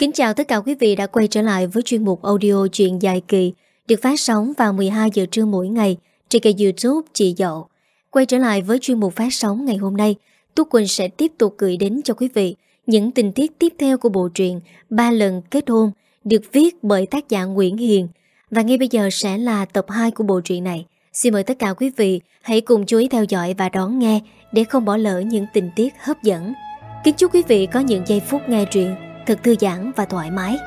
Kính chào tất cả quý vị đã quay trở lại với chuyên mục audio chuyện dài kỳ được phát sóng vào 12 giờ trưa mỗi ngày trên kênh youtube Chị Dậu. Quay trở lại với chuyên mục phát sóng ngày hôm nay, Tú Quỳnh sẽ tiếp tục gửi đến cho quý vị những tình tiết tiếp theo của bộ truyện Ba lần kết hôn được viết bởi tác giả Nguyễn Hiền. Và ngay bây giờ sẽ là tập 2 của bộ truyện này. Xin mời tất cả quý vị hãy cùng chú ý theo dõi và đón nghe để không bỏ lỡ những tình tiết hấp dẫn. Kính chúc quý vị có những giây phút nghe truyện thật thư giãn và thoải mái.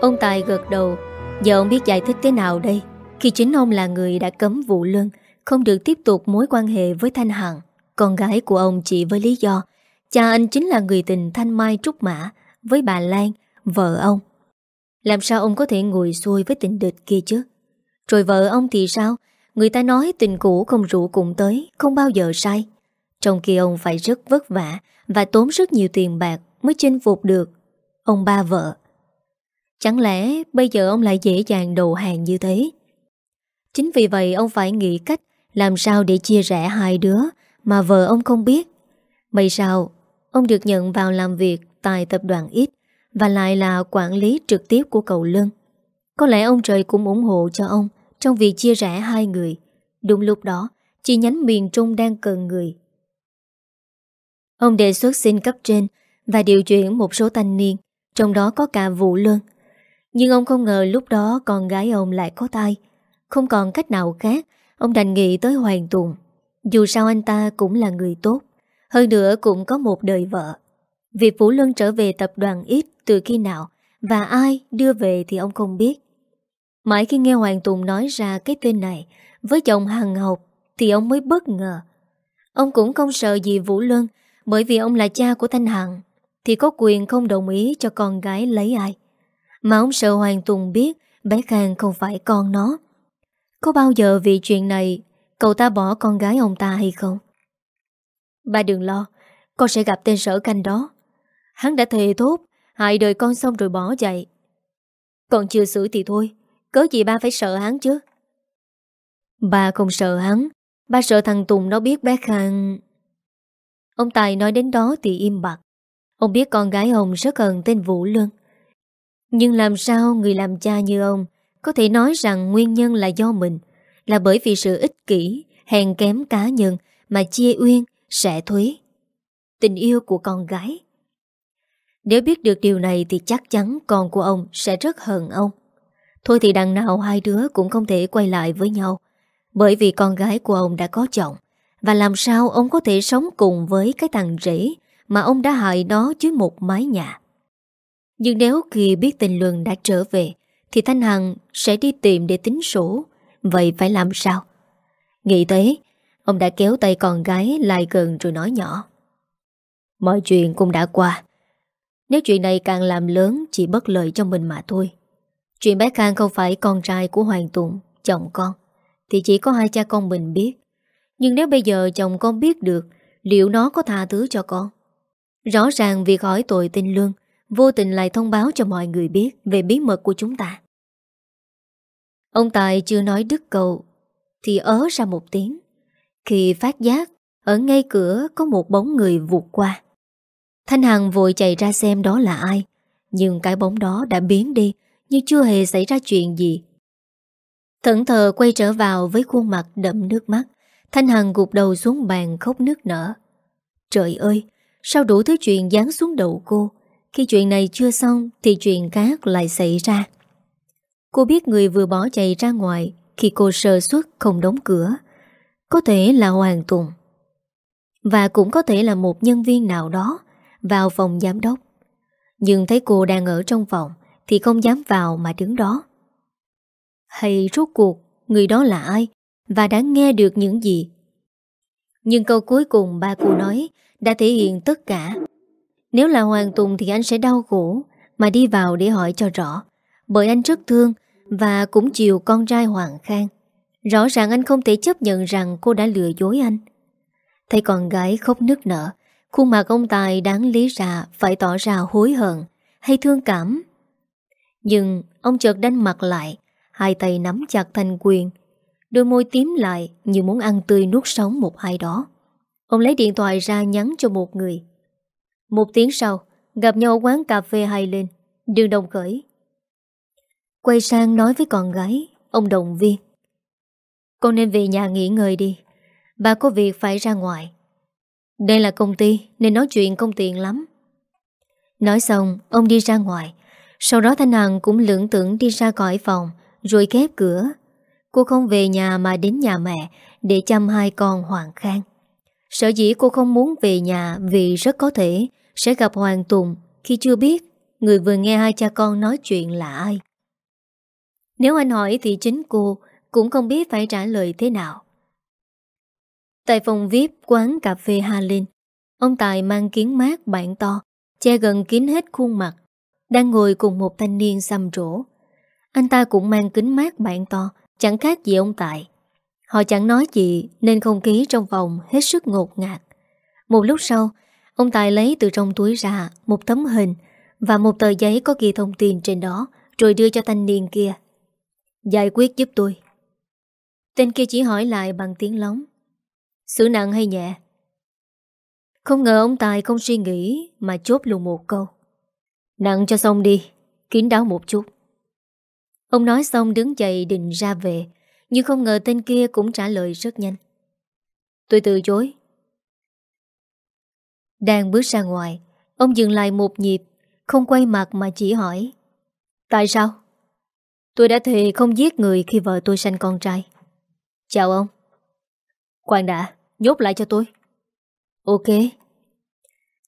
Ông Tài gật đầu. Giờ ông biết giải thích thế nào đây? Khi chính ông là người đã cấm vụ lương Không được tiếp tục mối quan hệ với Thanh Hằng, Con gái của ông chỉ với lý do Cha anh chính là người tình Thanh Mai Trúc Mã Với bà Lan, Vợ ông. Làm sao ông có thể ngồi xuôi với tình địch kia chứ? Rồi vợ ông thì sao? Người ta nói tình cũ không rủ cùng tới, Không bao giờ sai. Trong khi ông phải rất vất vả Và tốn rất nhiều tiền bạc Mới chinh phục được Ông ba vợ. Chẳng lẽ bây giờ ông lại dễ dàng đầu hàng như thế? Chính vì vậy ông phải nghĩ cách Làm sao để chia rẽ hai đứa Mà vợ ông không biết. Bây sao Ông được nhận vào làm việc Tại tập đoàn X Và lại là quản lý trực tiếp của cầu lân. Có lẽ ông trời cũng ủng hộ cho ông trong việc chia rẽ hai người, Đúng lúc đó, Chi nhánh miền Trung đang cần người. Ông đề xuất xin cấp trên Và điều chuyển một số thanh niên, Trong đó có cả vũ luân. Nhưng ông không ngờ lúc đó con gái ông lại có tai Không còn cách nào khác, Ông đành nghĩ tới Hoàng Tùng. Dù sao anh ta cũng là người tốt, Hơn nữa cũng có một đời vợ. Việc Vũ Luân trở về tập đoàn ít từ khi nào Và ai đưa về thì ông không biết. Mãi khi nghe Hoàng Tùng nói ra cái tên này Với chồng Hằng Học Thì ông mới bất ngờ Ông cũng không sợ gì Vũ Luân Bởi vì ông là cha của Thanh Hằng Thì có quyền không đồng ý cho con gái lấy ai mà ông sợ Hoàng Tùng biết bé Khang không phải con nó. Có bao giờ vì chuyện này cậu ta bỏ con gái ông ta hay không? ba đừng lo, con sẽ gặp tên sở canh đó. Hắn đã thề tốt, hại đời con xong rồi bỏ chạy. Còn chưa xử thì thôi, cớ gì ba phải sợ hắn chứ? Ba không sợ hắn, ba sợ thằng Tùng nó biết bé Khang... Ông Tài nói đến đó thì im bặt. Ông biết con gái ông rất cần tên Vũ Luân. Nhưng làm sao người làm cha như ông có thể nói rằng nguyên nhân là do mình, là bởi vì sự ích kỷ, hèn kém cá nhân mà chia uyên, sẽ thuế. Tình yêu của con gái. Nếu biết được điều này thì chắc chắn con của ông sẽ rất hận ông. Thôi thì đằng nào hai đứa cũng không thể quay lại với nhau, bởi vì con gái của ông đã có chồng. Và làm sao ông có thể sống cùng với cái thằng rể mà ông đã hại nó dưới một mái nhà. Nhưng nếu khi biết tình Luân đã trở về Thì Thanh Hằng sẽ đi tìm để tính sổ. Vậy phải làm sao? Nghĩ thế Ông đã kéo tay con gái lại gần rồi nói nhỏ. Mọi chuyện cũng đã qua. Nếu chuyện này càng làm lớn Chỉ bất lợi cho mình mà thôi. Chuyện bé Khang không phải con trai của Hoàng Tùng, Chồng con, Thì chỉ có hai cha con mình biết. Nhưng nếu bây giờ chồng con biết được, Liệu nó có tha thứ cho con? Rõ ràng việc hỏi tội tình lương, Vô tình lại thông báo cho mọi người biết Về bí mật của chúng ta. Ông Tài chưa nói đứt cầu Thì ớ ra một tiếng. Khi phát giác, Ở ngay cửa có một bóng người vụt qua. Thanh Hằng vội chạy ra xem đó là ai, Nhưng cái bóng đó đã biến đi như chưa hề xảy ra chuyện gì Thận thờ quay trở vào với khuôn mặt đậm nước mắt, Thanh Hằng gục đầu xuống bàn khóc nước nở Trời ơi, Sao đủ thứ chuyện dán xuống đầu cô khi chuyện này chưa xong thì chuyện khác lại xảy ra. Cô biết người vừa bỏ chạy ra ngoài khi cô sơ suất không đóng cửa. Có thể là Hoàng Tùng. Và cũng có thể là một nhân viên nào đó vào phòng giám đốc. Nhưng thấy cô đang ở trong phòng thì không dám vào mà đứng đó. Hay rốt cuộc, người đó là ai và đã nghe được những gì? Nhưng câu cuối cùng ba cô nói đã thể hiện tất cả nếu là Hoàng Tùng thì anh sẽ đau khổ Mà đi vào để hỏi cho rõ, Bởi anh rất thương Và cũng chiều con trai Hoàng Khang Rõ ràng anh không thể chấp nhận rằng cô đã lừa dối anh Thấy con gái khóc nức nở, Khuôn mặt ông Tài đáng lý ra Phải tỏ ra hối hận Hay thương cảm nhưng ông chợt đánh mặt lại Hai tay nắm chặt thành quyền Đôi môi tím lại như muốn ăn tươi nuốt sống một ai đó. Ông lấy điện thoại ra nhắn cho một người. Một tiếng sau, gặp nhau quán cà phê hay lên, đường đồng khởi. Quay sang nói với con gái, ông đồng viên. Con nên về nhà nghỉ ngơi đi. Bà có việc phải ra ngoài. Đây là công ty nên nói chuyện không tiện lắm. Nói xong, ông đi ra ngoài. Sau đó Thanh Hằng cũng lưỡng tưởng đi ra khỏi phòng, rồi khép cửa. Cô không về nhà mà đến nhà mẹ để chăm hai con Hoàng Khang. Sở dĩ cô không muốn về nhà vì rất có thể sẽ gặp Hoàng Tùng khi chưa biết người vừa nghe hai cha con nói chuyện là ai. Nếu anh hỏi thì chính cô cũng không biết phải trả lời thế nào. Tại phòng VIP quán cà phê Hà Linh, ông Tài mang kiến mát bản to, che gần kín hết khuôn mặt, đang ngồi cùng một thanh niên xăm rỗ. Anh ta cũng mang kính mát bạn to, chẳng khác gì ông Tài. Họ chẳng nói gì nên không khí trong phòng hết sức ngột ngạt. Một lúc sau, ông Tài lấy từ trong túi ra một tấm hình và một tờ giấy có ghi thông tin trên đó rồi đưa cho thanh niên kia. Giải quyết giúp tôi. Tên kia chỉ hỏi lại bằng tiếng lóng. Sự nặng hay nhẹ? Không ngờ ông Tài không suy nghĩ mà chốt luôn một câu. Nặng cho xong đi, kín đáo một chút. Ông nói xong đứng dậy định ra về, nhưng không ngờ tên kia cũng trả lời rất nhanh. Tôi từ chối. Đang bước ra ngoài, ông dừng lại một nhịp, không quay mặt mà chỉ hỏi. Tại sao? Tôi đã thề không giết người khi vợ tôi sanh con trai. Chào ông. Khoan đã, nhốt lại cho tôi. Ok.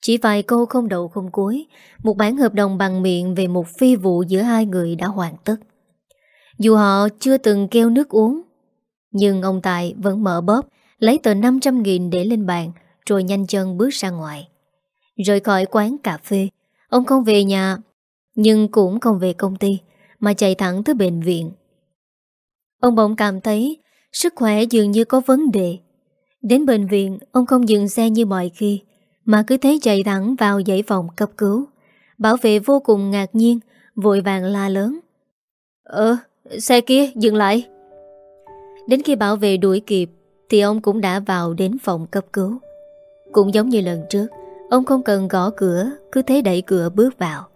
Chỉ vài câu không đầu không cuối, một bản hợp đồng bằng miệng về một phi vụ giữa hai người đã hoàn tất. Dù họ chưa từng kêu nước uống, nhưng ông Tài vẫn mở bóp, lấy tờ 500.000 để lên bàn, rồi nhanh chân bước ra ngoài. Rời khỏi quán cà phê, ông không về nhà, nhưng cũng không về công ty, mà chạy thẳng tới bệnh viện. Ông bỗng cảm thấy sức khỏe dường như có vấn đề. Đến bệnh viện, ông không dừng xe như mọi khi, mà cứ thế chạy thẳng vào dãy phòng cấp cứu. Bảo vệ vô cùng ngạc nhiên, vội vàng la lớn. Ờ, xe kia, dừng lại. Đến khi bảo vệ đuổi kịp, thì ông cũng đã vào đến phòng cấp cứu. Cũng giống như lần trước, ông không cần gõ cửa, cứ thế đẩy cửa bước vào,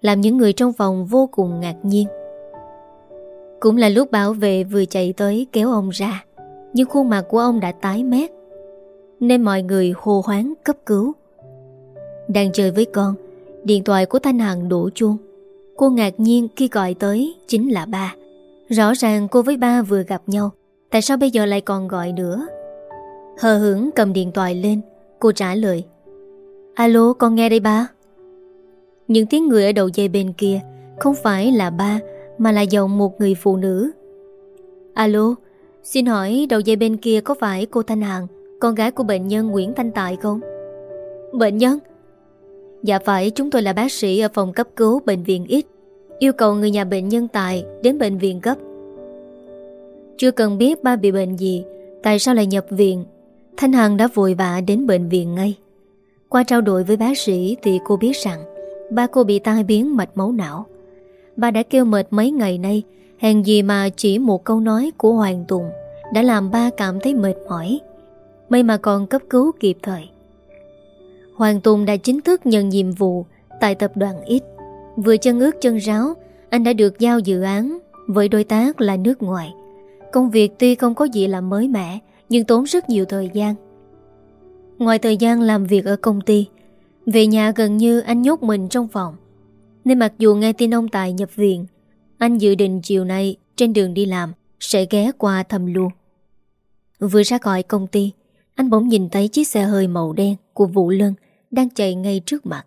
làm những người trong phòng vô cùng ngạc nhiên. Cũng là lúc bảo vệ vừa chạy tới kéo ông ra Nhưng khuôn mặt của ông đã tái mét nên mọi người hô hoáng cấp cứu. Đang chơi với con Điện thoại của Thanh Hằng đổ chuông. Cô ngạc nhiên khi gọi tới Chính là ba. Rõ ràng cô với ba vừa gặp nhau Tại sao bây giờ lại còn gọi nữa? Hờ hững cầm điện thoại lên Cô trả lời. Alo con nghe đây ba. Những tiếng người ở đầu dây bên kia Không phải là ba mà là giọng một người phụ nữ. Alo, xin hỏi đầu dây bên kia có phải cô Thanh Hằng, con gái của bệnh nhân Nguyễn Thanh Tài không? Bệnh nhân? Dạ phải, chúng tôi là bác sĩ ở phòng cấp cứu bệnh viện X, yêu cầu người nhà bệnh nhân Tài đến bệnh viện cấp. Chưa cần biết ba bị bệnh gì, tại sao lại nhập viện, Thanh Hằng đã vội vã đến bệnh viện ngay. Qua trao đổi với bác sĩ thì cô biết rằng ba cô bị tai biến mạch máu não. ba đã kêu mệt mấy ngày nay Hèn gì mà chỉ một câu nói của Hoàng Tùng Đã làm ba cảm thấy mệt mỏi May mà còn cấp cứu kịp thời. Hoàng Tùng đã chính thức nhận nhiệm vụ Tại tập đoàn X. Vừa chân ướt chân ráo, Anh đã được giao dự án Với đối tác là nước ngoài. Công việc tuy không có gì là mới mẻ, Nhưng tốn rất nhiều thời gian. Ngoài thời gian làm việc ở công ty, Về nhà gần như anh nhốt mình trong phòng. Nên mặc dù nghe tin ông Tài nhập viện, Anh dự định chiều nay Trên đường đi làm Sẽ ghé qua thăm luôn. Vừa ra khỏi công ty anh bỗng nhìn thấy chiếc xe hơi màu đen Của Vũ Lân Đang chạy ngay trước mặt.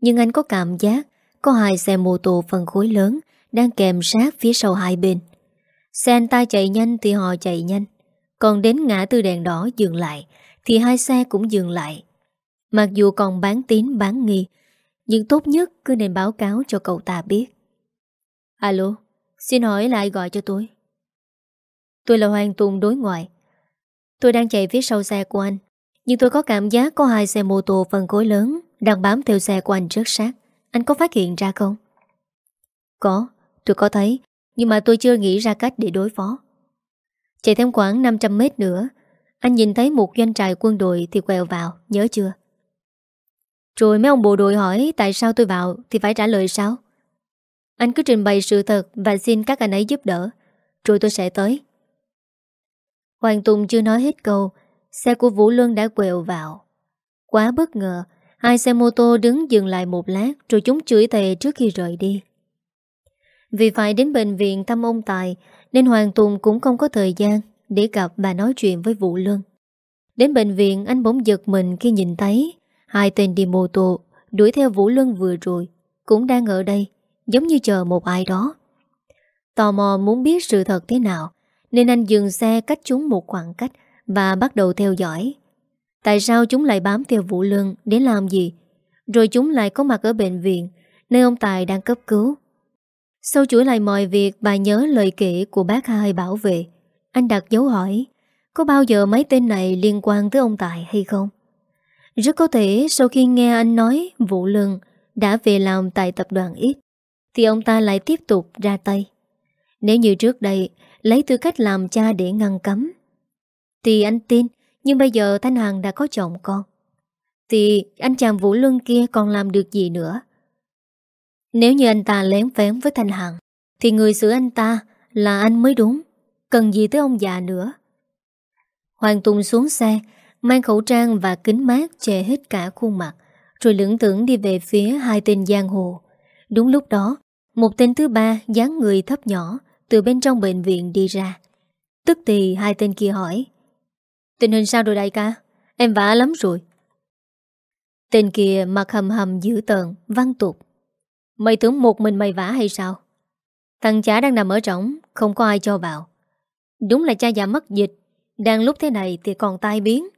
Nhưng anh có cảm giác Có hai xe mô tô phân khối lớn Đang kèm sát phía sau hai bên. Xe anh ta chạy nhanh thì họ chạy nhanh. Còn đến ngã tư đèn đỏ dừng lại Thì hai xe cũng dừng lại. Mặc dù còn bán tín, bán nghi, nhưng tốt nhất cứ nên báo cáo cho cậu ta biết. Alo, Xin hỏi lại gọi cho tôi? Tôi là Hoàng Tùng đối ngoại. Tôi đang chạy phía sau xe của anh Nhưng tôi có cảm giác có hai xe mô tô phân khối lớn Đang bám theo xe của anh trước sát. Anh có phát hiện ra không? Có, tôi có thấy Nhưng mà tôi chưa nghĩ ra cách để đối phó. Chạy thêm khoảng 500 mét nữa Anh nhìn thấy một doanh trại quân đội Thì quẹo vào, nhớ chưa? Rồi mấy ông bộ đội hỏi Tại sao tôi vào thì phải trả lời sao? Anh cứ trình bày sự thật Và xin các anh ấy giúp đỡ Rồi tôi sẽ tới. Hoàng Tùng chưa nói hết câu, Xe của Vũ Luân đã quẹo vào. Quá bất ngờ, Hai xe mô tô đứng dừng lại một lát Rồi chúng chửi thề trước khi rời đi. Vì phải đến bệnh viện thăm ông Tài, Nên Hoàng Tùng cũng không có thời gian Để gặp bà nói chuyện với Vũ Luân. Đến bệnh viện, anh bỗng giật mình khi nhìn thấy Hai tên đi mô tô Đuổi theo Vũ Luân vừa rồi, Cũng đang ở đây, Giống như chờ một ai đó. Tò mò muốn biết sự thật thế nào nên anh dừng xe cách chúng một khoảng cách Và bắt đầu theo dõi. Tại sao chúng lại bám theo Vũ Lương, Để làm gì? Rồi chúng lại có mặt ở bệnh viện, Nơi ông Tài đang cấp cứu. Sau chuỗi lại mọi việc Bà nhớ lời kể của bác hai bảo vệ, Anh đặt dấu hỏi, Có bao giờ mấy tên này liên quan tới ông Tài hay không? Rất có thể Sau khi nghe anh nói Vũ Lương đã về làm tại tập đoàn X, Thì ông ta lại tiếp tục ra tay. Nếu như trước đây Lấy tư cách làm cha để ngăn cấm. Thì anh tin, nhưng bây giờ Thanh Hằng đã có chồng con. Thì anh chàng Vũ Luân kia còn làm được gì nữa? Nếu như anh ta lén phén với Thanh Hằng, Thì người xử anh ta là anh mới đúng. Cần gì tới ông già nữa? Hoàng Tùng xuống xe, Mang khẩu trang và kính mát che hết cả khuôn mặt, Rồi lưỡng tưởng đi về phía hai tên giang hồ. Đúng lúc đó, Một tên thứ ba dáng người thấp nhỏ từ bên trong bệnh viện đi ra. Tức thì hai tên kia hỏi, Tình hình sao rồi đại ca? Em vã lắm rồi. Tên kia mặt hầm hầm dữ tợn Văn tục Mày tưởng một mình mày vã hay sao? Thằng chả đang nằm ở trống Không có ai cho vào. Đúng là cha già mất dịch, Đang lúc thế này thì còn tai biến.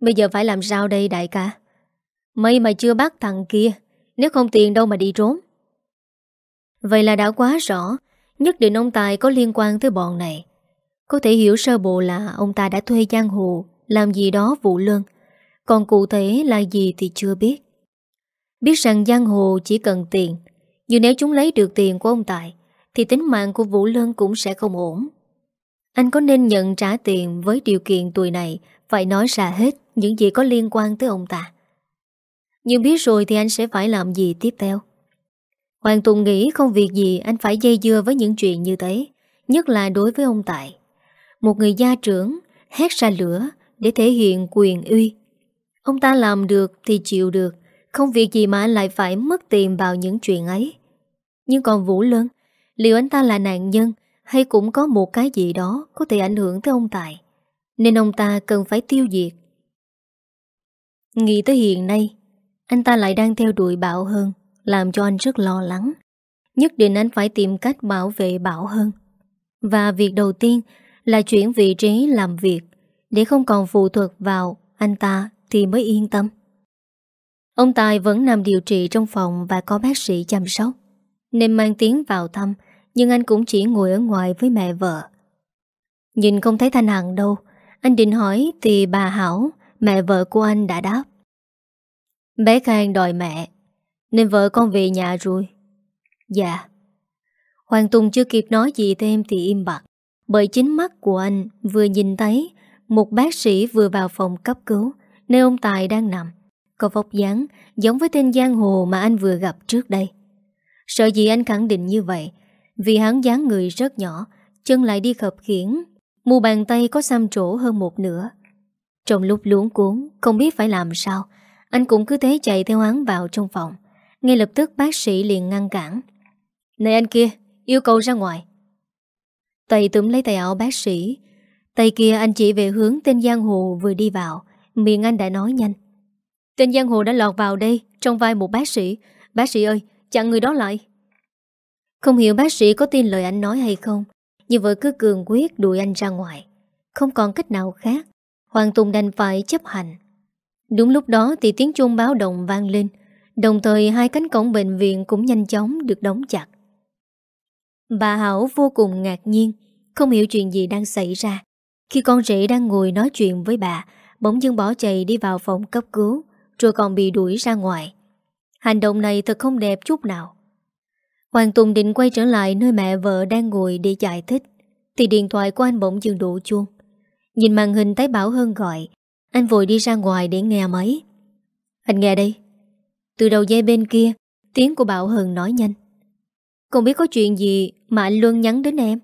Bây giờ phải làm sao đây đại ca? Mày mà chưa bắt thằng kia, Nếu không tiền đâu mà đi trốn. Vậy là đã quá rõ Nhất định ông Tài có liên quan tới bọn này có thể hiểu sơ bộ là ông ta đã thuê giang hồ làm gì đó vụ lân, còn cụ thể là gì thì chưa biết. Biết rằng giang hồ chỉ cần tiền, nhưng nếu chúng lấy được tiền của ông Tài, thì tính mạng của Vũ Lân cũng sẽ không ổn. Anh có nên nhận trả tiền với điều kiện tuổi này phải nói ra hết những gì có liên quan tới ông ta. Nhưng biết rồi thì anh sẽ phải làm gì tiếp theo. Hoàng Tùng nghĩ không việc gì anh phải dây dưa với những chuyện như thế, nhất là đối với ông Tài. Một người gia trưởng hét ra lửa để thể hiện quyền uy. Ông ta làm được thì chịu được, không việc gì mà anh lại phải mất tiền vào những chuyện ấy. Nhưng còn Vũ Lân, liệu anh ta là nạn nhân hay cũng có một cái gì đó có thể ảnh hưởng tới ông Tài, nên ông ta cần phải tiêu diệt. Nghĩ tới hiện nay, anh ta lại đang theo đuổi bạo Hơn, làm cho anh rất lo lắng. Nhất định anh phải tìm cách bảo vệ Bảo Hơn. Và việc đầu tiên là chuyển vị trí làm việc để không còn phụ thuộc vào anh ta thì mới yên tâm. Ông Tài vẫn nằm điều trị trong phòng và có bác sĩ chăm sóc. Nên mang tiếng vào thăm, nhưng anh cũng chỉ ngồi ở ngoài với mẹ vợ. Nhìn không thấy Thanh Hằng đâu, anh định hỏi thì bà Hảo, mẹ vợ của anh đã đáp. Bé Khang đòi mẹ, nên vợ con về nhà rồi. Dạ. Hoàng Tùng chưa kịp nói gì thêm thì im bặt. Bởi chính mắt của anh vừa nhìn thấy một bác sĩ vừa vào phòng cấp cứu, nơi ông Tài đang nằm. Có vóc dáng giống với tên giang hồ mà anh vừa gặp trước đây. Sợ gì anh khẳng định như vậy, vì hắn dáng người rất nhỏ, chân lại đi khập khiển mu bàn tay có xăm trổ hơn một nửa. Trong lúc luống cuốn không biết phải làm sao, anh cũng cứ thế chạy theo hắn vào trong phòng. Ngay lập tức bác sĩ liền ngăn cản. Này anh kia, yêu cầu ra ngoài. Tay túm lấy tay áo bác sĩ. Tay kia anh chỉ về hướng tên giang hồ vừa đi vào. Miệng anh đã nói nhanh. Tên giang hồ đã lọt vào đây Trong vai một bác sĩ. Bác sĩ ơi chặn người đó lại. Không hiểu bác sĩ có tin lời anh nói hay không Nhưng vợ cứ cường quyết đuổi anh ra ngoài. Không còn cách nào khác Hoàng Tùng đành phải chấp hành. Đúng lúc đó thì tiếng chuông báo động vang lên. Đồng thời hai cánh cổng bệnh viện cũng nhanh chóng được đóng chặt Bà Hảo vô cùng ngạc nhiên, không hiểu chuyện gì đang xảy ra. Khi con rể đang ngồi nói chuyện với bà, bỗng dưng bỏ chạy đi vào phòng cấp cứu, rồi còn bị đuổi ra ngoài. Hành động này thật không đẹp chút nào. Hoàng Tùng định quay trở lại nơi mẹ vợ đang ngồi để giải thích, Thì điện thoại của anh bỗng dừng đổ chuông Nhìn màn hình thấy Bảo Hân gọi Anh vội đi ra ngoài để nghe máy Anh nghe đây từ đầu dây bên kia, Tiếng của Bảo Hân nói nhanh. Không biết có chuyện gì mà anh Luân nhắn đến em?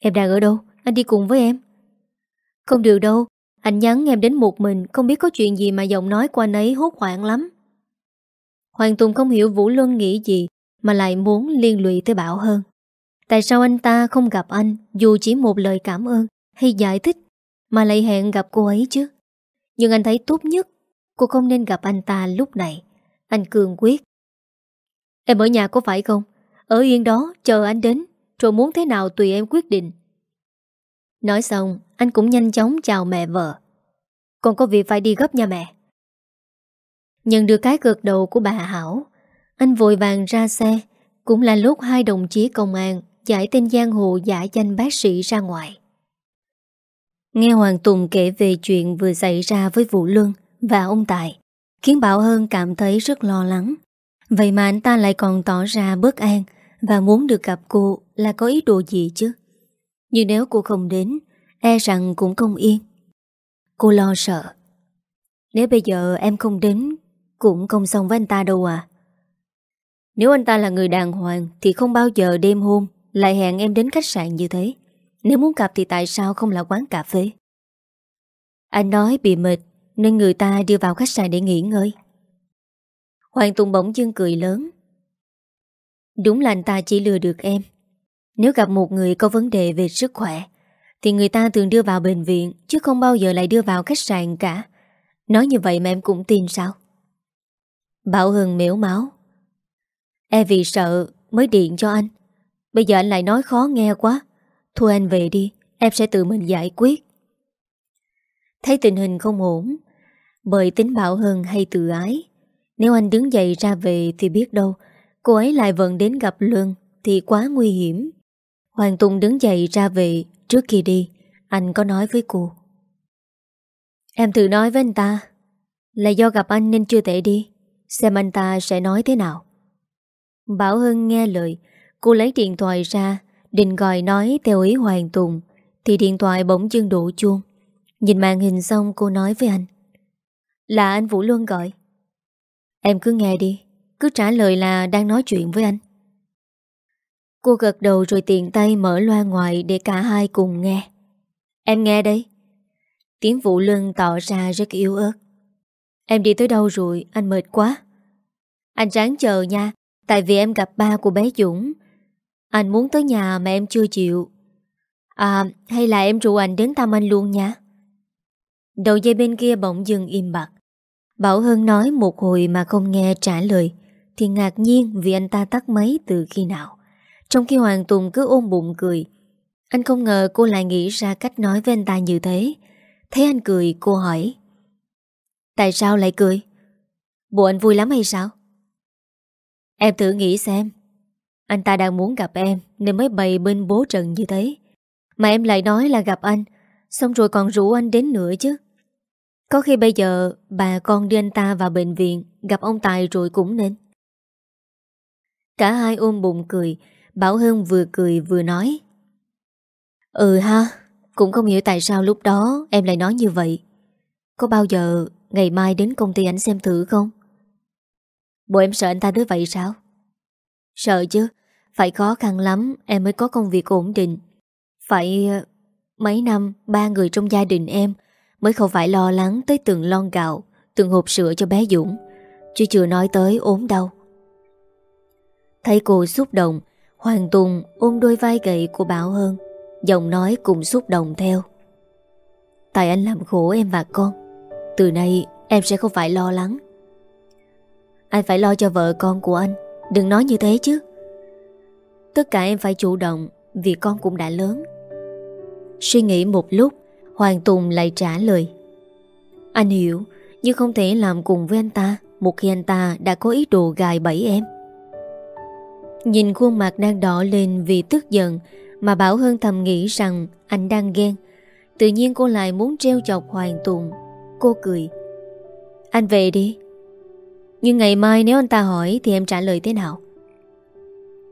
Em đang ở đâu? Anh đi cùng với em. Không được đâu, Anh nhắn em đến một mình, Không biết có chuyện gì mà giọng nói của anh ấy hốt hoảng lắm. Hoàng Tùng không hiểu Vũ Luân nghĩ gì, Mà lại muốn liên lụy tới Bảo Hơn Tại sao anh ta không gặp anh, Dù chỉ một lời cảm ơn Hay giải thích, Mà lại hẹn gặp cô ấy chứ? Nhưng anh thấy tốt nhất, Cô không nên gặp anh ta lúc này. Anh cường quyết. Em ở nhà có phải không? Ở yên đó, chờ anh đến. Rồi muốn thế nào tùy em quyết định. Nói xong, Anh cũng nhanh chóng chào mẹ vợ. Còn có việc phải đi gấp nha mẹ. Nhận được cái gật đầu của bà Hảo, Anh vội vàng ra xe. Cũng là lúc hai đồng chí công an Giải tên giang hồ giả danh bác sĩ ra ngoài. Nghe Hoàng Tùng kể về chuyện vừa xảy ra với Vũ Luân và ông Tài Khiến Bảo Hơn cảm thấy rất lo lắng. Vậy mà anh ta lại còn tỏ ra bất an Và muốn được gặp cô là có ý đồ gì chứ? Nhưng nếu cô không đến E rằng cũng không yên. Cô lo sợ. Nếu bây giờ em không đến, Cũng không xong với anh ta đâu à. Nếu anh ta là người đàng hoàng, Thì không bao giờ đêm hôm Lại hẹn em đến khách sạn như thế. Nếu muốn gặp thì tại sao không là quán cà phê? Anh nói bị mệt nên người ta đưa vào khách sạn để nghỉ ngơi. Hoàng Tùng bỗng dưng cười lớn. Đúng là anh ta chỉ lừa được em. Nếu gặp một người có vấn đề về sức khỏe, Thì người ta thường đưa vào bệnh viện, Chứ không bao giờ lại đưa vào khách sạn cả. Nói như vậy mà em cũng tin sao? Bảo Hưng miễu máu. E vì sợ mới điện cho anh. Bây giờ anh lại nói khó nghe quá. Thôi anh về đi, Em sẽ tự mình giải quyết. Thấy tình hình không ổn bởi tính Bảo hơn hay tự ái. Nếu anh đứng dậy ra về thì biết đâu, Cô ấy lại vẫn đến gặp Luân Thì quá nguy hiểm. Hoàng Tùng đứng dậy ra về, Trước khi đi, Anh có nói với cô. Em thử nói với anh ta, Là do gặp anh nên chưa thể đi, Xem anh ta sẽ nói thế nào. Bảo Hưng nghe lời, Cô lấy điện thoại ra, Định gọi nói theo ý Hoàng Tùng, Thì điện thoại bỗng dưng đổ chuông. Nhìn màn hình xong cô nói với anh là anh Vũ Luân gọi. Em cứ nghe đi, Cứ trả lời là đang nói chuyện với anh. Cô gật đầu rồi tiện tay mở loa ngoài Để cả hai cùng nghe. Em nghe đây. Tiếng Vũ Luân tỏ ra rất yếu ớt. Em đi tới đâu rồi? Anh mệt quá. Anh ráng chờ nha, Tại vì em gặp ba của bé Dũng. Anh muốn tới nhà mà em chưa chịu. À hay là em rủ anh đến thăm anh luôn nha. Đầu dây bên kia bỗng dừng im bặt. Bảo Hân nói một hồi mà không nghe trả lời, Thì ngạc nhiên vì anh ta tắt máy từ khi nào. Trong khi Hoàng Tùng cứ ôm bụng cười, Anh không ngờ cô lại nghĩ ra cách nói với anh ta như thế. Thấy anh cười, cô hỏi, Tại sao lại cười? Bộ anh vui lắm hay sao? Em thử nghĩ xem. Anh ta đang muốn gặp em Nên mới bày bên bố trận như thế. Mà em lại nói là gặp anh, Xong rồi còn rủ anh đến nữa chứ có khi bây giờ bà con đưa anh ta vào bệnh viện, Gặp ông Tài rồi cũng nên. Cả hai ôm bụng cười, Bảo Hưng vừa cười vừa nói. Ừ ha, Cũng không hiểu tại sao lúc đó Em lại nói như vậy. Có bao giờ ngày mai đến công ty ảnh xem thử không? Bộ em sợ anh ta đứa vậy sao? Sợ chứ, Phải khó khăn lắm Em mới có công việc ổn định. Phải ờ, mấy năm Ba người trong gia đình em Mới không phải lo lắng tới từng lon gạo, Từng hộp sữa cho bé Dũng. Chứ chưa nói tới ốm đau. Thấy cô xúc động, Hoàng Tùng ôm đôi vai gậy của Bảo Hơn, Giọng nói cũng xúc động theo. Tại anh làm khổ em và con, Từ nay em sẽ không phải lo lắng. Anh phải lo cho vợ con của anh, Đừng nói như thế chứ. Tất cả em phải chủ động Vì con cũng đã lớn. Suy nghĩ một lúc Hoàng Tùng lại trả lời. Anh hiểu, Nhưng không thể làm cùng với anh ta, Một khi anh ta đã có ý đồ gài bẫy em. Nhìn khuôn mặt đang đỏ lên vì tức giận, Mà Bảo Hân thầm nghĩ rằng Anh đang ghen. Tự nhiên cô lại muốn treo chọc Hoàng Tùng. Cô cười. Anh về đi. Nhưng ngày mai nếu anh ta hỏi Thì em trả lời thế nào?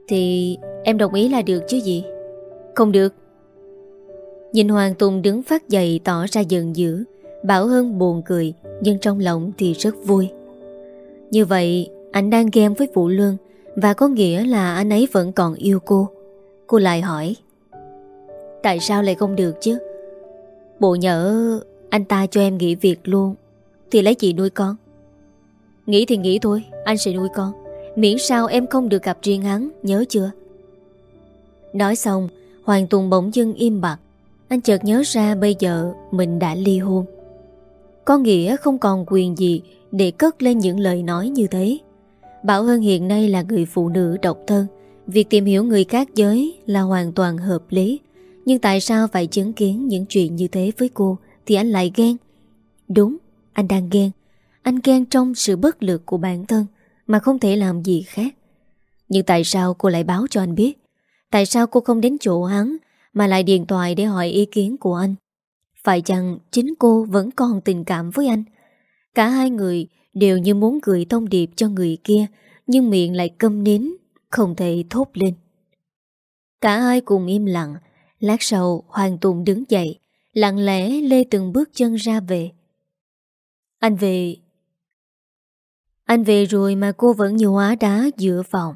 Thì em đồng ý là được chứ gì? Không được. Nhìn Hoàng Tùng đứng phát dậy tỏ ra giận dữ, Bảo Hân buồn cười, Nhưng trong lòng thì rất vui. Như vậy, anh đang ghen với Vũ Lương, Và có nghĩa là anh ấy vẫn còn yêu cô. Cô lại hỏi, Tại sao lại không được chứ? Bộ nhỡ anh ta cho em nghỉ việc luôn, Thì lấy chị nuôi con? Nghĩ thì nghĩ thôi, Anh sẽ nuôi con. Miễn sao em không được gặp riêng hắn, Nhớ chưa? Nói xong, Hoàng Tùng bỗng dưng im bặt. Anh chợt nhớ ra bây giờ Mình đã ly hôn. Có nghĩa không còn quyền gì Để cất lên những lời nói như thế. Bảo Hân hiện nay là người phụ nữ độc thân. Việc tìm hiểu người khác giới Là hoàn toàn hợp lý. Nhưng tại sao phải chứng kiến những chuyện như thế với cô Thì anh lại ghen? Đúng, anh đang ghen. Anh ghen trong sự bất lực của bản thân Mà không thể làm gì khác. Nhưng tại sao cô lại báo cho anh biết? Tại sao cô không đến chỗ hắn mà lại điện thoại để hỏi ý kiến của anh. Phải chăng chính cô vẫn còn tình cảm với anh? Cả hai người đều như muốn gửi thông điệp cho người kia, Nhưng miệng lại câm nín, Không thể thốt lên. Cả hai cùng im lặng, Lát sau Hoàng Tùng đứng dậy, Lặng lẽ lê từng bước chân ra về. Anh về. Anh về rồi mà cô vẫn như hóa đá giữa phòng.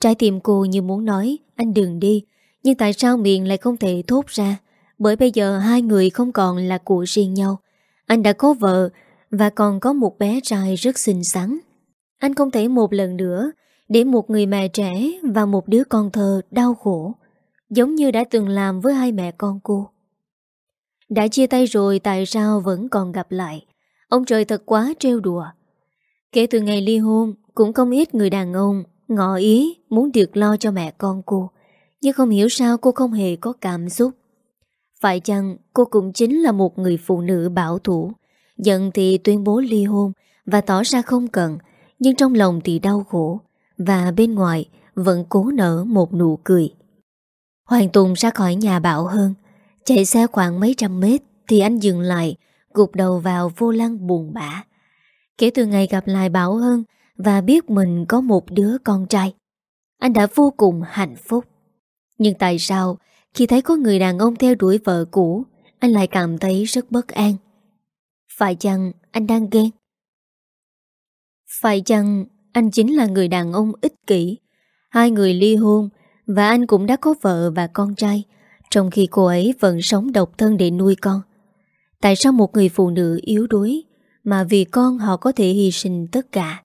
Trái tim cô như muốn nói, Anh đừng đi nhưng tại sao miệng lại không thể thốt ra? Bởi bây giờ hai người không còn là của riêng nhau. Anh đã có vợ Và còn có một bé trai rất xinh xắn. Anh không thể một lần nữa Để một người mẹ trẻ Và một đứa con thơ đau khổ, Giống như đã từng làm với hai mẹ con cô. Đã chia tay rồi, Tại sao vẫn còn gặp lại? Ông trời thật quá trêu đùa. Kể từ ngày ly hôn, Cũng không ít người đàn ông Ngọ ý muốn được lo cho mẹ con cô. Nhưng không hiểu sao cô không hề có cảm xúc Phải chăng cô cũng chính là một người phụ nữ bảo thủ Giận thì tuyên bố ly hôn Và tỏ ra không cần, Nhưng trong lòng thì đau khổ Và bên ngoài vẫn cố nở một nụ cười Hoàng Tùng ra khỏi nhà Bảo Hơn, Chạy xe khoảng mấy trăm mét Thì anh dừng lại, Gục đầu vào vô lăng buồn bã Kể từ ngày gặp lại Bảo Hơn và biết mình có một đứa con trai. Anh đã vô cùng hạnh phúc. Nhưng tại sao khi thấy có người đàn ông theo đuổi vợ cũ, anh lại cảm thấy rất bất an? Phải chăng anh đang ghen? Phải chăng anh chính là người đàn ông ích kỷ? Hai người ly hôn và anh cũng đã có vợ và con trai, trong khi cô ấy vẫn sống độc thân để nuôi con. Tại sao một người phụ nữ yếu đuối mà vì con họ có thể hy sinh tất cả?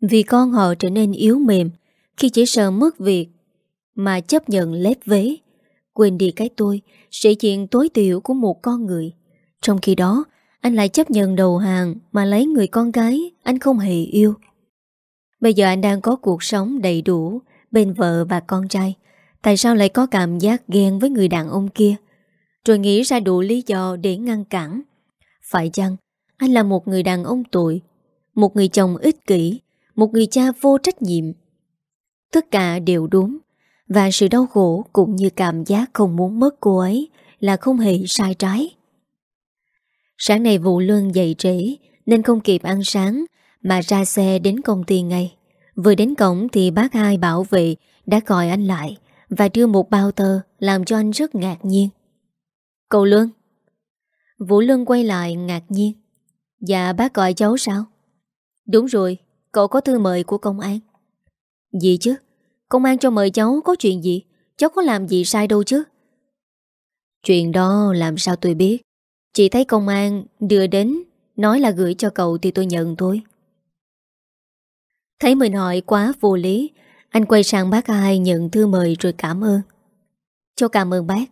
Vì con họ trở nên yếu mềm Khi chỉ sợ mất việc mà chấp nhận lép vế. Quên đi cái tôi sĩ diện tối tiểu của một con người. Trong khi đó Anh lại chấp nhận đầu hàng Mà lấy người con gái Anh không hề yêu. Bây giờ anh đang có cuộc sống đầy đủ Bên vợ và con trai. Tại sao lại có cảm giác ghen với người đàn ông kia? Rồi nghĩ ra đủ lý do để ngăn cản. Phải chăng Anh là một người đàn ông tội Một người chồng ích kỷ một người cha vô trách nhiệm. Tất cả đều đúng, và sự đau khổ cũng như cảm giác không muốn mất cô ấy là không hề sai trái. Sáng nay vụ luân dậy trễ nên không kịp ăn sáng mà ra xe đến công ty ngay. Vừa đến cổng thì bác hai bảo vệ đã gọi anh lại và đưa một bao tờ làm cho anh rất ngạc nhiên. Cậu Lương Vũ luân quay lại ngạc nhiên Dạ bác gọi cháu sao? Đúng rồi, Cậu có thư mời của công an Gì chứ Công an cho mời cháu có chuyện gì? Cháu có làm gì sai đâu chứ? Chuyện đó làm sao tôi biết? Chỉ thấy công an đưa đến, Nói là gửi cho cậu thì tôi nhận thôi. Thấy mình hỏi quá vô lý, Anh quay sang bác hai nhận thư mời rồi cảm ơn. Cháu cảm ơn bác.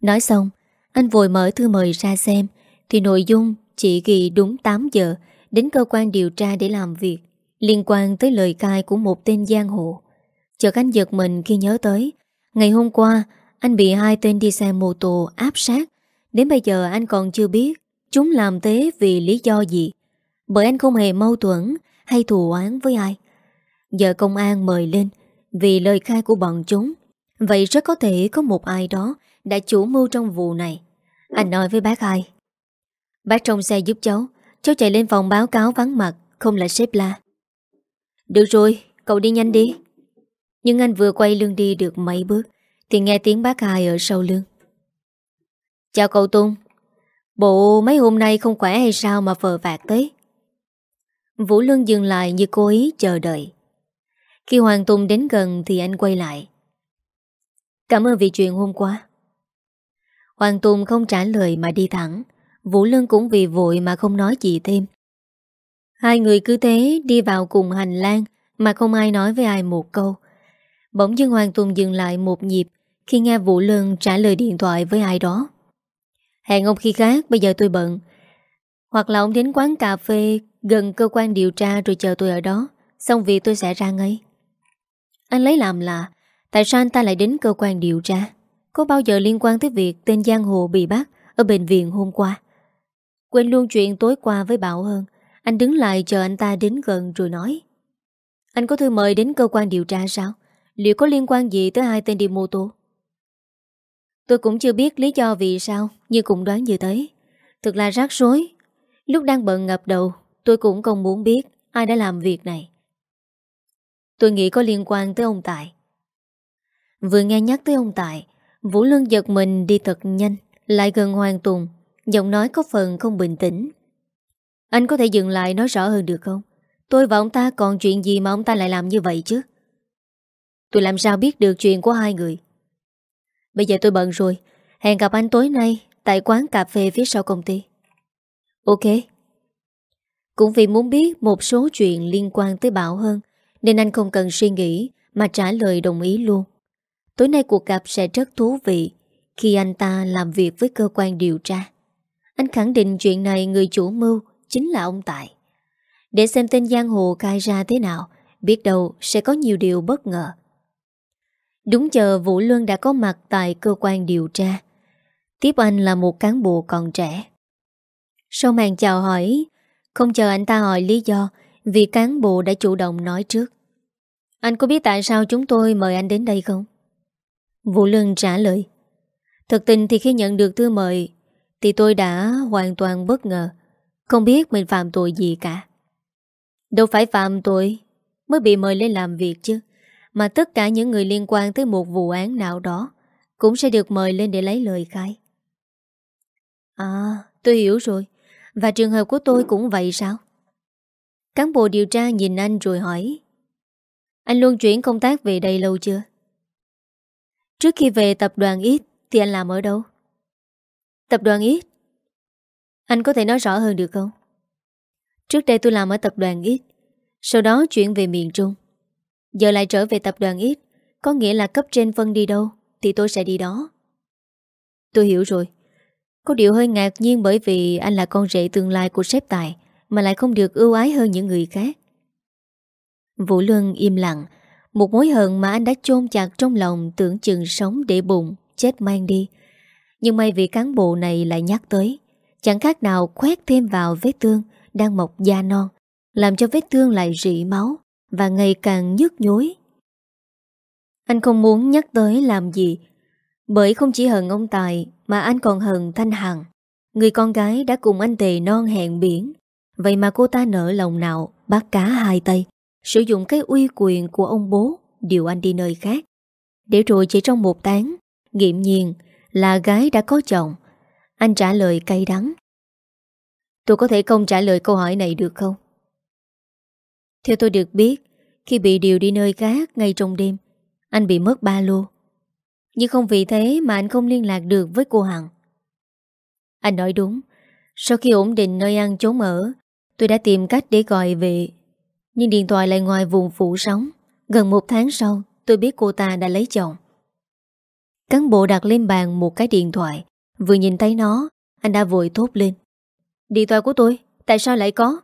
Nói xong, Anh vội mở thư mời ra xem, Thì nội dung chỉ ghi đúng 8 giờ đến cơ quan điều tra để làm việc, liên quan tới lời cai của một tên giang hồ. Chợt anh giật mình khi nhớ tới ngày hôm qua anh bị hai tên đi xe mô tô áp sát. Đến bây giờ anh còn chưa biết chúng làm thế vì lý do gì. Bởi anh không hề mâu thuẫn hay thù oán với ai. Giờ công an mời lên vì lời khai của bọn chúng. Vậy rất có thể có một ai đó đã chủ mưu trong vụ này. Anh nói với bác hai. Bác trong xe giúp cháu. Cháu chạy lên phòng báo cáo vắng mặt Không là sếp la. Được rồi, cậu đi nhanh đi. Nhưng anh vừa quay lưng đi được mấy bước Thì nghe tiếng bác hai ở sau lưng. Chào cậu Tung Bộ mấy hôm nay không khỏe hay sao mà phờ vạt tới Vũ Lương dừng lại như cố ý chờ đợi. Khi Hoàng Tùng đến gần thì anh quay lại. Cảm ơn vì chuyện hôm qua. Hoàng Tùng không trả lời mà đi thẳng. Vũ Lương cũng vì vội mà không nói gì thêm. Hai người cứ thế đi vào cùng hành lang Mà không ai nói với ai một câu. Bỗng dưng Hoàng Tùng dừng lại một nhịp Khi nghe Vũ Lương trả lời điện thoại với ai đó. Hẹn ông khi khác, Bây giờ tôi bận. Hoặc là ông đến quán cà phê Gần cơ quan điều tra rồi chờ tôi ở đó. Xong việc tôi sẽ ra ngay. Anh lấy làm lạ, Tại sao anh ta lại đến cơ quan điều tra? Có bao giờ liên quan tới việc Tên Giang Hồ bị bắt Ở bệnh viện hôm qua? Quên luôn chuyện tối qua với Bảo hơn. Anh đứng lại chờ anh ta đến gần rồi nói. Anh có thư mời đến cơ quan điều tra sao? Liệu có liên quan gì tới hai tên đi mô tô Tôi cũng chưa biết lý do vì sao, Nhưng cũng đoán như thế. Thực là rắc rối. Lúc đang bận ngập đầu, Tôi cũng không muốn biết ai đã làm việc này. Tôi nghĩ có liên quan tới ông Tài. Vừa nghe nhắc tới ông Tài, Vũ Lương giật mình đi thật nhanh, Lại gần Hoàng Tùng, Giọng nói có phần không bình tĩnh. Anh có thể dừng lại nói rõ hơn được không? Tôi và ông ta còn chuyện gì mà ông ta lại làm như vậy chứ? Tôi làm sao biết được chuyện của hai người? Bây giờ tôi bận rồi. Hẹn gặp anh tối nay Tại quán cà phê phía sau công ty. Ok. Cũng vì muốn biết một số chuyện liên quan tới Bảo hơn, Nên anh không cần suy nghĩ Mà trả lời đồng ý luôn. Tối nay cuộc gặp sẽ rất thú vị Khi anh ta làm việc với cơ quan điều tra. Anh khẳng định chuyện này người chủ mưu Chính là ông Tại Để xem tên Giang Hồ khai ra thế nào, Biết đâu sẽ có nhiều điều bất ngờ. Đúng giờ Vũ Luân đã có mặt tại cơ quan điều tra. Tiếp anh là một cán bộ còn trẻ. Sau màn chào hỏi, không chờ anh ta hỏi lý do vì cán bộ đã chủ động nói trước. Anh có biết tại sao chúng tôi mời anh đến đây không? Vũ Luân trả lời. Thực tình thì khi nhận được thư mời thì tôi đã hoàn toàn bất ngờ. Không biết mình phạm tội gì cả. Đâu phải phạm tội mới bị mời lên làm việc chứ mà tất cả những người liên quan tới một vụ án nào đó cũng sẽ được mời lên để lấy lời khai. À, tôi hiểu rồi. Và trường hợp của tôi cũng vậy sao? Cán bộ điều tra nhìn anh rồi hỏi Anh luôn chuyển công tác về đây lâu chưa? Trước khi về tập đoàn ít thì anh làm ở đâu? Tập đoàn ít? Anh có thể nói rõ hơn được không? Trước đây tôi làm ở tập đoàn ít Sau đó chuyển về miền Trung Giờ lại trở về tập đoàn ít Có nghĩa là cấp trên phân đi đâu Thì tôi sẽ đi đó. Tôi hiểu rồi. Có điều hơi ngạc nhiên bởi vì anh là con rể tương lai của sếp tài Mà lại không được ưu ái hơn những người khác. Vũ Luân im lặng, Một mối hận mà anh đã chôn chặt trong lòng Tưởng chừng sống để bụng, Chết mang đi. Nhưng may vì cán bộ này lại nhắc tới, Chẳng khác nào khoét thêm vào vết thương Đang mọc da non, Làm cho vết thương lại rỉ máu và ngày càng nhức nhối. Anh không muốn nhắc tới làm gì, bởi không chỉ hận ông Tài mà anh còn hận Thanh Hằng, người con gái đã cùng anh tề non hẹn biển. Vậy mà cô ta nở lòng nào bắt cá hai tay, sử dụng cái uy quyền của ông bố điều anh đi nơi khác. Để rồi chỉ trong một tháng, nghiệm nhiên là gái đã có chồng. Anh trả lời cay đắng. Tôi có thể không trả lời câu hỏi này được không? Theo tôi được biết, khi bị điều đi nơi khác ngay trong đêm, anh bị mất ba lô. Nhưng không vì thế mà anh không liên lạc được với cô Hằng. Anh nói đúng, sau khi ổn định nơi ăn trốn ở, tôi đã tìm cách để gọi về. Nhưng điện thoại lại ngoài vùng phủ sóng. Gần một tháng sau, tôi biết cô ta đã lấy chồng. Cán bộ đặt lên bàn một cái điện thoại. Vừa nhìn thấy nó, anh đã vội thốt lên. Điện thoại của tôi, tại sao lại có?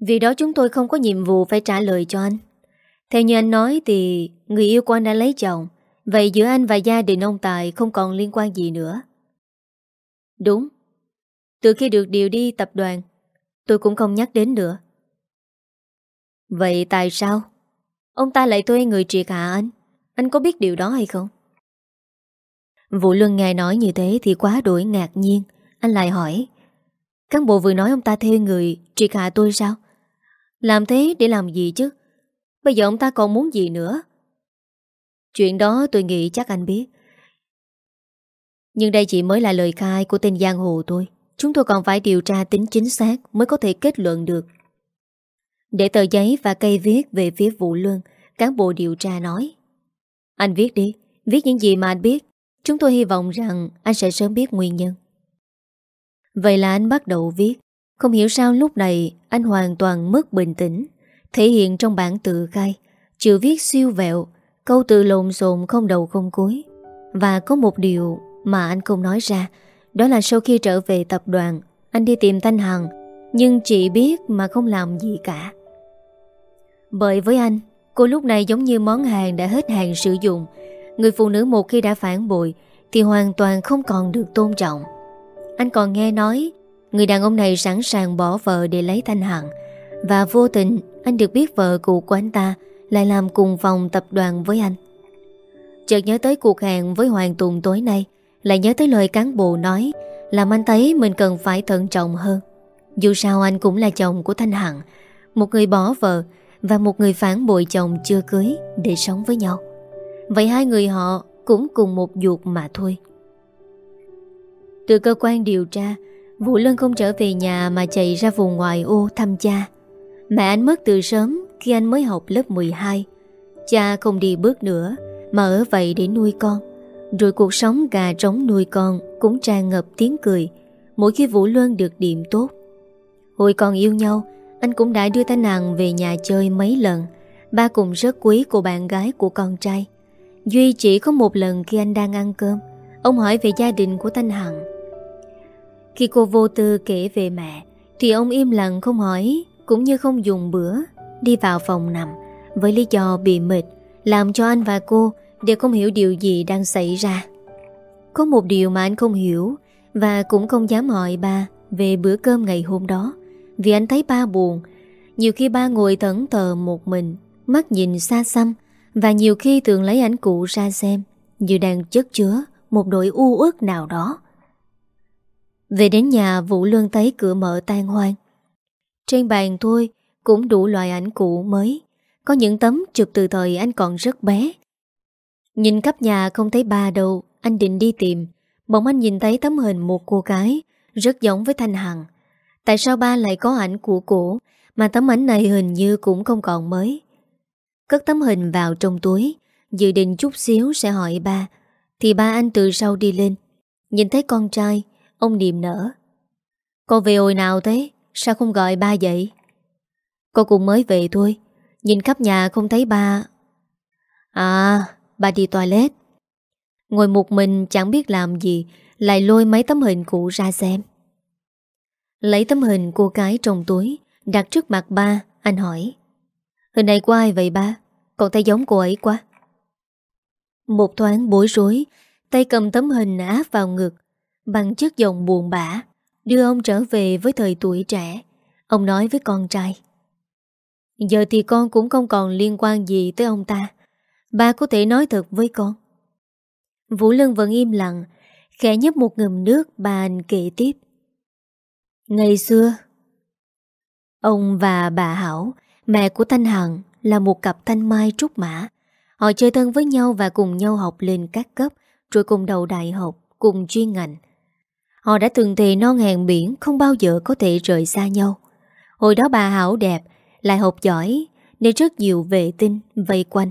Vì đó chúng tôi không có nhiệm vụ phải trả lời cho anh. Theo như anh nói thì Người yêu của anh đã lấy chồng. Vậy giữa anh và gia đình ông Tài Không còn liên quan gì nữa. Đúng. Từ khi được điều đi tập đoàn, Tôi cũng không nhắc đến nữa. Vậy tại sao? Ông ta lại thuê người triệt hạ anh. Anh có biết điều đó hay không? Vũ Luân nghe nói như thế Thì quá đổi ngạc nhiên. Anh lại hỏi, Cán bộ vừa nói ông ta thuê người triệt hạ tôi sao? Làm thế để làm gì chứ? Bây giờ ông ta còn muốn gì nữa? Chuyện đó tôi nghĩ chắc anh biết. Nhưng đây chỉ mới là lời khai của tên giang hồ thôi. Chúng tôi còn phải điều tra tính chính xác Mới có thể kết luận được. Để tờ giấy và cây viết về phía vụ lương, Cán bộ điều tra nói. Anh viết đi, Viết những gì mà anh biết. Chúng tôi hy vọng rằng anh sẽ sớm biết nguyên nhân. Vậy là anh bắt đầu viết. Không hiểu sao lúc này Anh hoàn toàn mất bình tĩnh, Thể hiện trong bản tự khai, Chữ viết siêu vẹo, Câu từ lộn xộn không đầu không cuối. Và có một điều mà anh không nói ra, Đó là sau khi trở về tập đoàn, Anh đi tìm Thanh Hằng, Nhưng chỉ biết mà không làm gì cả. Bởi với anh, Cô lúc này giống như món hàng đã hết hàng sử dụng. Người phụ nữ một khi đã phản bội Thì hoàn toàn không còn được tôn trọng. Anh còn nghe nói Người đàn ông này sẵn sàng bỏ vợ để lấy Thanh Hằng Và vô tình, anh được biết vợ cũ của anh ta Lại làm cùng phòng tập đoàn với anh. Chợt nhớ tới cuộc hẹn với Hoàng Tùng tối nay, Lại nhớ tới lời cán bộ nói, Làm anh thấy mình cần phải thận trọng hơn. Dù sao anh cũng là chồng của Thanh Hằng Một người bỏ vợ Và một người phản bội chồng chưa cưới Để sống với nhau. Vậy hai người họ cũng cùng một ruột mà thôi. Từ cơ quan điều tra Vũ Lân không trở về nhà mà chạy ra vùng ngoài ô thăm cha. Mẹ anh mất từ sớm khi anh mới học lớp 12 Cha không đi bước nữa, Mà ở vậy để nuôi con. Rồi cuộc sống gà trống nuôi con Cũng tràn ngập tiếng cười, Mỗi khi Vũ Luân được điểm tốt. Hồi còn yêu nhau, Anh cũng đã đưa ta nàng về nhà chơi mấy lần, Ba cùng rất quý cô bạn gái của con trai. Duy chỉ có một lần khi anh đang ăn cơm. Ông hỏi về gia đình của Thanh Hằng. Khi cô vô tư kể về mẹ, Thì ông im lặng không hỏi, Cũng như không dùng bữa, Đi vào phòng nằm. Với lý do bị mệt, Làm cho anh và cô đều không hiểu điều gì đang xảy ra. Có một điều mà anh không hiểu, Và cũng không dám hỏi ba Về bữa cơm ngày hôm đó, Vì anh thấy ba buồn. Nhiều khi ba ngồi thẫn thờ một mình, Mắt nhìn xa xăm, và nhiều khi thường lấy ảnh cụ ra xem, Như đang chất chứa Một nỗi u ước nào đó. Về đến nhà, Vũ Luân thấy cửa mở tan hoang Trên bàn thôi, Cũng đủ loại ảnh cũ mới. Có những tấm chụp từ thời anh còn rất bé. Nhìn khắp nhà không thấy ba đâu, Anh định đi tìm. Bỗng anh nhìn thấy tấm hình một cô gái, Rất giống với Thanh Hằng. Tại sao ba lại có ảnh của cổ, Mà tấm ảnh này hình như cũng không còn mới? Cất tấm hình vào trong túi, Dự định chút xíu sẽ hỏi ba. Thì ba anh từ sau đi lên. Nhìn thấy con trai Ông niềm nở. Con về hồi nào thế? Sao không gọi ba dậy Con cũng mới về thôi. Nhìn khắp nhà không thấy ba. À Ba đi toilet. Ngồi một mình chẳng biết làm gì, Lại lôi mấy tấm hình cũ ra xem. Lấy tấm hình cô gái trong túi, Đặt trước mặt ba, Anh hỏi. Hình này của ai vậy ba? Còn thấy giống cô ấy quá. Một thoáng bối rối, Tay cầm tấm hình áp vào ngực Bằng chất giọng buồn bã Đưa ông trở về với thời tuổi trẻ Ông nói với con trai Giờ thì con cũng không còn liên quan gì tới ông ta Ba có thể nói thật với con Vũ Lân vẫn im lặng Khẽ nhấp một ngầm nước Bà anh kể tiếp Ngày xưa Ông và bà Hảo Mẹ của Thanh Hằng là một cặp thanh mai trúc mã. Họ chơi thân với nhau và cùng nhau học lên các cấp, rồi cùng đầu đại học, cùng chuyên ngành. Họ đã từng thề non hàng biển không bao giờ có thể rời xa nhau. Hồi đó bà Hảo đẹp, lại học giỏi, nên rất nhiều vệ tinh vây quanh.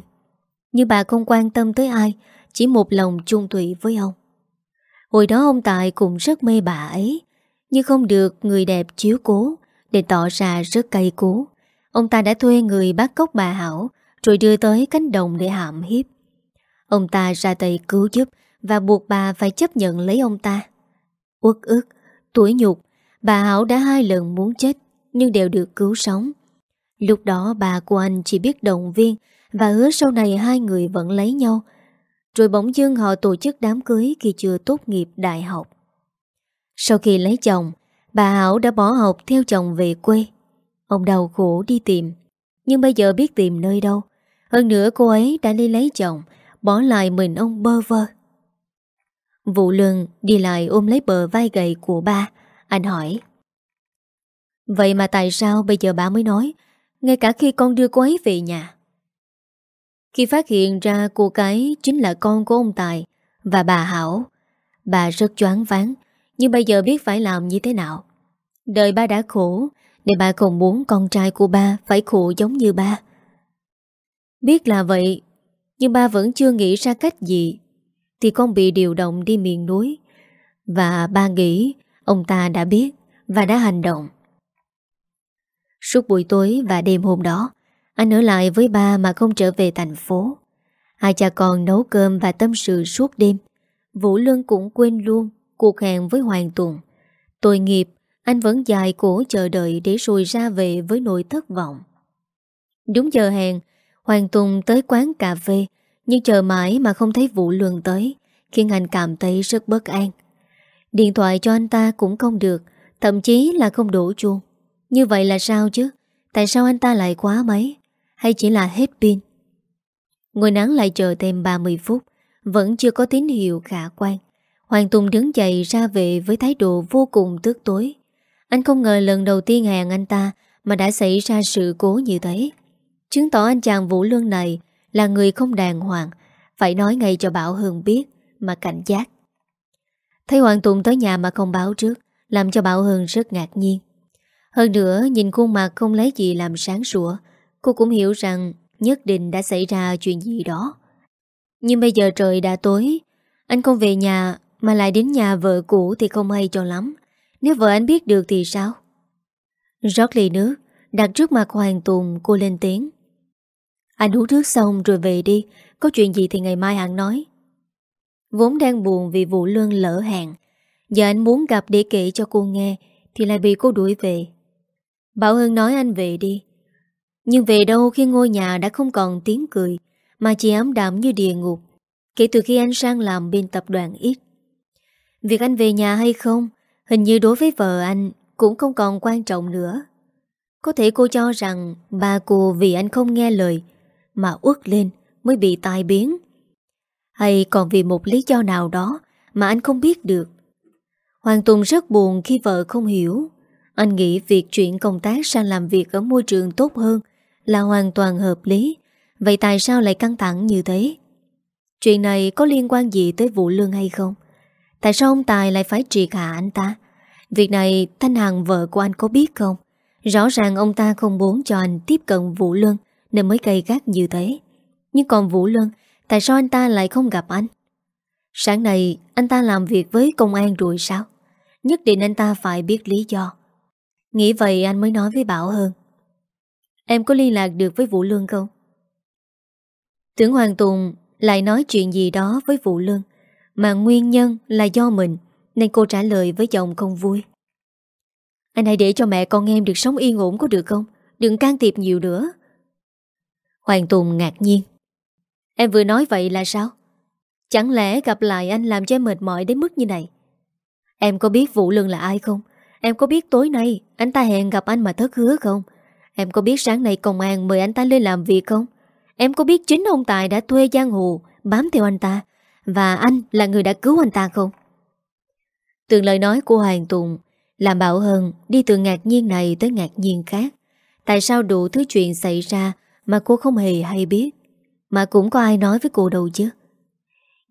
Nhưng bà không quan tâm tới ai, chỉ một lòng chung thủy với ông. Hồi đó ông Tài cũng rất mê bà ấy, nhưng không được người đẹp chiếu cố, để tỏ ra rất cay cú. Ông ta đã thuê người bắt cóc bà Hảo Rồi đưa tới cánh đồng để hạm hiếp Ông ta ra tay cứu giúp Và buộc bà phải chấp nhận lấy ông ta Uất ức, tuổi nhục. Bà Hảo đã hai lần muốn chết Nhưng đều được cứu sống. Lúc đó bà của anh chỉ biết động viên Và hứa sau này hai người vẫn lấy nhau. Rồi bỗng dưng họ tổ chức đám cưới Khi chưa tốt nghiệp đại học. Sau khi lấy chồng Bà Hảo đã bỏ học theo chồng về quê. Ông đau khổ đi tìm Nhưng bây giờ biết tìm nơi đâu. Hơn nữa cô ấy đã đi lấy chồng Bỏ lại mình ông bơ vơ. Vụ Lương đi lại ôm lấy bờ vai gầy của ba. Anh hỏi. Vậy mà tại sao bây giờ bà mới nói? Ngay cả khi con đưa cô ấy về nhà. Khi phát hiện ra cô cái chính là con của ông Tài Và bà Hảo, Bà rất choáng váng. Nhưng bây giờ biết phải làm như thế nào? Đời ba đã khổ, Nên bà không muốn con trai của ba Phải khổ giống như ba. Biết là vậy, Nhưng ba vẫn chưa nghĩ ra cách gì. Thì con bị điều động đi miền núi. Và ba nghĩ, Ông ta đã biết Và đã hành động. Suốt buổi tối và đêm hôm đó, Anh ở lại với ba mà không trở về thành phố. Hai cha con nấu cơm và tâm sự suốt đêm. Vũ lương cũng quên luôn Cuộc hẹn với Hoàng Tùng. Tội nghiệp, Anh vẫn dài cổ chờ đợi Để rồi ra về với nỗi thất vọng. Đúng giờ hẹn, Hoàng Tùng tới quán cà phê. Nhưng chờ mãi mà không thấy Vũ Luân tới, Khiến anh cảm thấy rất bất an. Điện thoại cho anh ta cũng không được, Thậm chí là không đổ chuông. Như vậy là sao chứ? Tại sao anh ta lại quá máy? Hay chỉ là hết pin? Ngồi nắng lại chờ thêm 30 phút, Vẫn chưa có tín hiệu khả quan. Hoàng Tùng đứng dậy ra về Với thái độ vô cùng tức tối. Anh không ngờ lần đầu tiên hẹn anh ta Mà đã xảy ra sự cố như thế. Chứng tỏ anh chàng Vũ Lương này là người không đàng hoàng, Phải nói ngay cho Bảo Hương biết Mà cảnh giác. Thấy Hoàng Tùng tới nhà mà không báo trước, Làm cho Bảo Hương rất ngạc nhiên. Hơn nữa, nhìn khuôn mặt không lấy gì làm sáng sủa, Cô cũng hiểu rằng Nhất định đã xảy ra chuyện gì đó. Nhưng bây giờ trời đã tối, Anh không về nhà Mà lại đến nhà vợ cũ thì không hay cho lắm. Nếu vợ anh biết được thì sao? Rót ly nước, Đặt trước mặt Hoàng Tùng, cô lên tiếng. Anh uống trước xong rồi về đi. Có chuyện gì thì ngày mai hẳn nói. Vốn đang buồn vì vụ lương lỡ hẹn, Giờ anh muốn gặp để kể cho cô nghe, Thì lại bị cô đuổi về. Bảo Hưng nói anh về đi. Nhưng về đâu khi ngôi nhà đã không còn tiếng cười, Mà chỉ ám đạm như địa ngục, Kể từ khi anh sang làm bên tập đoàn ít Việc anh về nhà hay không, Hình như đối với vợ anh Cũng không còn quan trọng nữa. Có thể cô cho rằng Ba cô vì anh không nghe lời mà uất lên mới bị tai biến hay còn vì một lý do nào đó Mà anh không biết được Hoàng Tùng rất buồn khi vợ không hiểu Anh nghĩ việc chuyển công tác sang làm việc ở môi trường tốt hơn Là hoàn toàn hợp lý Vậy tại sao lại căng thẳng như thế? Chuyện này có liên quan gì tới vụ lương hay không? Tại sao ông Tài lại phải triệt hạ anh ta? Việc này Thanh Hằng vợ của anh có biết không? Rõ ràng ông ta không muốn cho anh tiếp cận Vũ lương nên mới gây gắt như thế. Nhưng còn Vũ Luân Tại sao anh ta lại không gặp anh? Sáng nay, anh ta làm việc với công an rồi sao? Nhất định anh ta phải biết lý do. Nghĩ vậy anh mới nói với Bảo hơn. Em có liên lạc được với Vũ Lương không? Tưởng Hoàng Tùng lại nói chuyện gì đó với Vũ Lương Mà nguyên nhân là do mình, Nên cô trả lời với giọng không vui. Anh hãy để cho mẹ con em được sống yên ổn có được không? Đừng can thiệp nhiều nữa. Hoàng Tùng ngạc nhiên Em vừa nói vậy là sao? Chẳng lẽ gặp lại anh làm cho em mệt mỏi đến mức như này? Em có biết Vũ Lương là ai không? Em có biết tối nay anh ta hẹn gặp anh mà thất hứa không? Em có biết sáng nay công an mời anh ta lên làm việc không? Em có biết chính ông Tài đã thuê giang hồ bám theo anh ta và anh là người đã cứu anh ta không? Từng lời nói của Hoàng Tùng, làm Bảo Hân đi từ ngạc nhiên này tới ngạc nhiên khác. Tại sao đủ thứ chuyện xảy ra mà cô không hề hay biết? Mà cũng có ai nói với cô đâu chứ.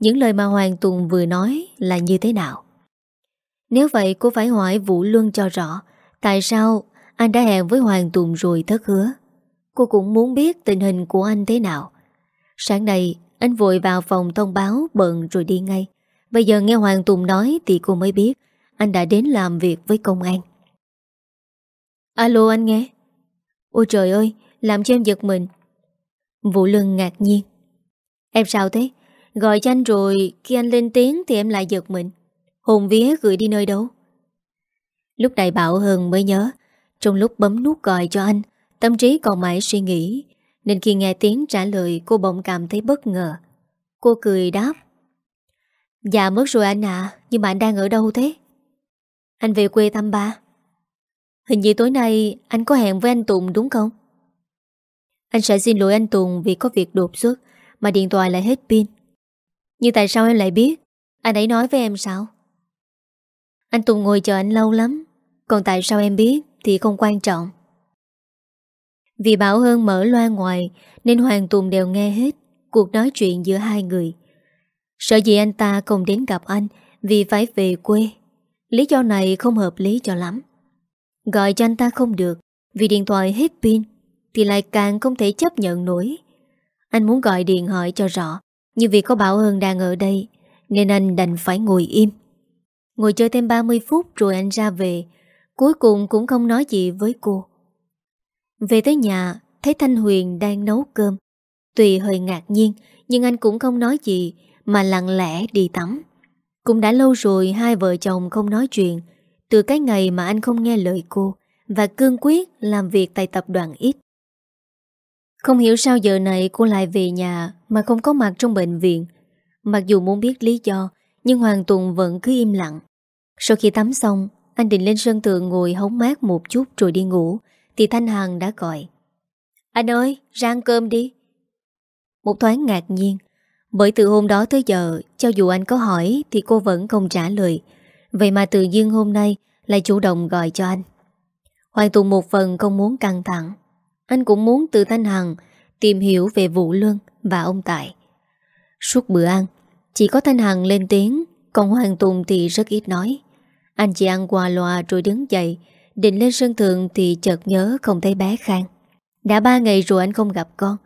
Những lời mà Hoàng Tùng vừa nói là như thế nào? Nếu vậy, cô phải hỏi Vũ Luân cho rõ Tại sao anh đã hẹn với Hoàng Tùng rồi thất hứa. Cô cũng muốn biết tình hình của anh thế nào. Sáng nay, anh vội vào phòng thông báo bận rồi đi ngay. Bây giờ nghe Hoàng Tùng nói thì cô mới biết Anh đã đến làm việc với công an. Alo anh nghe. Ôi trời ơi làm cho em giật mình Vũ Lân ngạc nhiên Em sao thế? Gọi cho anh rồi, Khi anh lên tiếng thì em lại giật mình Hồn vía gửi đi nơi đâu? Lúc này Bảo Hân mới nhớ, Trong lúc bấm nút gọi cho anh, Tâm trí còn mãi suy nghĩ, Nên khi nghe tiếng trả lời, cô bỗng cảm thấy bất ngờ Cô cười đáp Dạ mất rồi anh à Nhưng mà anh đang ở đâu thế? Anh về quê thăm ba Hình như tối nay anh có hẹn với anh Tùng đúng không? Anh sẽ xin lỗi anh Tùng vì có việc đột xuất, Mà điện thoại lại hết pin. Nhưng tại sao em lại biết? Anh ấy nói với em sao? Anh Tùng ngồi chờ anh lâu lắm, Còn tại sao em biết Thì không quan trọng. Vì Bảo Hơn mở loa ngoài, Nên Hoàng Tùng đều nghe hết Cuộc nói chuyện giữa hai người. Sợ gì anh ta không đến gặp anh Vì phải về quê. Lý do này không hợp lý cho lắm. Gọi cho anh ta không được, Vì điện thoại hết pin. Thì lại càng không thể chấp nhận nổi. Anh muốn gọi điện hỏi cho rõ, Nhưng vì có Bảo Hân đang ở đây, Nên anh đành phải ngồi im. Ngồi chơi thêm 30 phút rồi anh ra về, Cuối cùng cũng không nói gì với cô. Về tới nhà, Thấy Thanh Huyền đang nấu cơm. Tùy hơi ngạc nhiên, Nhưng anh cũng không nói gì, Mà lặng lẽ đi tắm. Cũng đã lâu rồi hai vợ chồng không nói chuyện. Từ cái ngày mà anh không nghe lời cô, Và cương quyết làm việc tại tập đoàn ít không hiểu sao giờ này cô lại về nhà Mà không có mặt trong bệnh viện. Mặc dù muốn biết lý do, Nhưng Hoàng Tùng vẫn cứ im lặng. Sau khi tắm xong, Anh định lên sân thượng ngồi hóng mát một chút rồi đi ngủ, Thì Thanh Hằng đã gọi. Anh ơi, ra ăn cơm đi. Một thoáng ngạc nhiên, Bởi từ hôm đó tới giờ, Cho dù anh có hỏi Thì cô vẫn không trả lời. Vậy mà tự nhiên hôm nay Lại chủ động gọi cho anh. Hoàng Tùng một phần không muốn căng thẳng. Anh cũng muốn từ Thanh Hằng Tìm hiểu về vũ lương và ông tài. Suốt bữa ăn, Chỉ có Thanh Hằng lên tiếng, Còn Hoàng Tùng thì rất ít nói. Anh chỉ ăn quà loa rồi đứng dậy, Định lên sân thượng thì chợt nhớ không thấy bé Khang. Đã ba ngày rồi anh không gặp con.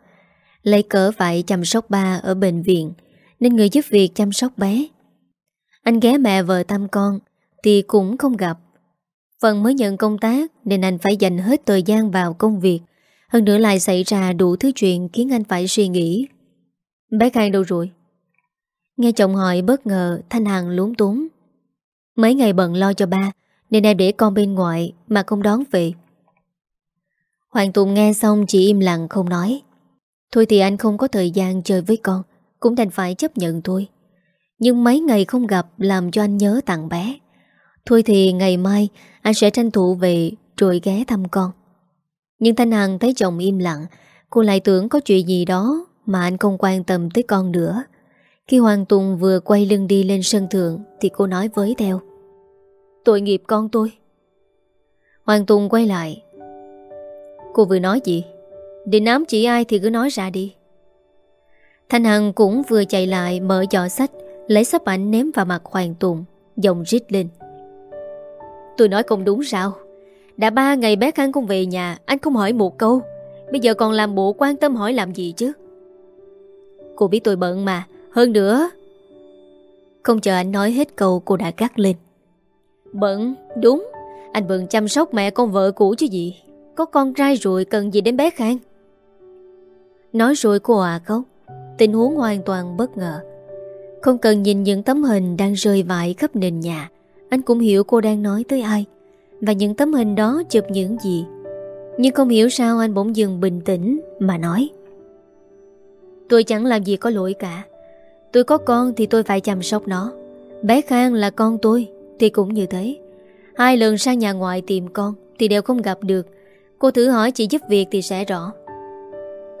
Lấy cỡ phải chăm sóc ba ở bệnh viện, Nên người giúp việc chăm sóc bé. Anh ghé mẹ vợ thăm con Thì cũng không gặp. Phần mới nhận công tác Nên anh phải dành hết thời gian vào công việc. Hơn nữa lại xảy ra đủ thứ chuyện Khiến anh phải suy nghĩ. Bé Khang đâu rồi? Nghe chồng hỏi bất ngờ, Thanh Hằng lúng túng. Mấy ngày bận lo cho ba, Nên em để con bên ngoài Mà không đón về. Hoàng Tùng nghe xong chỉ im lặng không nói. Thôi thì anh không có thời gian chơi với con, Cũng đành phải chấp nhận thôi. Nhưng mấy ngày không gặp Làm cho anh nhớ tặng bé. Thôi thì ngày mai Anh sẽ tranh thủ về rồi ghé thăm con. Nhưng Thanh Hằng thấy chồng im lặng. Cô lại tưởng có chuyện gì đó Mà anh không quan tâm tới con nữa. Khi Hoàng Tùng vừa quay lưng đi lên sân thượng Thì cô nói với theo. Tội nghiệp con tôi. Hoàng Tùng quay lại. Cô vừa nói gì? Định ám chỉ ai thì cứ nói ra đi. Thanh Hằng cũng vừa chạy lại Mở giỏ sách, Lấy sắp ảnh ném vào mặt Hoàng Tùng, Giọng rít lên. Tôi nói không đúng sao? Đã ba ngày bé Khang không về nhà Anh không hỏi một câu. Bây giờ còn làm bộ quan tâm hỏi làm gì chứ? Cô biết tôi bận mà Hơn nữa. Không chờ anh nói hết câu cô đã gắt lên. Bận, đúng. Anh bận chăm sóc mẹ con vợ cũ chứ gì? Có con trai rồi cần gì đến bé Khang? Nói rồi cô à khóc. Tình huống hoàn toàn bất ngờ. Không cần nhìn những tấm hình đang rơi vãi khắp nền nhà. Anh cũng hiểu cô đang nói tới ai. Và những tấm hình đó chụp những gì. Nhưng không hiểu sao anh bỗng dừng bình tĩnh Mà nói. Tôi chẳng làm gì có lỗi cả. Tôi có con thì tôi phải chăm sóc nó. Bé Khang là con tôi Thì cũng như thế. Hai lần sang nhà ngoại tìm con Thì đều không gặp được. Cô thử hỏi chị giúp việc thì sẽ rõ.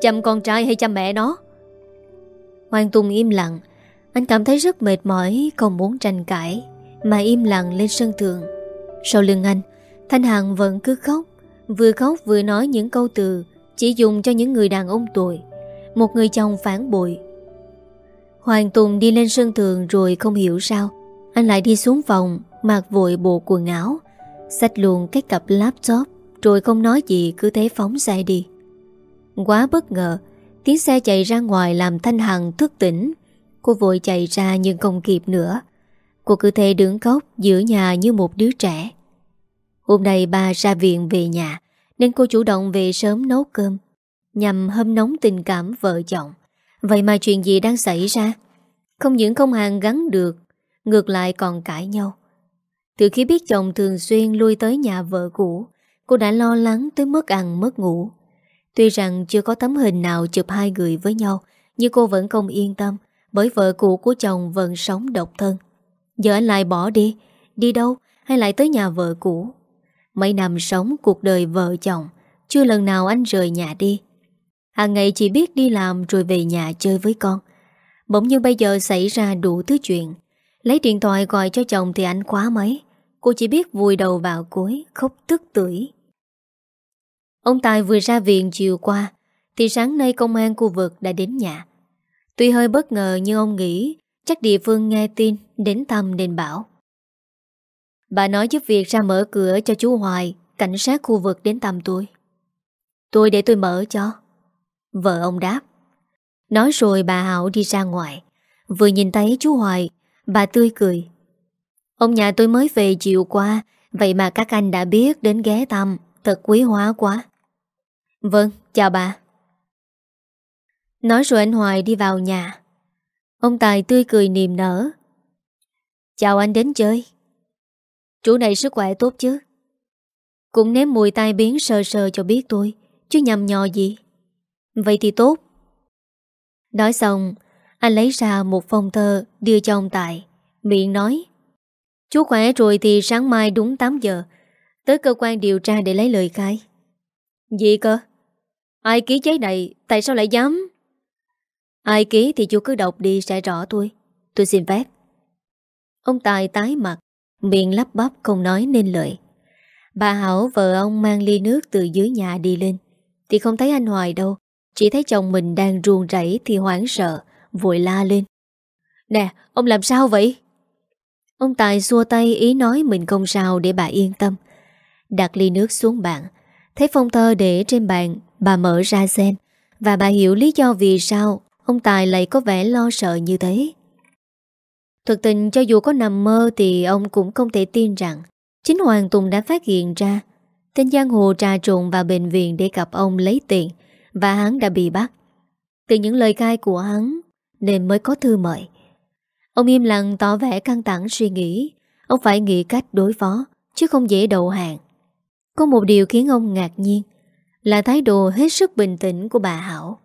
Chăm con trai hay chăm mẹ nó? Hoàng Tùng im lặng. Anh cảm thấy rất mệt mỏi, Không muốn tranh cãi, Mà im lặng lên sân thượng. Sau lưng anh Thanh Hằng vẫn cứ khóc, Vừa khóc vừa nói những câu từ, Chỉ dùng cho những người đàn ông tuổi Một người chồng phản bội. Hoàng Tùng đi lên sân thượng Rồi không hiểu sao, Anh lại đi xuống phòng, Mặc vội bộ quần áo, Xách luôn cái cặp laptop, Rồi không nói gì, cứ thế phóng xe đi. Quá bất ngờ, Tiếng xe chạy ra ngoài làm Thanh Hằng thức tỉnh. Cô vội chạy ra nhưng không kịp nữa. Cô cứ thế đứng khóc giữa nhà như một đứa trẻ. Hôm nay bà ra viện về nhà, Nên cô chủ động về sớm nấu cơm, Nhằm hâm nóng tình cảm vợ chồng. Vậy mà chuyện gì đang xảy ra? Không những không hàng gắn được, Ngược lại còn cãi nhau. Từ khi biết chồng thường xuyên lui tới nhà vợ cũ, Cô đã lo lắng tới mất ăn mất ngủ. Tuy rằng chưa có tấm hình nào chụp hai người với nhau, Nhưng cô vẫn không yên tâm, Bởi vợ cũ của chồng vẫn sống độc thân. Giờ anh lại bỏ đi Đi đâu hay lại tới nhà vợ cũ? Mấy năm sống cuộc đời vợ chồng, Chưa lần nào anh rời nhà đi. Hàng ngày chỉ biết đi làm rồi về nhà chơi với con. Bỗng như bây giờ xảy ra đủ thứ chuyện. Lấy điện thoại gọi cho chồng thì anh quá mấy Cô chỉ biết vùi đầu vào cuối Khóc tức tưởi. Ông Tài vừa ra viện chiều qua, Thì sáng nay công an khu vực đã đến nhà. Tuy hơi bất ngờ nhưng ông nghĩ Chắc địa phương nghe tin Đến thăm nên bảo. Bà nói giúp việc ra mở cửa cho chú Hoài Cảnh sát khu vực đến thăm tôi. Tôi để tôi mở cho. Vợ ông đáp. Nói rồi bà Hảo đi ra ngoài. Vừa nhìn thấy chú Hoài Bà tươi cười. Ông nhà tôi mới về chiều qua Vậy mà các anh đã biết đến ghé thăm Thật quý hóa quá. Vâng, chào bà. Nói rồi anh Hoài đi vào nhà. Ông Tài tươi cười niềm nở. Chào anh đến chơi. Chú này sức khỏe tốt chứ? Cũng nếm mùi tai biến sờ sờ cho biết tôi, Chứ nhầm nhò gì. Vậy thì tốt. Nói xong, Anh lấy ra một phong thơ Đưa cho ông Tài, Miệng nói, Chú khỏe rồi thì sáng mai đúng 8 giờ, Tới cơ quan điều tra để lấy lời khai. Gì cơ? Ai ký giấy này, Tại sao lại dám? Ai ký thì chú cứ đọc đi, sẽ rõ tôi. Tôi xin phép. Ông Tài tái mặt. Miệng lắp bắp không nói nên lời. Bà Hảo vợ ông mang ly nước từ dưới nhà đi lên. Thì không thấy anh Hoài đâu, Chỉ thấy chồng mình đang ruồn rảy Thì hoảng sợ, Vội la lên. Nè, ông làm sao vậy? Ông Tài xua tay ý nói mình không sao để bà yên tâm. Đặt ly nước xuống bàn, Thấy phong thơ để trên bàn, Bà mở ra xem. Và bà hiểu lý do vì sao Ông Tài lại có vẻ lo sợ như thế. Thực tình cho dù có nằm mơ Thì ông cũng không thể tin rằng Chính Hoàng Tùng đã phát hiện ra. Tên giang hồ trà trộn vào bệnh viện Để gặp ông lấy tiền Và hắn đã bị bắt. Từ những lời khai của hắn Nên mới có thư mời. Ông im lặng tỏ vẻ căng thẳng suy nghĩ. Ông phải nghĩ cách đối phó, Chứ không dễ đầu hàng. Có một điều khiến ông ngạc nhiên Là thái độ hết sức bình tĩnh của bà Hảo.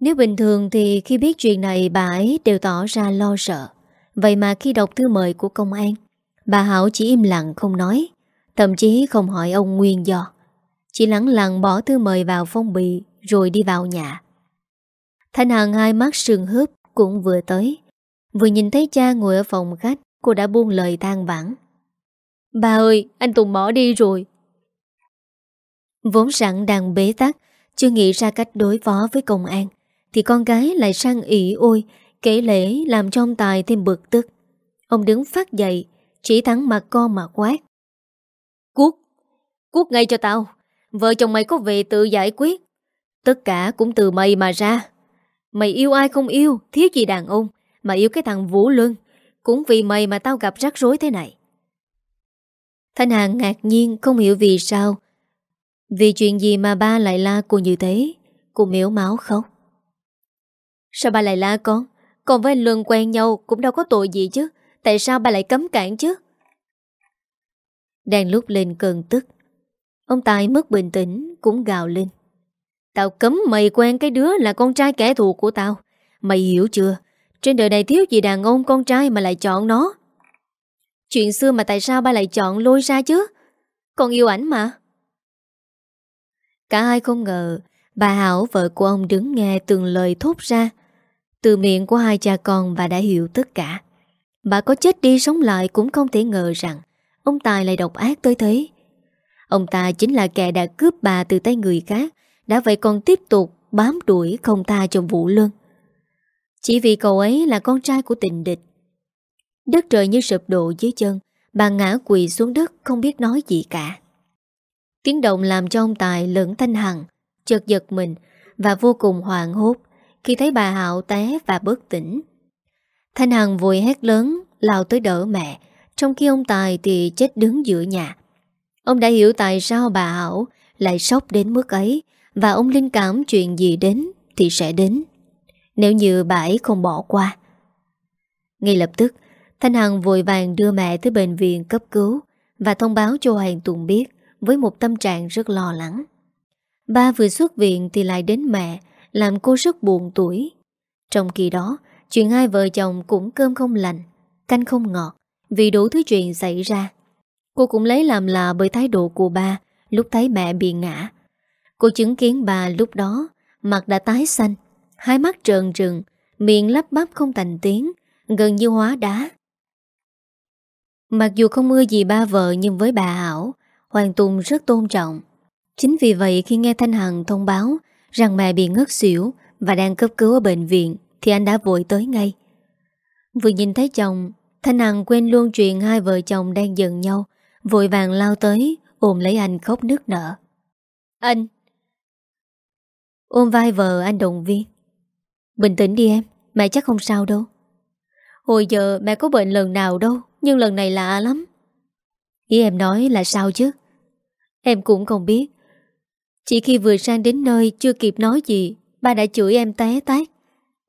Nếu bình thường thì khi biết chuyện này, bà ấy đều tỏ ra lo sợ. Vậy mà khi đọc thư mời của công an, Bà Hảo chỉ im lặng không nói, Thậm chí không hỏi ông nguyên do. Chỉ lắng lặng bỏ thư mời vào phong bì, Rồi đi vào nhà. Thanh Hằng hai mắt sườn hướp Cũng vừa tới. Vừa nhìn thấy cha ngồi ở phòng khách, Cô đã buông lời than vãn. Bà ơi, anh Tùng bỏ đi rồi. Vốn sẵn đang bế tắc, Chưa nghĩ ra cách đối phó với công an. Thì con gái lại sang ỉ ôi, Kể lễ làm cho ông Tài thêm bực tức. Ông đứng phát dậy, Chỉ thẳng mặt con mà quát. Cuốc cuốc ngay cho tao, Vợ chồng mày có về tự giải quyết. Tất cả cũng từ mày mà ra. Mày yêu ai không yêu, Thiếu gì đàn ông, mà yêu cái thằng Vũ Luân, Cũng vì mày mà tao gặp rắc rối thế này. Thanh Hàng ngạc nhiên, Không hiểu vì sao. Vì chuyện gì mà ba lại la cô như thế, Cô miếu máu khóc. Sao ba lại la con? Còn với anh Luân quen nhau Cũng đâu có tội gì chứ. Tại sao ba lại cấm cản chứ? Đang lúc lên cơn tức, Ông Tài mất bình tĩnh Cũng gào lên. Tao cấm mày quen cái đứa là con trai kẻ thù của tao. Mày hiểu chưa? Trên đời này thiếu gì đàn ông con trai mà lại chọn nó. Chuyện xưa mà tại sao ba lại chọn lôi ra chứ? Con yêu ảnh mà. Cả hai không ngờ, Bà Hảo, vợ của ông, đứng nghe từng lời thốt ra. Từ miệng của hai cha con bà đã hiểu tất cả. Bà có chết đi sống lại cũng không thể ngờ rằng Ông Tài lại độc ác tới thế. Ông ta chính là kẻ đã cướp bà từ tay người khác, Đã vậy còn tiếp tục bám đuổi không tha cho Vũ Luân. Chỉ vì cậu ấy là con trai của tình địch. Đất trời như sụp đổ dưới chân, Bà ngã quỳ xuống đất không biết nói gì cả. Tiếng động làm cho ông Tài lẫn Thanh Hằng, Chợt giật mình Và vô cùng hoàng hốt. Khi thấy bà Hạo té và bớt tỉnh. Thanh Hằng vội hét lớn, lao tới đỡ mẹ, Trong khi ông Tài thì chết đứng giữa nhà. Ông đã hiểu tại sao bà Hảo Lại sốc đến mức ấy, Và ông linh cảm chuyện gì đến Thì sẽ đến, nếu như bà ấy không bỏ qua. Ngay lập tức, Thanh Hằng vội vàng đưa mẹ tới bệnh viện cấp cứu Và thông báo cho Hoàng Tùng biết, Với một tâm trạng rất lo lắng. Ba vừa xuất viện thì lại đến mẹ làm cô rất buồn tuổi. Trong khi đó, Chuyện hai vợ chồng cũng cơm không lành, Canh không ngọt Vì đủ thứ chuyện xảy ra. Cô cũng lấy làm lạ bởi thái độ của ba, Lúc thấy mẹ bị ngã. Cô chứng kiến bà lúc đó, Mặt đã tái xanh, Hai mắt trợn trừng, Miệng lắp bắp không thành tiếng, Gần như hóa đá. Mặc dù không mưa gì ba vợ Nhưng với bà Hảo Hoàng Tùng rất tôn trọng. Chính vì vậy khi nghe Thanh Hằng thông báo Rằng mẹ bị ngất xỉu Và đang cấp cứu ở bệnh viện Thì anh đã vội tới ngay. Vừa nhìn thấy chồng, Thanh Hằng quên luôn chuyện hai vợ chồng đang giận nhau, Vội vàng lao tới Ôm lấy anh khóc nước nở. Anh. Ôm vai vợ anh động viên. Bình tĩnh đi em, Mẹ chắc không sao đâu. Hồi giờ mẹ có bệnh lần nào đâu, Nhưng lần này lạ lắm. Ý em nói là sao chứ? Em cũng không biết chỉ khi vừa sang đến nơi Chưa kịp nói gì, Ba đã chửi em té tát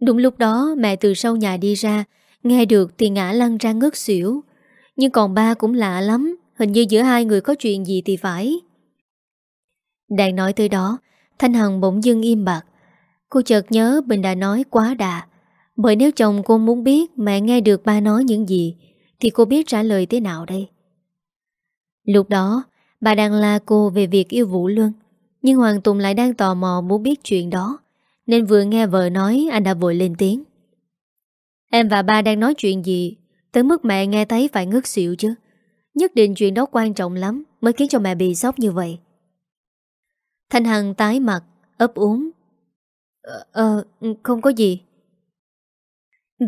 Đúng lúc đó, mẹ từ sau nhà đi ra, Nghe được thì ngã lăn ra ngất xỉu. Nhưng còn ba cũng lạ lắm, Hình như giữa hai người có chuyện gì thì phải. Đang nói tới đó, Thanh Hằng bỗng dưng im bặt. Cô chợt nhớ mình đã nói quá đà. Bởi nếu chồng cô muốn biết Mẹ nghe được ba nói những gì, Thì cô biết trả lời thế nào đây? Lúc đó Bà đang la cô về việc yêu Vũ Luân. Nhưng Hoàng Tùng lại đang tò mò muốn biết chuyện đó, Nên vừa nghe vợ nói Anh đã vội lên tiếng. Em và ba đang nói chuyện gì? Tới mức mẹ nghe thấy phải ngất xỉu chứ. Nhất định chuyện đó quan trọng lắm Mới khiến cho mẹ bị sốc như vậy. Thanh Hằng tái mặt, ấp úng. Ờ, ờ không có gì.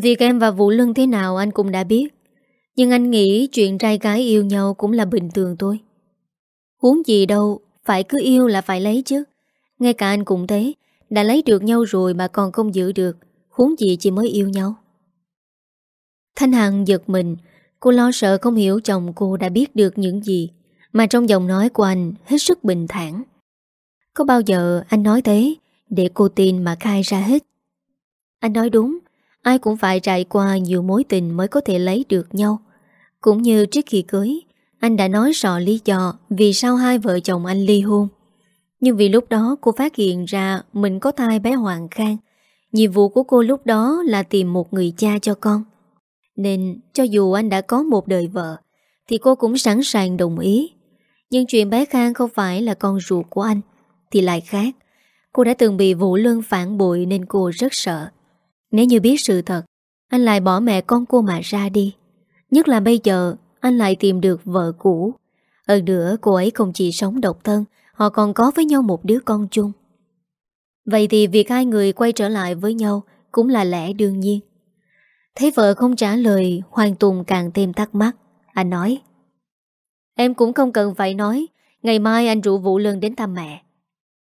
Việc em và Vũ Lân thế nào anh cũng đã biết. Nhưng anh nghĩ chuyện trai gái yêu nhau cũng là bình thường thôi. Huống gì đâu phải cứ yêu là phải lấy chứ. Ngay cả anh cũng thế, Đã lấy được nhau rồi mà còn không giữ được, Huống gì chỉ mới yêu nhau. Thanh Hằng giật mình, Cô lo sợ không hiểu chồng cô đã biết được những gì, Mà trong giọng nói của anh hết sức bình thản. Có bao giờ anh nói thế Để cô tin mà khai ra hết? Anh nói đúng, Ai cũng phải trải qua nhiều mối tình mới có thể lấy được nhau, Cũng như trước khi cưới anh đã nói rõ lý do Vì sao hai vợ chồng anh ly hôn. Nhưng vì lúc đó cô phát hiện ra Mình có thai bé Hoàng Khang, Nhiệm vụ của cô lúc đó là tìm một người cha cho con. Nên cho dù anh đã có một đời vợ, Thì cô cũng sẵn sàng đồng ý. Nhưng chuyện bé Khang không phải là con ruột của anh, Thì lại khác. Cô đã từng bị Vũ Luân phản bội Nên cô rất sợ. Nếu như biết sự thật, Anh lại bỏ mẹ con cô mà ra đi. Nhất là bây giờ anh lại tìm được vợ cũ. Hơn nữa, cô ấy không chỉ sống độc thân, Họ còn có với nhau một đứa con chung. Vậy thì việc hai người quay trở lại với nhau Cũng là lẽ đương nhiên. Thấy vợ không trả lời, Hoàng Tùng càng thêm thắc mắc. Anh nói, Em cũng không cần phải nói, Ngày mai anh rủ Vũ Lân đến thăm mẹ.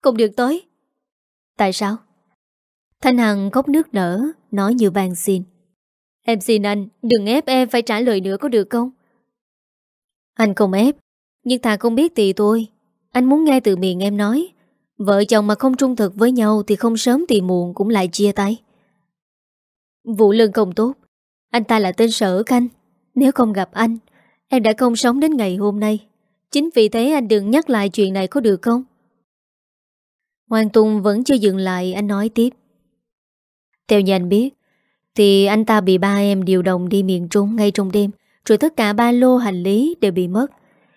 Không được tới Tại sao? Thanh Hằng khóc nước nở, Nói như vàng xin. Em xin anh đừng ép em phải trả lời nữa có được không? Anh không ép. Nhưng thà không biết thì tôi Anh muốn nghe từ miệng em nói. Vợ chồng mà không trung thực với nhau Thì không sớm thì muộn cũng lại chia tay. Vụ lương không tốt. Anh ta là tên sở canh. Nếu không gặp anh, Em đã không sống đến ngày hôm nay. Chính vì thế anh đừng nhắc lại chuyện này có được không? Hoàng Tùng vẫn chưa dừng lại, Anh nói tiếp. Theo như anh biết, Thì anh ta bị ba em điều động đi miền Trung ngay trong đêm. Rồi tất cả ba lô hành lý đều bị mất.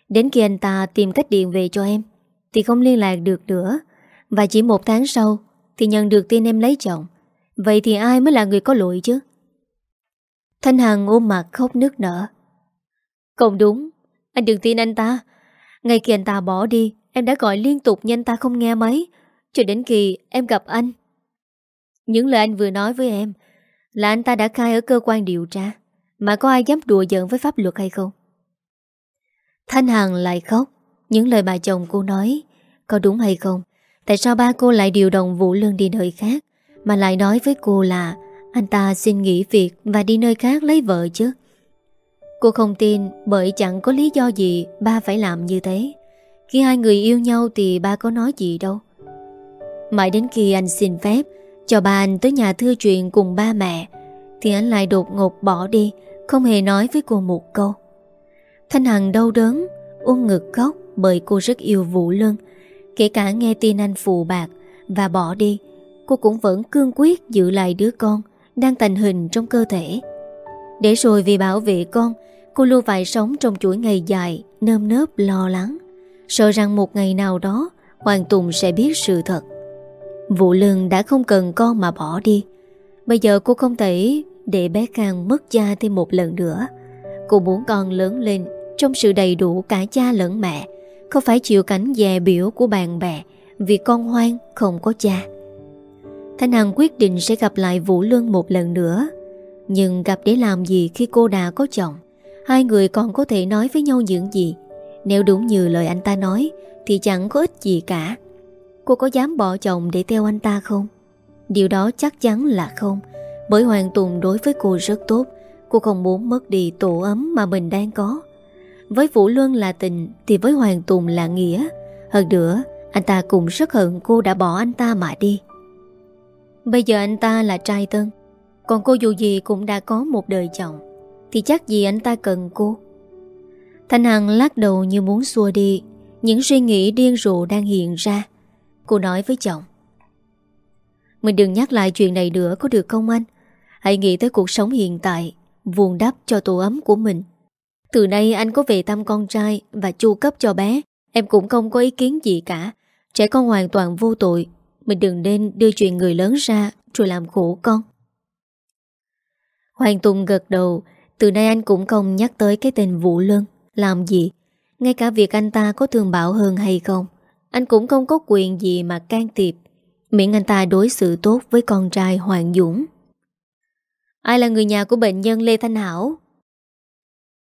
Đến khi anh ta tìm cách điện về cho em, Thì không liên lạc được nữa. Và chỉ một tháng sau, Thì nhận được tin em lấy chồng. Vậy thì ai mới là người có lỗi chứ? Thanh Hằng ôm mặt khóc nước nở. Không đúng, Anh đừng tin anh ta. Ngay khi anh ta bỏ đi, Em đã gọi liên tục nhưng anh ta không nghe mấy Cho đến khi em gặp anh. Những lời anh vừa nói với em Là anh ta đã khai ở cơ quan điều tra. Mà có ai dám đùa giỡn với pháp luật hay không? Thanh Hằng lại khóc. Những lời bà chồng cô nói, Có đúng hay không? Tại sao ba cô lại điều động Vũ Lương đi nơi khác? Mà lại nói với cô là, Anh ta xin nghỉ việc Và đi nơi khác lấy vợ chứ. Cô không tin, bởi chẳng có lý do gì Ba phải làm như thế. Khi hai người yêu nhau thì ba có nói gì đâu. Mãi đến khi anh xin phép, Cho ba anh tới nhà thư chuyện cùng ba mẹ, Thì anh lại đột ngột bỏ đi. Không hề nói với cô một câu Thanh Hằng đau đớn Ôm ngực khóc bởi cô rất yêu Vũ Lân Kể cả nghe tin anh phụ bạc Và bỏ đi cô cũng vẫn cương quyết giữ lại đứa con đang thành hình trong cơ thể. Để rồi vì bảo vệ con, cô luôn phải sống trong chuỗi ngày dài, nơm nớp lo lắng, sợ rằng một ngày nào đó Hoàng Tùng sẽ biết sự thật. Vũ Lương đã không cần con mà bỏ đi. Bây giờ cô không thể để bé Khang mất cha thêm một lần nữa. Cô muốn con lớn lên trong sự đầy đủ cả cha lẫn mẹ, không phải chịu cảnh dè biểu của bạn bè vì con hoang không có cha. Thanh Hằng quyết định sẽ gặp lại Vũ Luân một lần nữa Nhưng gặp để làm gì khi cô đã có chồng Hai người còn có thể nói với nhau những gì Nếu đúng như lời anh ta nói Thì chẳng có ích gì cả Cô có dám bỏ chồng để theo anh ta không? Điều đó chắc chắn là không bởi Hoàng Tùng đối với cô rất tốt. Cô không muốn mất đi tổ ấm mà mình đang có. Với Vũ Luân là tình, Thì với Hoàng Tùng là nghĩa. Hơn nữa, Anh ta cũng rất hận cô đã bỏ anh ta mà đi. Bây giờ anh ta là trai tân. Còn cô dù gì cũng đã có một đời chồng. Thì chắc gì anh ta cần cô? Thanh Hằng lắc đầu như muốn xua đi. Những suy nghĩ điên rồ đang hiện ra. Cô nói với chồng. Mình đừng nhắc lại chuyện này nữa có được không anh? Hãy nghĩ tới cuộc sống hiện tại, Vuông đắp cho tổ ấm của mình. Từ nay anh có về thăm con trai Và chu cấp cho bé. Em cũng không có ý kiến gì cả. Trẻ con hoàn toàn vô tội. Mình đừng nên đưa chuyện người lớn ra Rồi làm khổ con. Hoàng Tùng gật đầu. Từ nay anh cũng không nhắc tới cái tên Vũ Lân. Làm gì? Ngay cả việc anh ta có thương Bảo hơn hay không, Anh cũng không có quyền gì mà can thiệp. Miễn anh ta đối xử tốt với con trai Hoàng Dũng. Ai là người nhà của bệnh nhân Lê Thanh Hảo?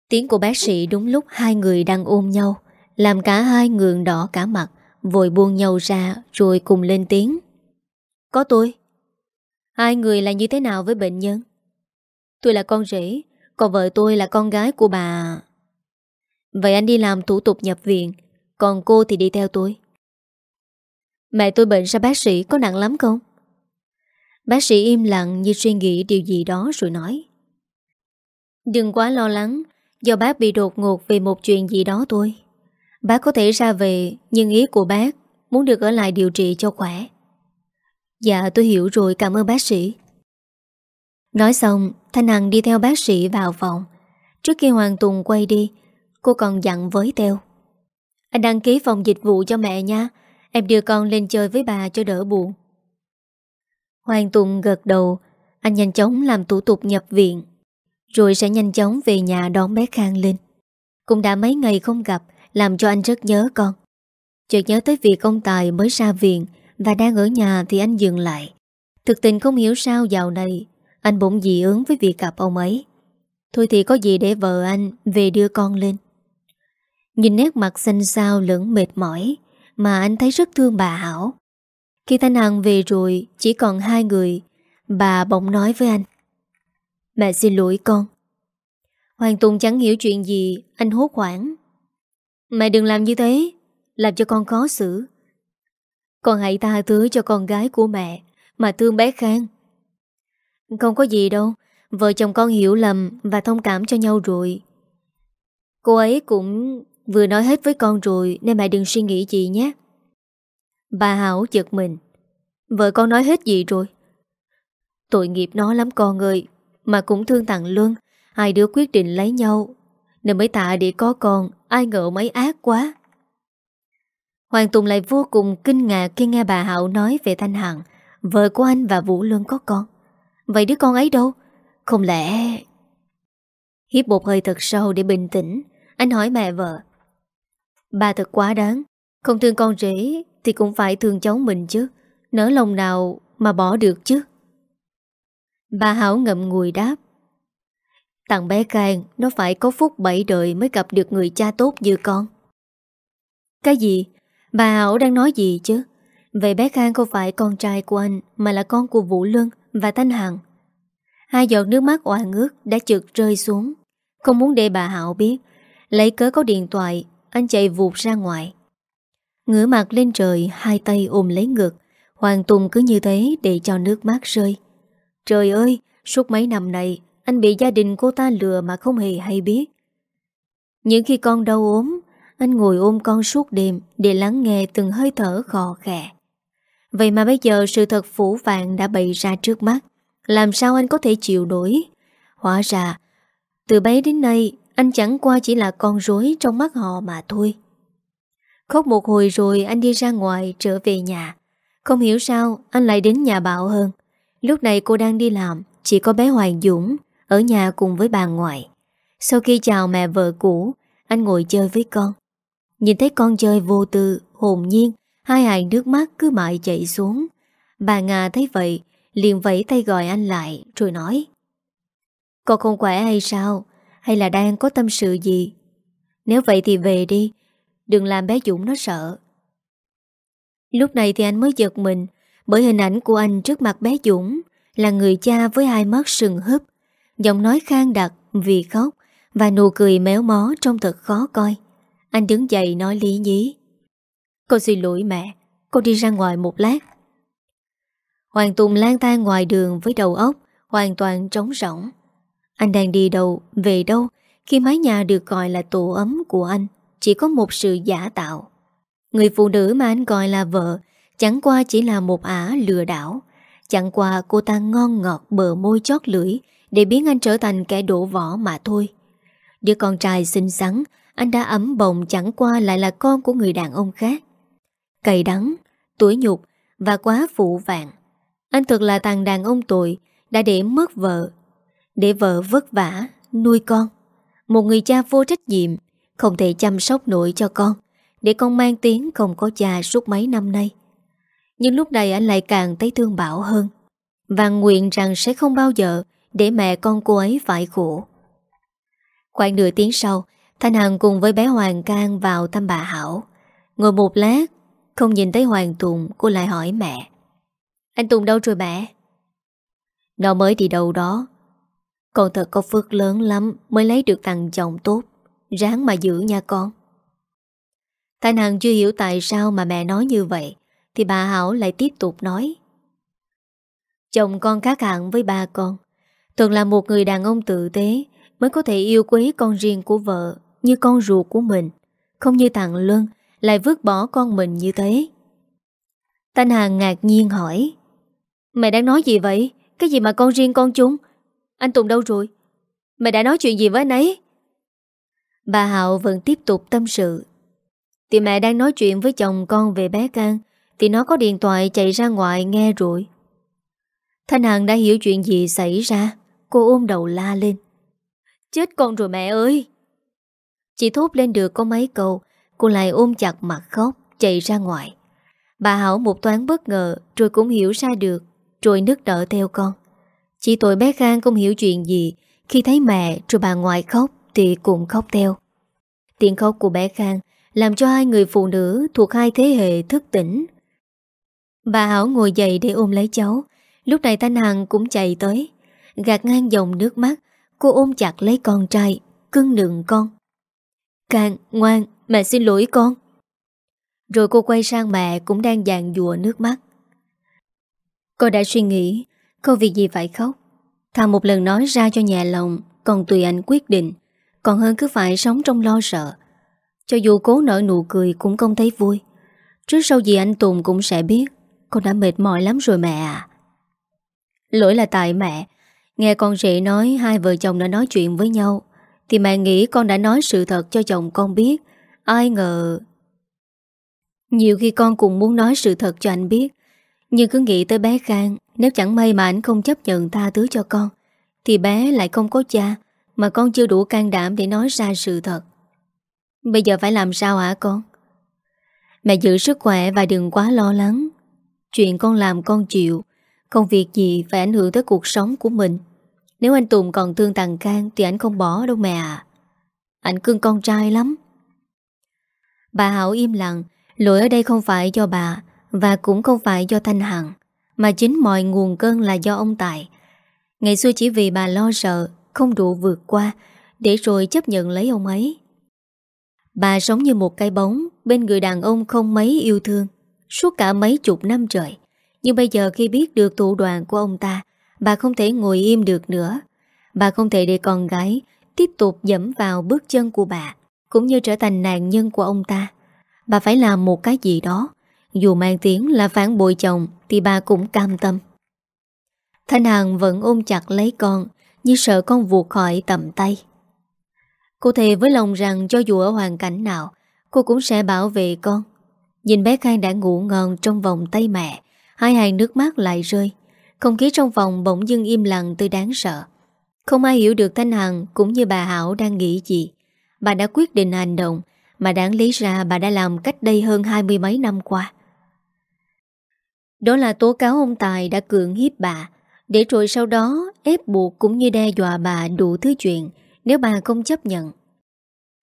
Tiếng của bác sĩ đúng lúc hai người đang ôm nhau, Làm cả hai ngường đỏ cả mặt, Vội buông nhau ra Rồi cùng lên tiếng Có tôi Hai người là như thế nào với bệnh nhân? Tôi là con rể, Còn vợ tôi là con gái của bà Vậy anh đi làm thủ tục nhập viện, Còn cô thì đi theo tôi Mẹ tôi bệnh sao bác sĩ có nặng lắm không? Bác sĩ im lặng như suy nghĩ điều gì đó rồi nói. Đừng quá lo lắng, Do bác bị đột ngột về một chuyện gì đó thôi. Bác có thể ra về, Nhưng ý của bác Muốn được ở lại điều trị cho khỏe. Dạ tôi hiểu rồi, cảm ơn bác sĩ. Nói xong, Thanh Hằng đi theo bác sĩ vào phòng. Trước khi Hoàng Tùng quay đi, Cô còn dặn với Teo Anh đăng ký phòng dịch vụ cho mẹ nha, Em đưa con lên chơi với bà cho đỡ buồn. Hoàng Tùng gật đầu, Anh nhanh chóng làm thủ tục nhập viện, Rồi sẽ nhanh chóng về nhà đón bé Khang lên Cũng đã mấy ngày không gặp, Làm cho anh rất nhớ con. Chợt nhớ tới việc ông Tài mới ra viện Và đang ở nhà thì anh dừng lại. Thực tình không hiểu sao dạo này, Anh bỗng dị ứng với việc gặp ông ấy. Thôi thì có gì để vợ anh Về đưa con lên. Nhìn nét mặt xanh xao lẫn mệt mỏi Mà anh thấy rất thương bà Hảo khi Thanh Hằng về rồi, Chỉ còn hai người. Bà bỗng nói với anh, Mẹ xin lỗi con. Hoàng Tùng chẳng hiểu chuyện gì, Anh hốt hoảng, Mẹ đừng làm như thế, Làm cho con khó xử. Con hãy tha thứ cho con gái của mẹ, Mà thương bé Khang. Không có gì đâu, Vợ chồng con hiểu lầm Và thông cảm cho nhau rồi. Cô ấy cũng vừa nói hết với con rồi, Nên mẹ đừng suy nghĩ gì nhé. Bà Hảo giật mình. Vợ con nói hết gì rồi? Tội nghiệp nó lắm con ơi, Mà cũng thương thằng Luân. Hai đứa quyết định lấy nhau, Nên mới tạ để có con. Ai ngờ mấy ác quá. Hoàng Tùng lại vô cùng kinh ngạc Khi nghe bà Hảo nói về Thanh Hằng. Vợ của anh và Vũ Luân có con. Vậy đứa con ấy đâu? Không lẽ Hiếp một hơi thật sâu để bình tĩnh. Anh hỏi mẹ vợ. Bà thật quá đáng. Không thương con rể thì cũng phải thương cháu mình chứ. Nỡ lòng nào mà bỏ được chứ? Bà Hảo ngậm ngùi đáp. Tặng bé Khang, Nó phải có phúc bảy đời Mới gặp được người cha tốt như con. Cái gì? Bà Hảo đang nói gì chứ? Vậy bé Khang không phải con trai của anh, Mà là con của Vũ Luân và Thanh Hằng. Hai giọt nước mắt oà ngước Đã trượt rơi xuống. Không muốn để bà Hảo biết. Lấy cớ có điện thoại, Anh chạy vụt ra ngoài. Ngửa mặt lên trời, Hai tay ôm lấy ngực. Hoàng Tùng cứ như thế để cho nước mắt rơi. Trời ơi, Suốt mấy năm này, Anh bị gia đình cô ta lừa mà không hề hay biết. Những khi con đau ốm, Anh ngồi ôm con suốt đêm Để lắng nghe từng hơi thở khò khè. Vậy mà bây giờ sự thật phủ vàng đã bày ra trước mắt. Làm sao anh có thể chịu nổi? Hóa ra, Từ bấy đến nay, Anh chẳng qua chỉ là con rối trong mắt họ mà thôi. Khóc một hồi rồi anh đi ra ngoài trở về nhà. Không hiểu sao anh lại đến nhà Bảo hơn. Lúc này cô đang đi làm Chỉ có bé Hoàng Dũng Ở nhà cùng với bà ngoại. Sau khi chào mẹ vợ cũ Anh ngồi chơi với con. Nhìn thấy con chơi vô tư, hồn nhiên Hai hàng nước mắt cứ mãi chạy xuống. Bà Nga thấy vậy Liền vẫy tay gọi anh lại Rồi nói Con không khỏe hay sao? Hay là đang có tâm sự gì? Nếu vậy thì về đi Đừng làm bé Dũng nó sợ. Lúc này thì anh mới giật mình Bởi hình ảnh của anh trước mặt bé Dũng Là người cha với hai mắt sừng húp Giọng nói khang đặc vì khóc Và nụ cười méo mó trông thật khó coi. Anh đứng dậy nói lý nhí. Con xin lỗi mẹ Con đi ra ngoài một lát. Hoàng Tùng lang thang ngoài đường với đầu óc Hoàn toàn trống rỗng. Anh đang đi đâu, về đâu Khi mái nhà được gọi là tổ ấm của anh? Chỉ có một sự giả tạo. Người phụ nữ mà anh gọi là vợ Chẳng qua chỉ là một ả lừa đảo. Chẳng qua cô ta ngon ngọt bờ môi chót lưỡi Để biến anh trở thành kẻ đổ vỏ mà thôi. Đứa con trai xinh xắn Anh đã ấm bồng chẳng qua lại là con của người đàn ông khác. Cày đắng, tuổi nhục và quá phụ vạn. Anh thật là thằng đàn ông tội Đã để mất vợ. Để vợ vất vả, nuôi con. Một người cha vô trách nhiệm không thể chăm sóc nổi cho con, để con mang tiếng không có cha suốt mấy năm nay. Nhưng lúc này anh lại càng thấy thương Bảo hơn Và nguyện rằng sẽ không bao giờ Để mẹ con cô ấy phải khổ. Khoảng nửa tiếng sau, Thanh Hằng cùng với bé Hoàng Cang vào thăm bà Hảo. Ngồi một lát, Không nhìn thấy Hoàng Tùng, Cô lại hỏi mẹ. Anh Tùng đâu rồi mẹ? Nó mới đi đâu đó. Con thật có phước lớn lắm, Mới lấy được thằng chồng tốt. Ráng mà giữ nha con. Thái Hằng chưa hiểu tại sao mà mẹ nói như vậy, Thì bà Hảo lại tiếp tục nói. Chồng con khác hẳn với ba con. Thường là một người đàn ông tự tế, Mới có thể yêu quý con riêng của vợ Như con ruột của mình. Không như thằng Luân Lại vứt bỏ con mình như thế. Thanh Hằng ngạc nhiên hỏi, Mẹ đang nói gì vậy? Cái gì mà con riêng con chúng? Anh Tùng đâu rồi? Mẹ đã nói chuyện gì với anh ấy? Bà Hạo vẫn tiếp tục tâm sự. Thì mẹ đang nói chuyện với chồng con về bé Can Thì nó có điện thoại chạy ra ngoài nghe rồi. Thanh Hằng đã hiểu chuyện gì xảy ra, Cô ôm đầu la lên. Chết con rồi mẹ ơi! Chỉ thốt lên được có mấy câu, Cô lại ôm chặt mặt khóc, Chạy ra ngoài. Bà Hảo một toán bất ngờ, Rồi cũng hiểu ra được, Rồi nức đỡ theo con. Chỉ tội bé Khang không hiểu chuyện gì, Khi thấy mẹ, rồi bà ngoại khóc. Thì cũng khóc theo Tiếng khóc của bé Khang làm cho hai người phụ nữ thuộc hai thế hệ thức tỉnh. Bà Hảo ngồi dậy để ôm lấy cháu, lúc này Thanh Hằng cũng chạy tới, gạt ngang dòng nước mắt, cô ôm chặt lấy con trai, cưng nựng con. Khang ngoan, mẹ xin lỗi con. Rồi cô quay sang mẹ cũng đang dàn dùa nước mắt. Cô đã suy nghĩ, có việc gì phải khóc. Thằng một lần nói ra cho nhà lòng, còn tùy anh quyết định, còn hơn cứ phải sống trong lo sợ. Cho dù cố nở nụ cười cũng không thấy vui. Trước sau gì anh Tùng cũng sẽ biết. Con đã mệt mỏi lắm rồi mẹ à Lỗi là tại mẹ. Nghe con rể nói hai vợ chồng đã nói chuyện với nhau, Thì mẹ nghĩ con đã nói sự thật cho chồng con biết. Ai ngờ Nhiều khi con cũng muốn nói sự thật cho anh biết, Nhưng cứ nghĩ tới bé Khang, Nếu chẳng may mà anh không chấp nhận tha thứ cho con, Thì bé lại không có cha. Mà con chưa đủ can đảm để nói ra sự thật Bây giờ phải làm sao hả con? Mẹ giữ sức khỏe và đừng quá lo lắng. Chuyện con làm con chịu. Không việc gì phải ảnh hưởng tới cuộc sống của mình. Nếu anh Tùng còn thương tàn can thì anh không bỏ đâu mẹ à. Anh cưng con trai lắm. Bà Hảo im lặng. Lỗi ở đây không phải do bà và cũng không phải do Thanh Hằng. Mà chính mọi nguồn cơn là do ông Tài. Ngày xưa chỉ vì bà lo sợ, không đủ vượt qua, để rồi chấp nhận lấy ông ấy. Bà sống như một cái bóng bên người đàn ông không mấy yêu thương suốt cả mấy chục năm trời. Nhưng bây giờ khi biết được thủ đoạn của ông ta, bà không thể ngồi im được nữa. Bà không thể để con gái tiếp tục dẫm vào bước chân của bà, cũng như trở thành nạn nhân của ông ta. Bà phải làm một cái gì đó. Dù mang tiếng là phản bội chồng thì bà cũng cam tâm. Thanh Hằng vẫn ôm chặt lấy con như sợ con vụt khỏi tầm tay. Cô thề với lòng rằng cho dù ở hoàn cảnh nào, Cô cũng sẽ bảo vệ con. Nhìn bé Khang đã ngủ ngon trong vòng tay mẹ, Hai hàng nước mắt lại rơi. Không khí trong phòng bỗng dưng im lặng tới đáng sợ. Không ai hiểu được Thanh Hằng Cũng như bà Hảo đang nghĩ gì. Bà đã quyết định hành động, Mà đáng lý ra bà đã làm cách đây hơn hai mươi mấy năm qua. Đó là tố cáo ông Tài đã cưỡng hiếp bà. Để rồi sau đó ép buộc cũng như đe dọa bà đủ thứ chuyện nếu bà không chấp nhận.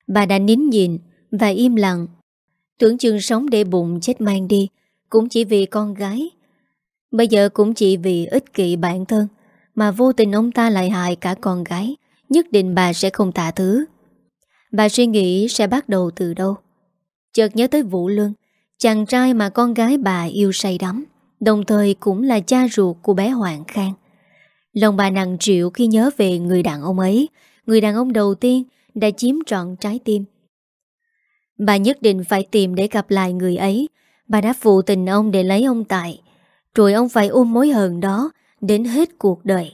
Bà đã nín nhìn và im lặng. Tưởng chừng sống để bụng chết mang đi cũng chỉ vì con gái. Bây giờ cũng chỉ vì ích kỷ bản thân mà vô tình ông ta lại hại cả con gái. Nhất định bà sẽ không tạ thứ. Bà suy nghĩ sẽ bắt đầu từ đâu. Chợt nhớ tới Vũ Luân, chàng trai mà con gái bà yêu say đắm, đồng thời cũng là cha ruột của bé Hoàng Khang. Lòng bà nặng triệu khi nhớ về người đàn ông ấy, người đàn ông đầu tiên đã chiếm trọn trái tim. Bà nhất định phải tìm để gặp lại người ấy. Bà đã phụ tình ông để lấy ông tại. Rồi ông phải ôm mối hờn đó đến hết cuộc đời.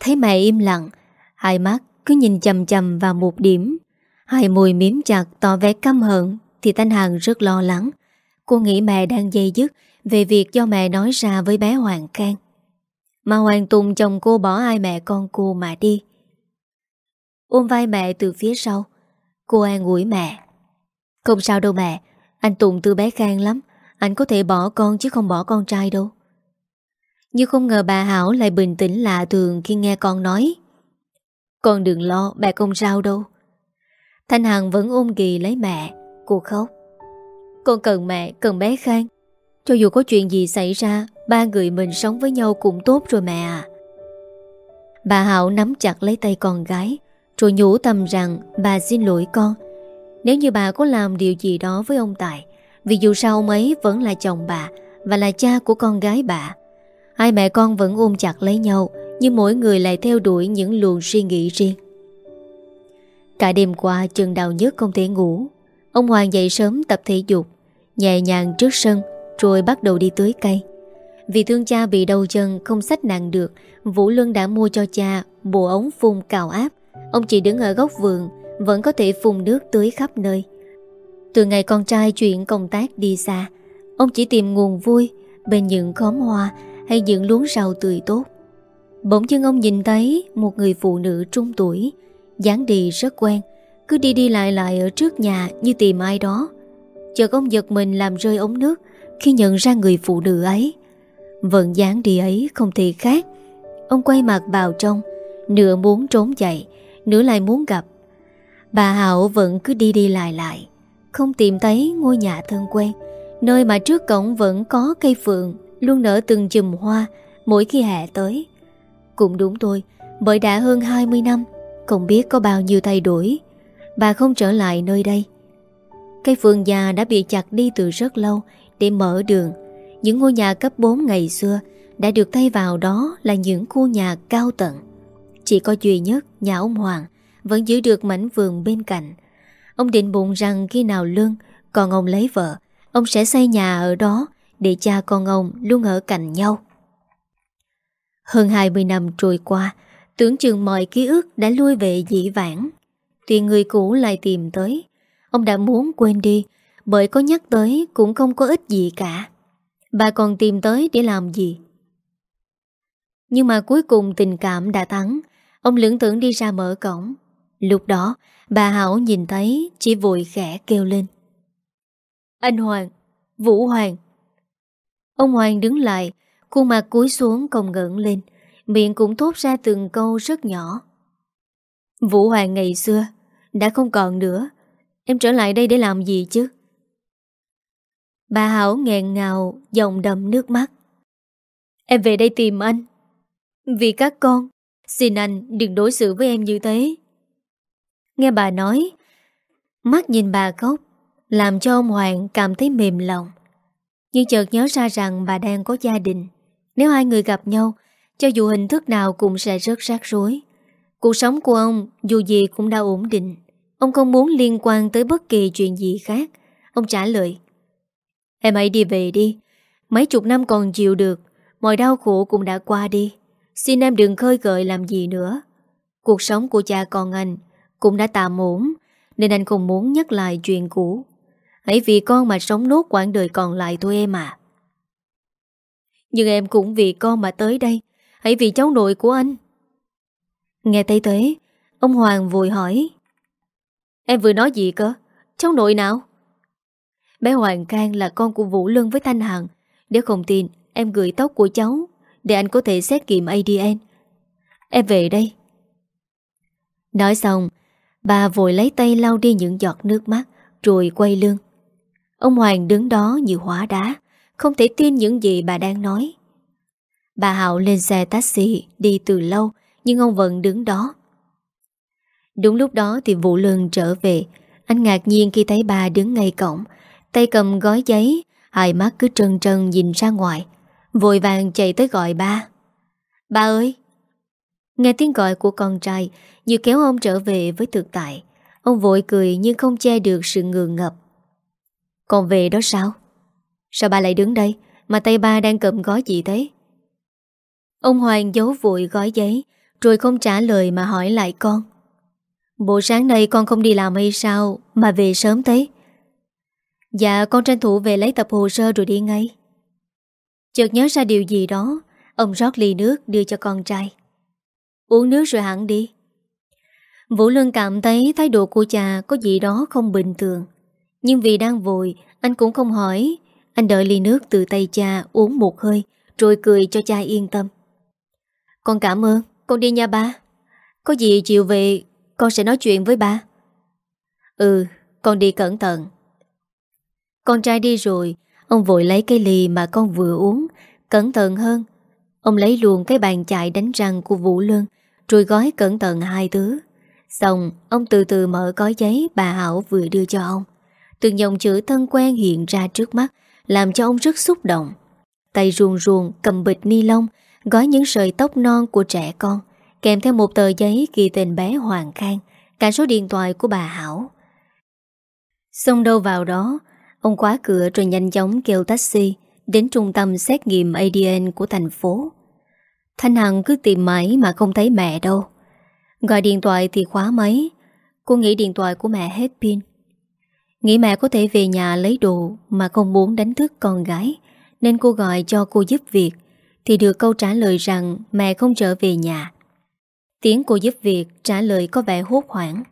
Thấy mẹ im lặng, hai mắt cứ nhìn chầm chầm vào một điểm. Hai mùi miếm chặt tỏ vẻ căm hận thì Thanh Hằng rất lo lắng. Cô nghĩ mẹ đang dây dứt về việc do mẹ nói ra với bé Hoàng Khang. Mà Hoàng Tùng chồng cô bỏ ai mẹ con cô mà đi. Ôm vai mẹ từ phía sau Cô an ủi mẹ. Không sao đâu mẹ Anh Tùng từ bé Khang lắm Anh có thể bỏ con chứ không bỏ con trai đâu. Nhưng không ngờ bà Hảo lại bình tĩnh lạ thường khi nghe con nói. Con đừng lo mẹ không sao đâu. Thanh Hằng vẫn ôm kỳ lấy mẹ Cô khóc. Con cần mẹ, cần bé Khang. Cho dù có chuyện gì xảy ra, Ba người mình sống với nhau cũng tốt rồi mẹ à Bà Hảo nắm chặt lấy tay con gái, rồi nhủ tâm rằng bà xin lỗi con. Nếu như bà có làm điều gì đó với ông Tài, Vì dù sao ông ấy vẫn là chồng bà Và là cha của con gái bà. Hai mẹ con vẫn ôm chặt lấy nhau, Nhưng mỗi người lại theo đuổi những luồng suy nghĩ riêng. Cả đêm qua Trần Đào Nhất không thể ngủ, Ông Hoàng dậy sớm tập thể dục, Nhẹ nhàng trước sân rồi bắt đầu đi tưới cây. Vì thương cha bị đau chân, không sách nặng được, Vũ Luân đã mua cho cha Bộ ống phun cào áp. Ông chỉ đứng ở góc vườn, Vẫn có thể phun nước tưới khắp nơi. Từ ngày con trai chuyển công tác đi xa, Ông chỉ tìm nguồn vui, Bên những khóm hoa Hay những luống rau tươi tốt. Bỗng dưng ông nhìn thấy Một người phụ nữ trung tuổi, dáng đi rất quen, Cứ đi đi lại lại ở trước nhà Như tìm ai đó. Chợt ông giật mình làm rơi ống nước khi nhận ra người phụ nữ ấy. Vẫn dáng đi ấy không thể khác. Ông quay mặt vào trong, Nửa muốn trốn chạy Nửa lại muốn gặp. Bà Hảo vẫn cứ đi đi lại lại, Không tìm thấy ngôi nhà thân quen, Nơi mà trước cổng vẫn có cây phượng, Luôn nở từng chùm hoa Mỗi khi hè tới. Cũng đúng thôi, Bởi đã hơn 20 năm, Không biết có bao nhiêu thay đổi. Bà không trở lại nơi đây. Cây phượng già đã bị chặt đi từ rất lâu để mở đường. Những ngôi nhà cấp 4 ngày xưa Đã được thay vào đó là những khu nhà cao tầng. Chỉ có duy nhất nhà ông Hoàng Vẫn giữ được mảnh vườn bên cạnh. Ông định bụng rằng khi nào lương Còn ông lấy vợ, Ông sẽ xây nhà ở đó Để cha con ông luôn ở cạnh nhau. Hơn 20 năm trôi qua, Tưởng chừng mọi ký ức đã lui về dĩ vãng. Tuy người cũ lại tìm tới, Ông đã muốn quên đi bởi có nhắc tới cũng không có ích gì cả. Bà còn tìm tới để làm gì? Nhưng mà cuối cùng tình cảm đã thắng. Ông lưỡng tưởng đi ra mở cổng. Lúc đó, bà Hảo nhìn thấy Chỉ vội khẽ kêu lên. Anh Hoàng, Vũ Hoàng. Ông Hoàng đứng lại, Khuôn mặt cúi xuống còng ngẩn lên. Miệng cũng thốt ra từng câu rất nhỏ. Vũ Hoàng ngày xưa Đã không còn nữa. Em trở lại đây để làm gì chứ? Bà Hảo nghẹn ngào Dòng đầm nước mắt. Em về đây tìm anh. Vì các con, Xin anh đừng đối xử với em như thế. Nghe bà nói, Mắt nhìn bà khóc, Làm cho ông Hoàng cảm thấy mềm lòng. Nhưng chợt nhớ ra rằng bà đang có gia đình. Nếu hai người gặp nhau, Cho dù hình thức nào cũng sẽ rất rắc rối. Cuộc sống của ông, Dù gì cũng đã ổn định. Ông không muốn liên quan tới bất kỳ chuyện gì khác. Ông trả lời Em hãy đi về đi. Mấy chục năm còn chịu được, Mọi đau khổ cũng đã qua đi. Xin em đừng khơi gợi làm gì nữa. Cuộc sống của cha con anh Cũng đã tạm ổn, Nên anh không muốn nhắc lại chuyện cũ. Hãy vì con mà sống nốt quãng đời còn lại thôi em à Nhưng em cũng vì con mà tới đây. Hãy vì cháu nội của anh. Nghe thấy thế, Ông Hoàng vội hỏi. Em vừa nói gì cơ? Cháu nội nào? Bé Hoàng Cang là con của Vũ Lân với Thanh Hằng. Nếu không tin, em gửi tóc của cháu, Để anh có thể xét nghiệm ADN Em về đây. Nói xong, Bà vội lấy tay lau đi những giọt nước mắt, Rồi quay lưng. Ông Hoàng đứng đó như hóa đá, Không thể tin những gì bà đang nói. Bà Hạo lên xe taxi Đi từ lâu, Nhưng ông vẫn đứng đó. Đúng lúc đó thì Vũ Lương trở về. Anh ngạc nhiên khi thấy bà đứng ngay cổng Tay cầm gói giấy, Hai mắt cứ trân trân nhìn ra ngoài, Vội vàng chạy tới gọi ba. Ba ơi! Nghe tiếng gọi của con trai, Như kéo ông trở về với thực tại. Ông vội cười nhưng không che được sự ngượng ngập. Còn về đó sao? Sao ba lại đứng đây, Mà tay ba đang cầm gói gì thế? Ông Hoàng giấu vội gói giấy, Rồi không trả lời mà hỏi lại con. Bộ sáng nay con không đi làm hay sao Mà về sớm thế? Dạ con tranh thủ về lấy tập hồ sơ rồi đi ngay. Chợt nhớ ra điều gì đó, Ông rót ly nước đưa cho con trai. Uống nước rồi hẳn đi. Vũ luân cảm thấy thái độ của cha có gì đó không bình thường. Nhưng vì đang vội, Anh cũng không hỏi. Anh đợi ly nước từ tay cha uống một hơi, Rồi cười cho cha yên tâm. Con cảm ơn, Con đi nha ba. Có gì chiều về, Con sẽ nói chuyện với ba. Ừ con đi cẩn thận. Con trai đi rồi, Ông vội lấy cái ly mà con vừa uống, Cẩn thận hơn. Ông lấy luôn cái bàn chải đánh răng của Vũ lương, Rồi gói cẩn thận hai thứ. Xong, ông từ từ mở gói giấy bà Hảo vừa đưa cho ông. Từng dòng chữ thân quen hiện ra trước mắt, Làm cho ông rất xúc động. Tay ruồn ruồn cầm bịch ni lông, Gói những sợi tóc non của trẻ con, Kèm theo một tờ giấy ghi tên bé Hoàng Khang, Cả số điện thoại của bà Hảo. Xong đâu vào đó Ông khóa cửa rồi nhanh chóng kêu taxi Đến trung tâm xét nghiệm ADN của thành phố. Thanh Hằng cứ tìm mãi mà không thấy mẹ đâu. Gọi điện thoại thì khóa máy. Cô nghĩ điện thoại của mẹ hết pin. Nghĩ mẹ có thể về nhà lấy đồ Mà không muốn đánh thức con gái, Nên cô gọi cho cô giúp việc, Thì được câu trả lời rằng Mẹ không trở về nhà. Tiếng cô giúp việc trả lời có vẻ hốt hoảng.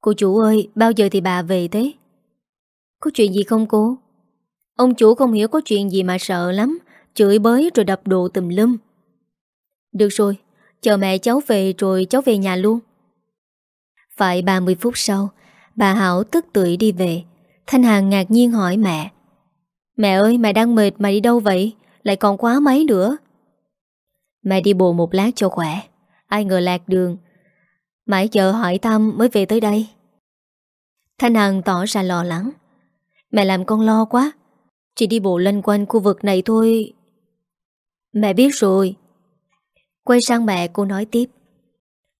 Cô chủ ơi, Bao giờ thì bà về thế? Có chuyện gì không cô? Ông chủ không hiểu có chuyện gì mà sợ lắm, Chửi bới rồi đập đồ tùm lum. Được rồi, Chờ mẹ cháu về rồi cháu về nhà luôn. Phải 30 phút sau, Bà Hảo tức tưởi đi về. Thanh Hằng ngạc nhiên hỏi mẹ. Mẹ ơi, mẹ đang mệt mà đi đâu vậy? Lại còn quá mấy nữa. Mẹ đi bộ một lát cho khỏe. Ai ngờ lạc đường. Mãi chờ hỏi thăm mới về tới đây. Thanh Hằng tỏ ra lo lắng. Mẹ làm con lo quá. Chỉ đi bộ lanh quanh khu vực này thôi. Mẹ biết rồi. Quay sang mẹ, cô nói tiếp.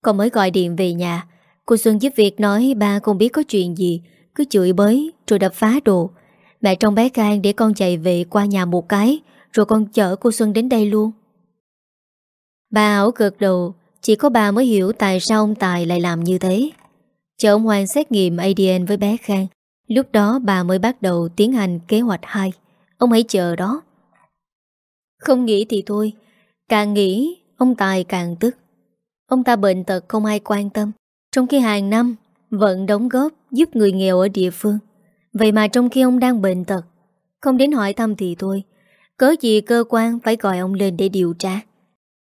Con mới gọi điện về nhà. Cô Xuân giúp việc nói, ba không biết có chuyện gì. Cứ chửi bới, rồi đập phá đồ. Mẹ trong bé can để con chạy về qua nhà một cái, Rồi con chở cô Xuân đến đây luôn. Bà ảo cực đầu. Chỉ có bà mới hiểu tại sao ông Tài lại làm như thế. Chờ ông Hoàng xét nghiệm ADN với bé Khang. Lúc đó bà mới bắt đầu tiến hành kế hoạch 2 Ông hãy chờ đó. Không nghĩ thì thôi, Càng nghĩ, Ông Tài càng tức. Ông ta bệnh tật không ai quan tâm. Trong khi hàng năm, Vẫn đóng góp giúp người nghèo ở địa phương. Vậy mà trong khi ông đang bệnh tật, Không đến hỏi thăm thì thôi. Cớ gì cơ quan phải gọi ông lên để điều tra?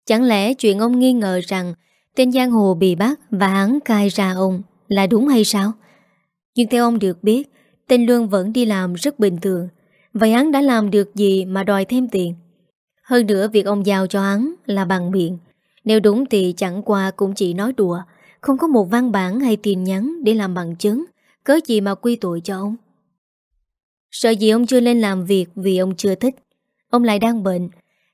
Chẳng lẽ chuyện ông nghi ngờ rằng Tên giang hồ bị bắt Và hắn cai ra ông Là đúng hay sao? Nhưng theo ông được biết Tên lương vẫn đi làm rất bình thường. Vậy hắn đã làm được gì mà đòi thêm tiền? Hơn nữa việc ông giao cho hắn là bằng miệng. Nếu đúng thì chẳng qua cũng chỉ nói đùa. Không có một văn bản hay tin nhắn để làm bằng chứng. Cớ gì mà quy tội cho ông? Sợ gì ông chưa lên làm việc vì ông chưa thích? Ông lại đang bệnh.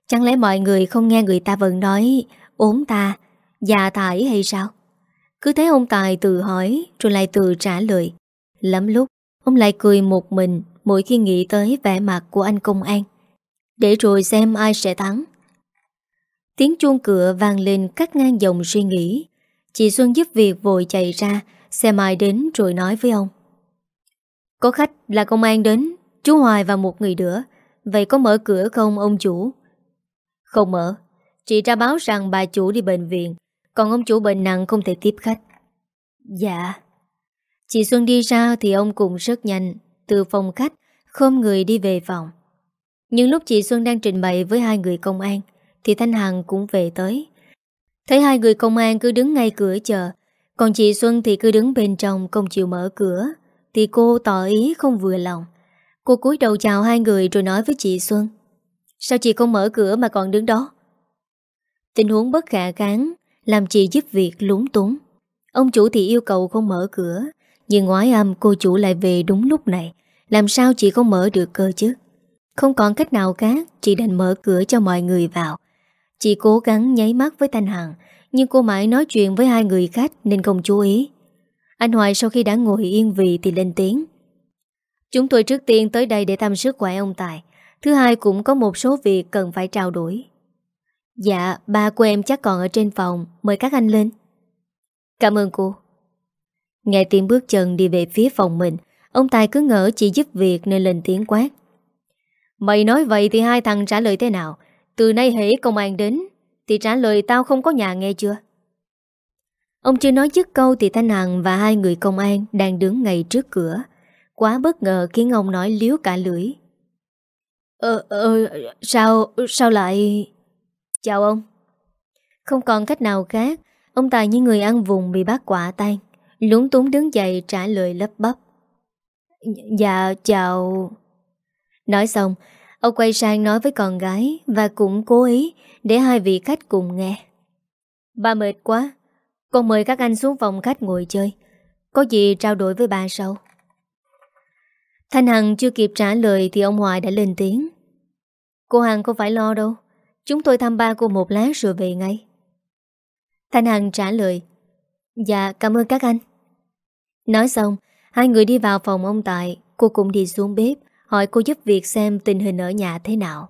Chẳng lẽ mọi người không nghe người ta vẫn nói ốm ta, già thải hay sao? Cứ thấy ông Tài tự hỏi rồi lại tự trả lời. Lắm lúc, ông lại cười một mình mỗi khi nghĩ tới vẻ mặt của anh công an. Để rồi xem ai sẽ thắng. Tiếng chuông cửa vang lên cắt ngang dòng suy nghĩ. Chị Xuân giúp việc vội chạy ra Xem ai đến rồi nói với ông. Có khách là công an đến, Chú Hoài và một người nữa. Vậy có mở cửa không, ông chủ? Không mở. Chị ra báo rằng bà chủ đi bệnh viện, Còn ông chủ bệnh nặng không thể tiếp khách. Dạ. Chị Xuân đi ra thì ông cùng rất nhanh, Từ phòng khách Không người đi về phòng. Nhưng lúc chị Xuân đang trình bày với hai người công an, Thì Thanh Hằng cũng về tới. Thấy hai người công an cứ đứng ngay cửa chờ, Còn chị Xuân thì cứ đứng bên trong Không chịu mở cửa, Thì cô tỏ ý không vừa lòng. Cô cúi đầu chào hai người rồi nói với chị Xuân, Sao chị không mở cửa mà còn đứng đó? Tình huống bất khả kháng Làm chị giúp việc lúng túng. Ông chủ thì yêu cầu không mở cửa. Nhưng ngoái âm cô chủ lại về đúng lúc này. Làm sao chị không mở được cơ chứ? Không còn cách nào khác Chị đành mở cửa cho mọi người vào. Chị cố gắng nháy mắt với Thanh Hằng Nhưng cô mãi nói chuyện với hai người khách Nên không chú ý. Anh Hoài sau khi đã ngồi yên vị thì lên tiếng. Chúng tôi trước tiên tới đây để thăm sức khỏe ông Tài. Thứ hai cũng có một số việc cần phải trao đổi. Dạ, ba của em chắc còn ở trên phòng. Mời các anh lên. Cảm ơn cô. Nghe tiếng bước chân đi về phía phòng mình Ông Tài cứ ngỡ chị giúp việc nên lên tiếng quát. Mày nói vậy thì hai thằng trả lời thế nào? Từ nay hễ công an đến Thì trả lời tao không có nhà nghe chưa? Ông chưa nói dứt câu Thì Thanh Hằng và hai người công an Đang đứng ngay trước cửa. Quá bất ngờ khiến ông nói liếu cả lưỡi. Ờ, ờ, sao, sao lại... Chào ông. Không còn cách nào khác, ông Tài như người ăn vùng bị bắt quả tan. Lúng túng đứng dậy trả lời lấp bắp. Dạ, chào... Nói xong, ông quay sang nói với con gái và cũng cố ý để hai vị khách cùng nghe. Ba mệt quá, con mời các anh xuống phòng khách ngồi chơi. Có gì trao đổi với bà sau? Thanh Hằng chưa kịp trả lời thì ông Hoài đã lên tiếng. Cô Hằng không phải lo đâu. Chúng tôi thăm ba cô một lát rồi về ngay. Thanh Hằng trả lời. Dạ, cảm ơn các anh. Nói xong, hai người đi vào phòng ông Tài. Cô cũng đi xuống bếp, hỏi cô giúp việc xem tình hình ở nhà thế nào.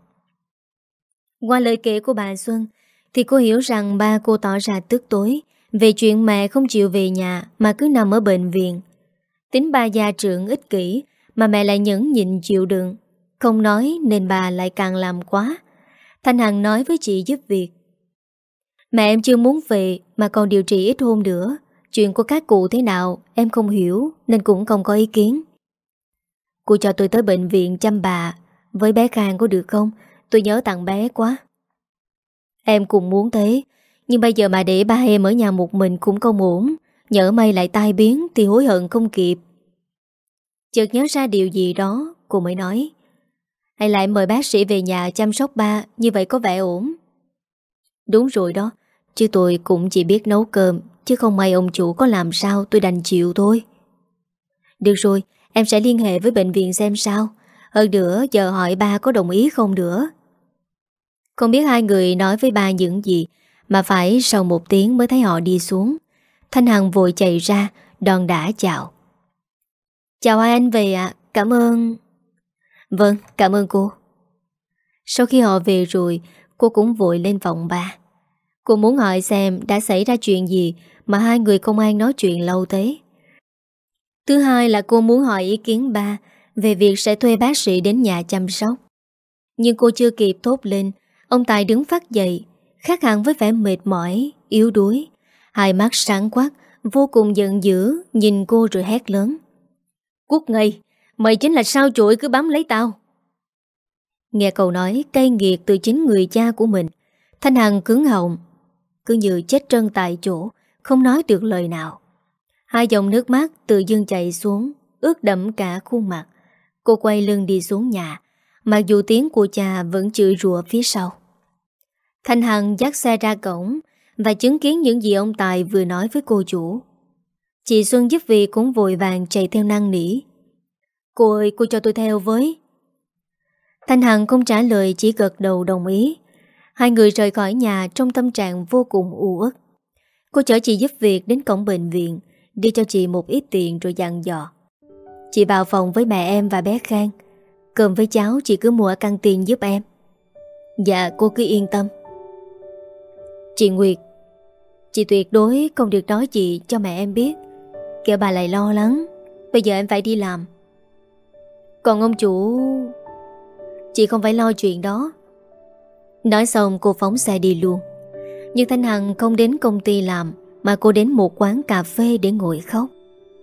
Qua lời kể của bà Xuân, thì cô hiểu rằng ba cô tỏ ra tức tối về chuyện mẹ không chịu về nhà mà cứ nằm ở bệnh viện. Tính ba gia trưởng ích kỷ mà mẹ lại nhẫn nhịn chịu đựng Không nói nên bà lại càng làm quá Thanh Hằng nói với chị giúp việc Mẹ em chưa muốn về Mà còn điều trị ít hôm nữa Chuyện của các cụ thế nào, Em không hiểu, nên cũng không có ý kiến. Cô cho tôi tới bệnh viện chăm bà. Với bé Khang có được không? Tôi nhớ tặng bé quá. Em cũng muốn thế, Nhưng bây giờ mà để ba em ở nhà một mình cũng không ổn. Nhỡ may lại tai biến Thì hối hận không kịp. Chợt nhớ ra điều gì đó, Cô mới nói. Hay lại mời bác sĩ về nhà chăm sóc ba, Như vậy có vẻ ổn. Đúng rồi đó, Chứ tôi cũng chỉ biết nấu cơm. Chứ không may ông chủ có làm sao tôi đành chịu thôi Được rồi Em sẽ liên hệ với bệnh viện xem sao Hơn nữa giờ hỏi ba có đồng ý không nữa Không biết hai người nói với ba những gì Mà phải sau một tiếng mới thấy họ đi xuống Thanh Hằng vội chạy ra Đòn đã chào Chào hai anh về ạ, cảm ơn. Vâng, cảm ơn cô. Sau khi họ về rồi, cô cũng vội lên phòng ba. Cô muốn hỏi xem đã xảy ra chuyện gì mà hai người công an nói chuyện lâu thế. Thứ hai là cô muốn hỏi ý kiến ba về việc sẽ thuê bác sĩ đến nhà chăm sóc. Nhưng cô chưa kịp thốt lên, ông Tài đứng phát dậy, khác hẳn với vẻ mệt mỏi, yếu đuối. Hai mắt sáng quát, vô cùng giận dữ, nhìn cô rồi hét lớn. Cút ngay, mày chính là sao chuỗi cứ bám lấy tao. Nghe cậu nói cay nghiệt từ chính người cha của mình, Thanh Hằng cứng họng, cứ như chết trân tại chỗ, không nói được lời nào. Hai dòng nước mắt từ dưng chạy xuống, ướt đẫm cả khuôn mặt. Cô quay lưng đi xuống nhà, mặc dù tiếng của cha vẫn chửi rủa phía sau. Thanh Hằng dắt xe ra cổng và chứng kiến những gì ông Tài vừa nói với cô chủ. Chị Xuân giúp việc cũng vội vàng chạy theo năng nỉ. Cô ơi, cô cho tôi theo với. Thanh Hằng không trả lời chỉ gật đầu đồng ý. Hai người rời khỏi nhà trong tâm trạng vô cùng u ức. Cô chở chị giúp việc đến cổng bệnh viện, đi cho chị một ít tiền rồi dặn dò. Chị vào phòng với mẹ em và bé Khang. Cơm với cháu chị cứ mua ở căng tiền giúp em. Dạ cô cứ yên tâm. Chị Nguyệt, chị tuyệt đối không được nói chị cho mẹ em biết. Kêu bà lại lo lắng Bây giờ em phải đi làm Còn ông chủ Chị không phải lo chuyện đó Nói xong cô phóng xe đi luôn. Nhưng Thanh Hằng không đến công ty làm, Mà cô đến một quán cà phê để ngồi khóc.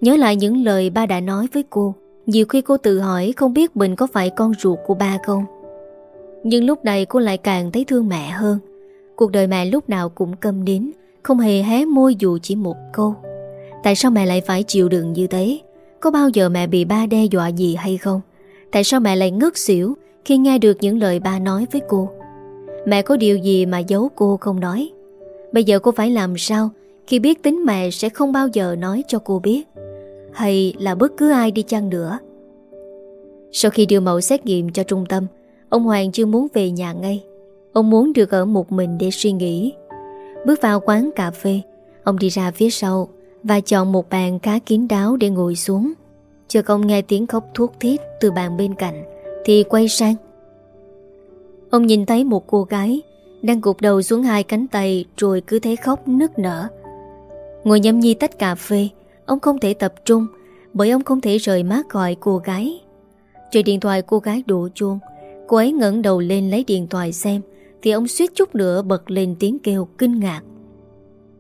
Nhớ lại những lời ba đã nói với cô, Nhiều khi cô tự hỏi không biết mình có phải con ruột của ba không. Nhưng lúc này cô lại càng thấy thương mẹ hơn. Cuộc đời mẹ lúc nào cũng câm đến Không hề hé môi dù chỉ một câu. Tại sao mẹ lại phải chịu đựng như thế? Có bao giờ mẹ bị ba đe dọa gì hay không? Tại sao mẹ lại ngất xỉu Khi nghe được những lời ba nói với cô? Mẹ có điều gì mà giấu cô không nói. Bây giờ cô phải làm sao Khi biết tính mẹ sẽ không bao giờ nói cho cô biết? Hay là bất cứ ai đi chăng nữa? Sau khi đưa mẫu xét nghiệm cho trung tâm, Ông Hoàng chưa muốn về nhà ngay. Ông muốn được ở một mình để suy nghĩ. Bước vào quán cà phê, Ông đi ra phía sau Và chọn một bàn khá kín đáo để ngồi xuống. Chờ ông nghe tiếng khóc thuốc thiết Từ bàn bên cạnh, Thì quay sang. Ông nhìn thấy một cô gái Đang gục đầu xuống hai cánh tay Rồi cứ thế khóc nức nở. Ngồi nhâm nhi tách cà phê, Ông không thể tập trung Bởi ông không thể rời mắt gọi cô gái. Trời điện thoại cô gái đổ chuông, Cô ấy ngẩng đầu lên lấy điện thoại xem Thì ông suýt chút nữa bật lên tiếng kêu kinh ngạc.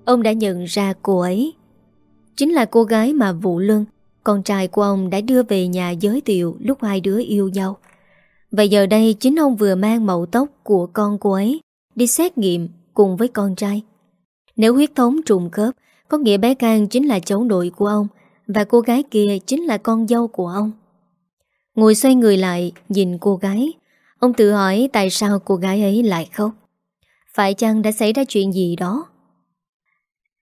Ông đã nhận ra cô ấy. Chính là cô gái mà Vũ lương Con trai của ông đã đưa về nhà giới thiệu Lúc hai đứa yêu nhau và giờ đây chính ông vừa mang mẫu tóc Của con cô ấy Đi xét nghiệm cùng với con trai. Nếu huyết thống trùng khớp, Có nghĩa bé cang chính là cháu nội của ông Và cô gái kia chính là con dâu của ông. Ngồi xoay người lại, Nhìn cô gái. Ông tự hỏi tại sao cô gái ấy lại khóc. Phải chăng đã xảy ra chuyện gì đó?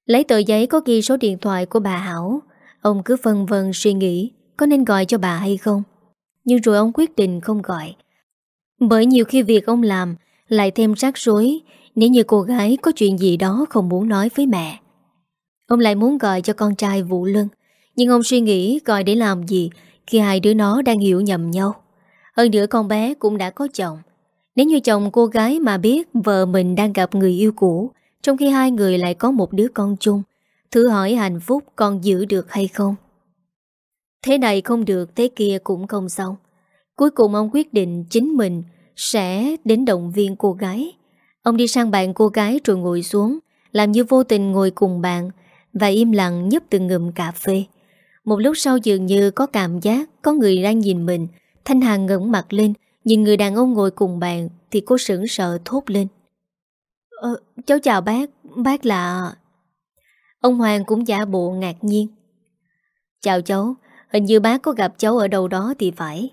Lấy tờ giấy có ghi số điện thoại của bà Hảo. Ông cứ phân vân suy nghĩ, Có nên gọi cho bà hay không? Nhưng rồi ông quyết định không gọi. Bởi nhiều khi việc ông làm Lại thêm rắc rối Nếu như cô gái có chuyện gì đó không muốn nói với mẹ. Ông lại muốn gọi cho con trai Vũ Lân Nhưng ông suy nghĩ gọi để làm gì Khi hai đứa nó đang hiểu nhầm nhau. Hơn nữa con bé cũng đã có chồng. Nếu như chồng cô gái mà biết Vợ mình đang gặp người yêu cũ, Trong khi hai người lại có một đứa con chung, Thử hỏi hạnh phúc còn giữ được hay không? Thế này không được, Thế kia cũng không xong. Cuối cùng ông quyết định chính mình Sẽ đến động viên cô gái. Ông đi sang bạn cô gái rồi ngồi xuống Làm như vô tình ngồi cùng bạn Và im lặng nhấp từng ngụm cà phê. Một lúc sau dường như có cảm giác Có người đang nhìn mình. Thanh Hà ngẩng mặt lên Nhìn người đàn ông ngồi cùng bàn Thì cô sững sợ thốt lên. Ờ, Cháu chào bác Bác là... Ông Hoàng cũng giả bộ ngạc nhiên. Chào cháu Hình như bác có gặp cháu ở đâu đó thì phải.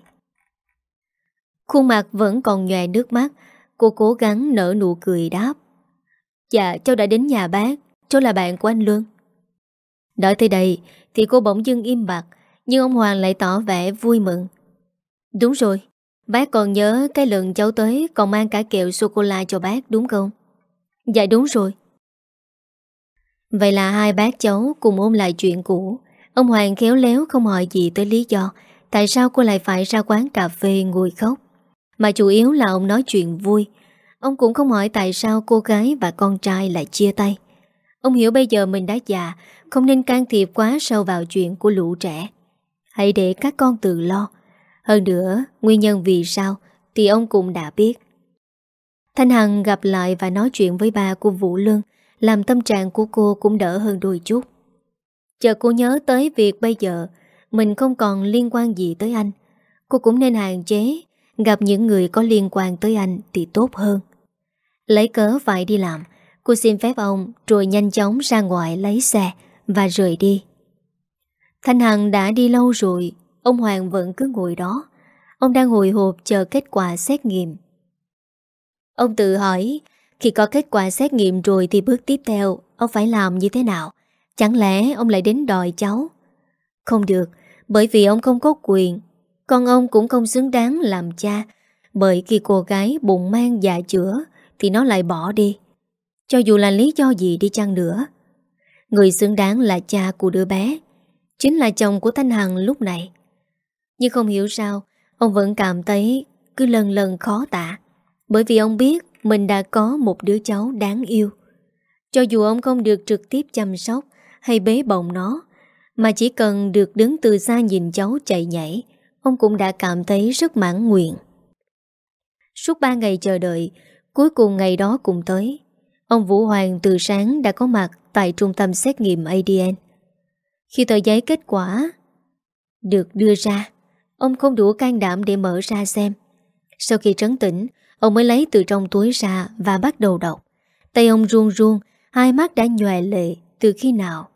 Khuôn mặt vẫn còn nhòe nước mắt. Cô cố gắng nở nụ cười đáp. Dạ cháu đã đến nhà bác. Cháu là bạn của anh Luân. Nói tới đây Thì cô bỗng dưng im bặt, Nhưng ông Hoàng lại tỏ vẻ vui mừng. Đúng rồi, Bác còn nhớ cái lần cháu tới Còn mang cả kẹo sô-cô-la cho bác, đúng không? Dạ đúng rồi. Vậy là hai bác cháu cùng ôm lại chuyện cũ. Ông Hoàng khéo léo không hỏi gì tới lý do Tại sao cô lại phải ra quán cà phê ngồi khóc. Mà chủ yếu là ông nói chuyện vui Ông cũng không hỏi tại sao cô gái và con trai lại chia tay Ông hiểu bây giờ mình đã già Không nên can thiệp quá sâu vào chuyện của lũ trẻ Hãy để các con tự lo hơn nữa, nguyên nhân vì sao thì ông cũng đã biết. Thanh Hằng gặp lại và nói chuyện với bà của Vũ Lương làm tâm trạng của cô cũng đỡ hơn đôi chút. Chờ cô nhớ tới việc bây giờ mình không còn liên quan gì tới anh. Cô cũng nên hạn chế gặp những người có liên quan tới anh thì tốt hơn. Lấy cớ phải đi làm, cô xin phép ông rồi nhanh chóng ra ngoài lấy xe và rời đi. Thanh Hằng đã đi lâu rồi Ông Hoàng vẫn cứ ngồi đó Ông đang hồi hộp chờ kết quả xét nghiệm Ông tự hỏi Khi có kết quả xét nghiệm rồi Thì bước tiếp theo Ông phải làm như thế nào Chẳng lẽ ông lại đến đòi cháu Không được Bởi vì ông không có quyền con ông cũng không xứng đáng làm cha, Bởi khi cô gái bụng mang dạ chữa Thì nó lại bỏ đi. Cho dù là lý do gì đi chăng nữa, Người xứng đáng là cha của đứa bé, Chính là chồng của Thanh Hằng lúc này. Nhưng không hiểu sao, Ông vẫn cảm thấy cứ lần lần khó tả, Bởi vì ông biết Mình đã có một đứa cháu đáng yêu. Cho dù ông không được trực tiếp chăm sóc Hay bế bồng nó, Mà chỉ cần được đứng từ xa nhìn cháu chạy nhảy Ông cũng đã cảm thấy rất mãn nguyện. Suốt ba ngày chờ đợi, Cuối cùng ngày đó cũng tới. Ông Vũ Hoàng từ sáng đã có mặt Tại trung tâm xét nghiệm ADN Khi tờ giấy kết quả Được đưa ra, Ông không đủ can đảm để mở ra xem. Sau khi trấn tĩnh, Ông mới lấy từ trong túi ra và bắt đầu đọc. Tay ông run run Hai mắt đã nhòe lệ từ khi nào.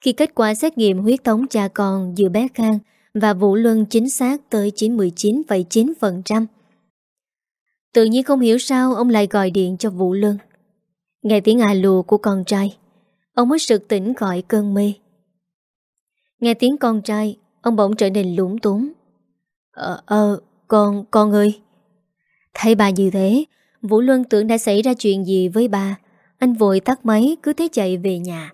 Khi kết quả xét nghiệm huyết thống cha con giữa bé Khang và Vũ Luân chính xác tới 99,9%. Tự nhiên không hiểu sao ông lại gọi điện cho Vũ Luân. Nghe tiếng à lùa của con trai, ông mới sực tỉnh gọi cơn mê. Nghe tiếng con trai, ông bỗng trở nên lúng túng. Ờ, ờ, con, con ơi. Thấy bà như thế, Vũ Luân tưởng đã xảy ra chuyện gì với bà. Anh vội tắt máy cứ thế chạy về nhà.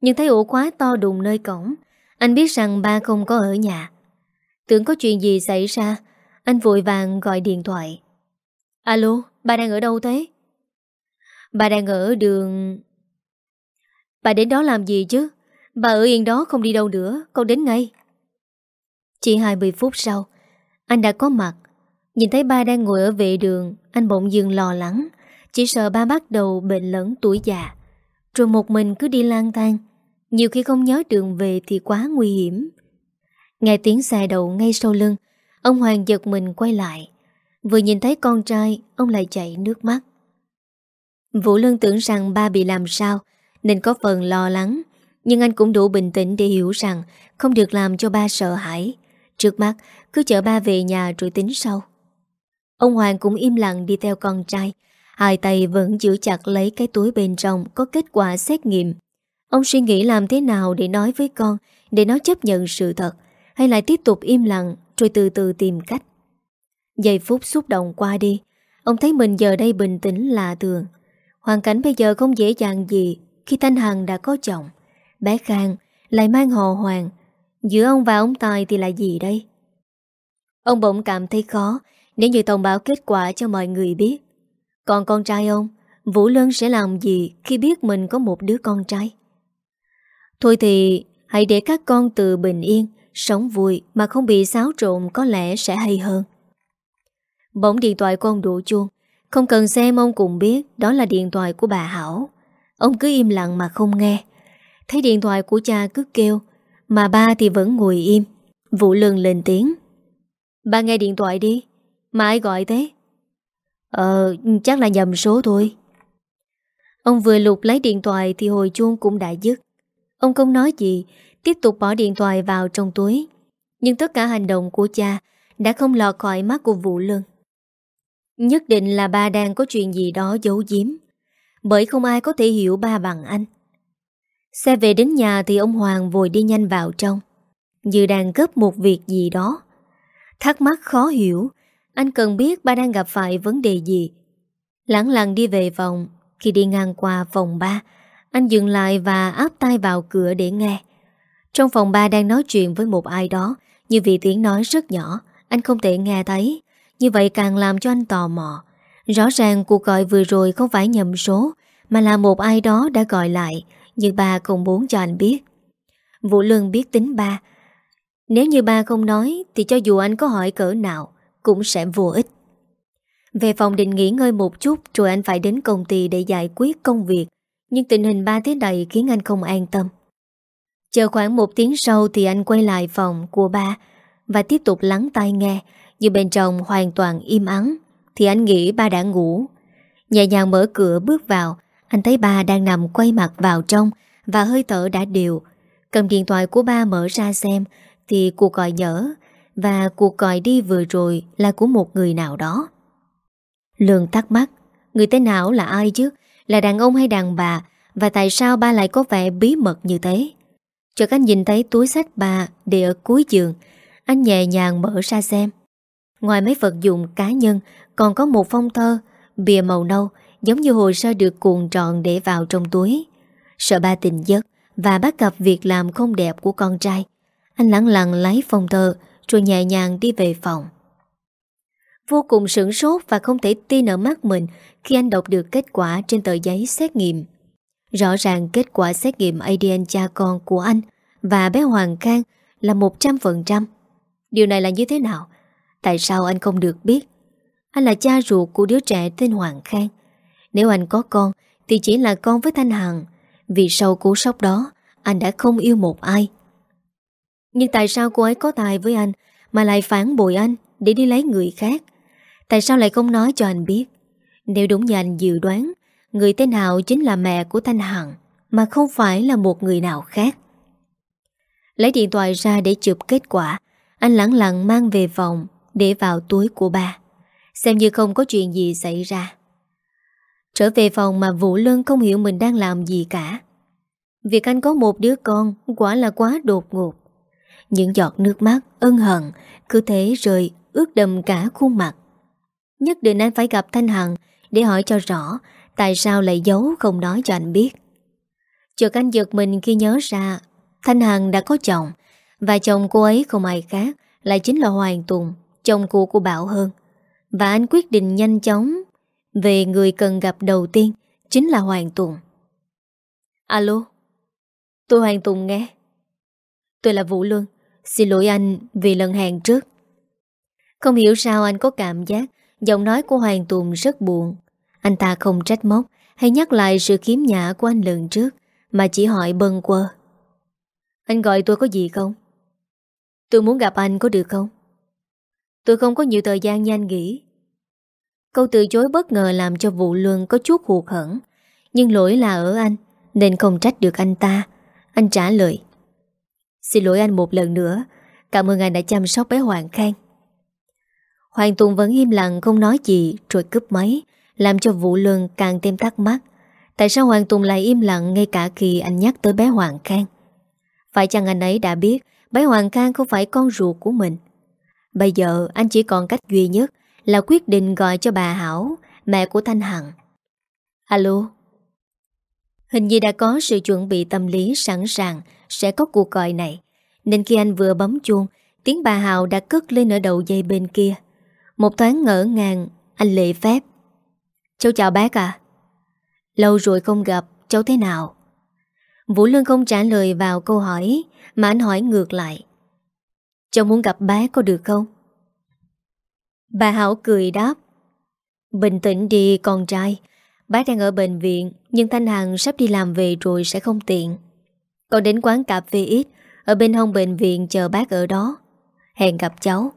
Nhưng thấy ổ khóa to đùng nơi cổng. Anh biết rằng ba không có ở nhà. Tưởng có chuyện gì xảy ra, anh vội vàng gọi điện thoại. Alo, ba đang ở đâu thế? Bà đang ở đường... Bà đến đó làm gì chứ? Bà ở yên đó không đi đâu nữa, con đến ngay. Chỉ 20 phút sau, anh đã có mặt. Nhìn thấy ba đang ngồi ở vệ đường, anh bỗng dừng lo lắng. Chỉ sợ ba bắt đầu bệnh lẫn tuổi già. Rồi một mình cứ đi lang thang. Nhiều khi không nhớ đường về thì quá nguy hiểm. Nghe tiếng xe đầu ngay sau lưng, ông Hoàng giật mình quay lại. Vừa nhìn thấy con trai, ông lại chạy nước mắt. Vũ Lân tưởng rằng ba bị làm sao, nên có phần lo lắng. Nhưng anh cũng đủ bình tĩnh để hiểu rằng không được làm cho ba sợ hãi. Trước mắt, cứ chở ba về nhà rồi tính sau. Ông Hoàng cũng im lặng đi theo con trai. Hai tay vẫn giữ chặt lấy cái túi bên trong có kết quả xét nghiệm. Ông suy nghĩ làm thế nào để nói với con, để nó chấp nhận sự thật, hay lại tiếp tục im lặng rồi từ từ tìm cách. Giây phút xúc động qua đi, ông thấy mình giờ đây bình tĩnh lạ thường. Hoàn cảnh bây giờ không dễ dàng gì khi Thanh Hằng đã có chồng. Bé Khang lại mang hồ hoàng. Giữa ông và ông Tài thì là gì đây? Ông bỗng cảm thấy khó nếu như thông báo kết quả cho mọi người biết. Còn con trai ông, Vũ Lân sẽ làm gì khi biết mình có một đứa con trai? Thôi thì hãy để các con từ bình yên, sống vui mà không bị xáo trộn có lẽ sẽ hay hơn. Bỗng điện thoại của ông đổ chuông, không cần xem ông cũng biết đó là điện thoại của bà Hảo. Ông cứ im lặng mà không nghe. Thấy điện thoại của cha cứ kêu, mà ba thì vẫn ngồi im. Vũ lường lên tiếng. Ba nghe điện thoại đi, mà ai gọi thế? Ờ, chắc là nhầm số thôi. Ông vừa lục lấy điện thoại thì hồi chuông cũng đã dứt. Ông không nói gì, tiếp tục bỏ điện thoại vào trong túi. Nhưng tất cả hành động của cha đã không lọt khỏi mắt của Vũ Lân. Nhất định là ba đang có chuyện gì đó giấu giếm. Bởi không ai có thể hiểu ba bằng anh. Xe về đến nhà thì ông Hoàng vội đi nhanh vào trong. Như đang gấp một việc gì đó. Thắc mắc khó hiểu, anh cần biết ba đang gặp phải vấn đề gì. Lặng lặng đi về phòng, khi đi ngang qua phòng ba, anh dừng lại và áp tay vào cửa để nghe. Trong phòng ba đang nói chuyện với một ai đó, như vì tiếng nói rất nhỏ, anh không thể nghe thấy. Như vậy càng làm cho anh tò mò. Rõ ràng cuộc gọi vừa rồi không phải nhầm số, mà là một ai đó đã gọi lại, nhưng ba không muốn cho anh biết. Vũ Lương biết tính ba. Nếu như ba không nói, thì cho dù anh có hỏi cỡ nào, cũng sẽ vô ích. Về phòng định nghỉ ngơi một chút rồi anh phải đến công ty để giải quyết công việc, nhưng tình hình ba thế này khiến anh không an tâm. Chờ khoảng một tiếng sau thì anh quay lại phòng của ba và tiếp tục lắng tai nghe, Như bên trong hoàn toàn im ắng, thì anh nghĩ ba đã ngủ. Nhẹ nhàng mở cửa bước vào, anh thấy ba đang nằm quay mặt vào trong và hơi thở đã đều. Cầm điện thoại của ba mở ra xem thì cuộc gọi nhở và cuộc gọi đi vừa rồi là của một người nào đó. Lương thắc mắc, người tên nào là ai chứ? Là đàn ông hay đàn bà? Và tại sao ba lại có vẻ bí mật như thế? Cho anh nhìn thấy túi sách bà để ở cuối giường, anh nhẹ nhàng mở ra xem. Ngoài mấy vật dụng cá nhân, còn có một phong thơ, bìa màu nâu, giống như hồ sơ được cuộn tròn để vào trong túi. Sợ ba tình giấc và bắt gặp việc làm không đẹp của con trai. Anh lặng lặng lấy phong thơ, rồi nhẹ nhàng đi về phòng. Vô cùng sửng sốt và không thể tin ở mắt mình khi anh đọc được kết quả trên tờ giấy xét nghiệm. Rõ ràng kết quả xét nghiệm ADN cha con của anh và bé Hoàng Khang là 100%. Điều này là như thế nào? Tại sao anh không được biết? Anh là cha ruột của đứa trẻ tên Hoàng Khang. Nếu anh có con thì chỉ là con với Thanh Hằng. Vì sau cú sốc đó, anh đã không yêu một ai. Nhưng tại sao cô ấy có tài với anh Mà lại phản bội anh Để đi lấy người khác Tại sao lại không nói cho anh biết? Nếu đúng như anh dự đoán, Người tên Hạo chính là mẹ của Thanh Hằng, Mà không phải là một người nào khác. Lấy điện thoại ra để chụp kết quả, Anh lặng lặng mang về phòng Để vào túi của ba, Xem như không có chuyện gì xảy ra. Trở về phòng mà Vũ Lân không hiểu mình đang làm gì cả. Việc anh có một đứa con Quả là quá đột ngột. Những giọt nước mắt ân hận Cứ thế rơi ướt đầm cả khuôn mặt. Nhất định anh phải gặp Thanh Hằng Để hỏi cho rõ Tại sao lại giấu không nói cho anh biết. Chợt anh giật mình khi nhớ ra Thanh Hằng đã có chồng Và chồng cô ấy không ai khác Lại chính là Hoàng Tùng, Chồng của Bảo Hơn. Và anh quyết định nhanh chóng Về người cần gặp đầu tiên Chính là Hoàng Tùng. Alo, Tôi Hoàng Tùng nghe. Tôi là Vũ Luân, Xin lỗi anh vì lần hẹn trước. Không hiểu sao anh có cảm giác Giọng nói của Hoàng Tùng rất buồn. Anh ta không trách móc, Hay nhắc lại sự khiếm nhã của anh lần trước, Mà chỉ hỏi bần quơ. Anh gọi tôi có gì không? Tôi muốn gặp anh có được không? Tôi không có nhiều thời gian như anh nghĩ. Câu từ chối bất ngờ làm cho vụ luân có chút hụt hẳn Nhưng lỗi là ở anh, Nên không trách được anh ta. Anh trả lời. Xin lỗi anh một lần nữa. Cảm ơn anh đã chăm sóc bé Hoàng Khang. Hoàng Tùng vẫn im lặng không nói gì, Rồi cướp máy, Làm cho Vũ Luân càng thêm thắc mắc. Tại sao Hoàng Tùng lại im lặng Ngay cả khi anh nhắc tới bé Hoàng Khang? Phải chăng anh ấy đã biết Bé Hoàng Khang không phải con ruột của mình? Bây giờ anh chỉ còn cách duy nhất Là quyết định gọi cho bà Hảo, Mẹ của Thanh Hằng. Alo? Hình như đã có sự chuẩn bị tâm lý sẵn sàng, Sẽ có cuộc gọi này. Nên khi anh vừa bấm chuông, Tiếng bà Hảo đã cất lên ở đầu dây bên kia một thoáng ngỡ ngàng, Anh lệ phép. Cháu chào bác à Lâu rồi không gặp, cháu thế nào? Vũ Lương không trả lời vào câu hỏi, Mà anh hỏi ngược lại. Cháu muốn gặp bác có được không? Bà Hảo cười đáp. Bình tĩnh đi, con trai. Bác đang ở bệnh viện, Nhưng Thanh Hằng sắp đi làm về rồi sẽ không tiện. Còn đến quán cà phê ít, Ở bên hông bệnh viện chờ bác ở đó. Hẹn gặp cháu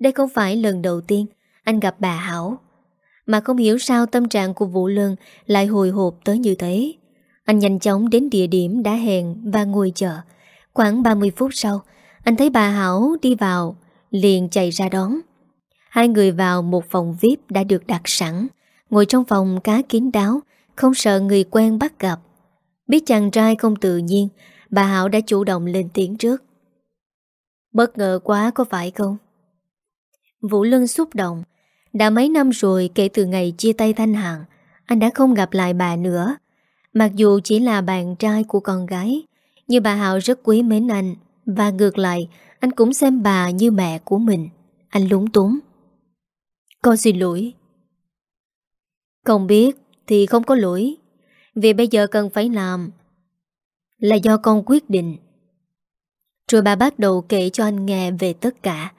đây không phải lần đầu tiên anh gặp bà Hảo. Mà không hiểu sao tâm trạng của Vũ Lân lại hồi hộp tới như thế. Anh nhanh chóng đến địa điểm đã hẹn và ngồi chờ. Khoảng 30 phút sau, anh thấy bà Hảo đi vào, liền chạy ra đón. Hai người vào một phòng VIP đã được đặt sẵn, ngồi trong phòng cá kín đáo, không sợ người quen bắt gặp. Biết chàng trai không tự nhiên, bà Hảo đã chủ động lên tiếng trước. Bất ngờ quá có phải không? Vũ Lân xúc động. Đã mấy năm rồi kể từ ngày chia tay Thanh Hằng, Anh đã không gặp lại bà nữa. Mặc dù chỉ là bạn trai của con gái, Nhưng bà Hạo rất quý mến anh. Và ngược lại, Anh cũng xem bà như mẹ của mình. Anh lúng túng. Con xin lỗi. Không biết thì không có lỗi. Vì bây giờ cần phải làm Là do con quyết định. Rồi bà bắt đầu kể cho anh nghe về tất cả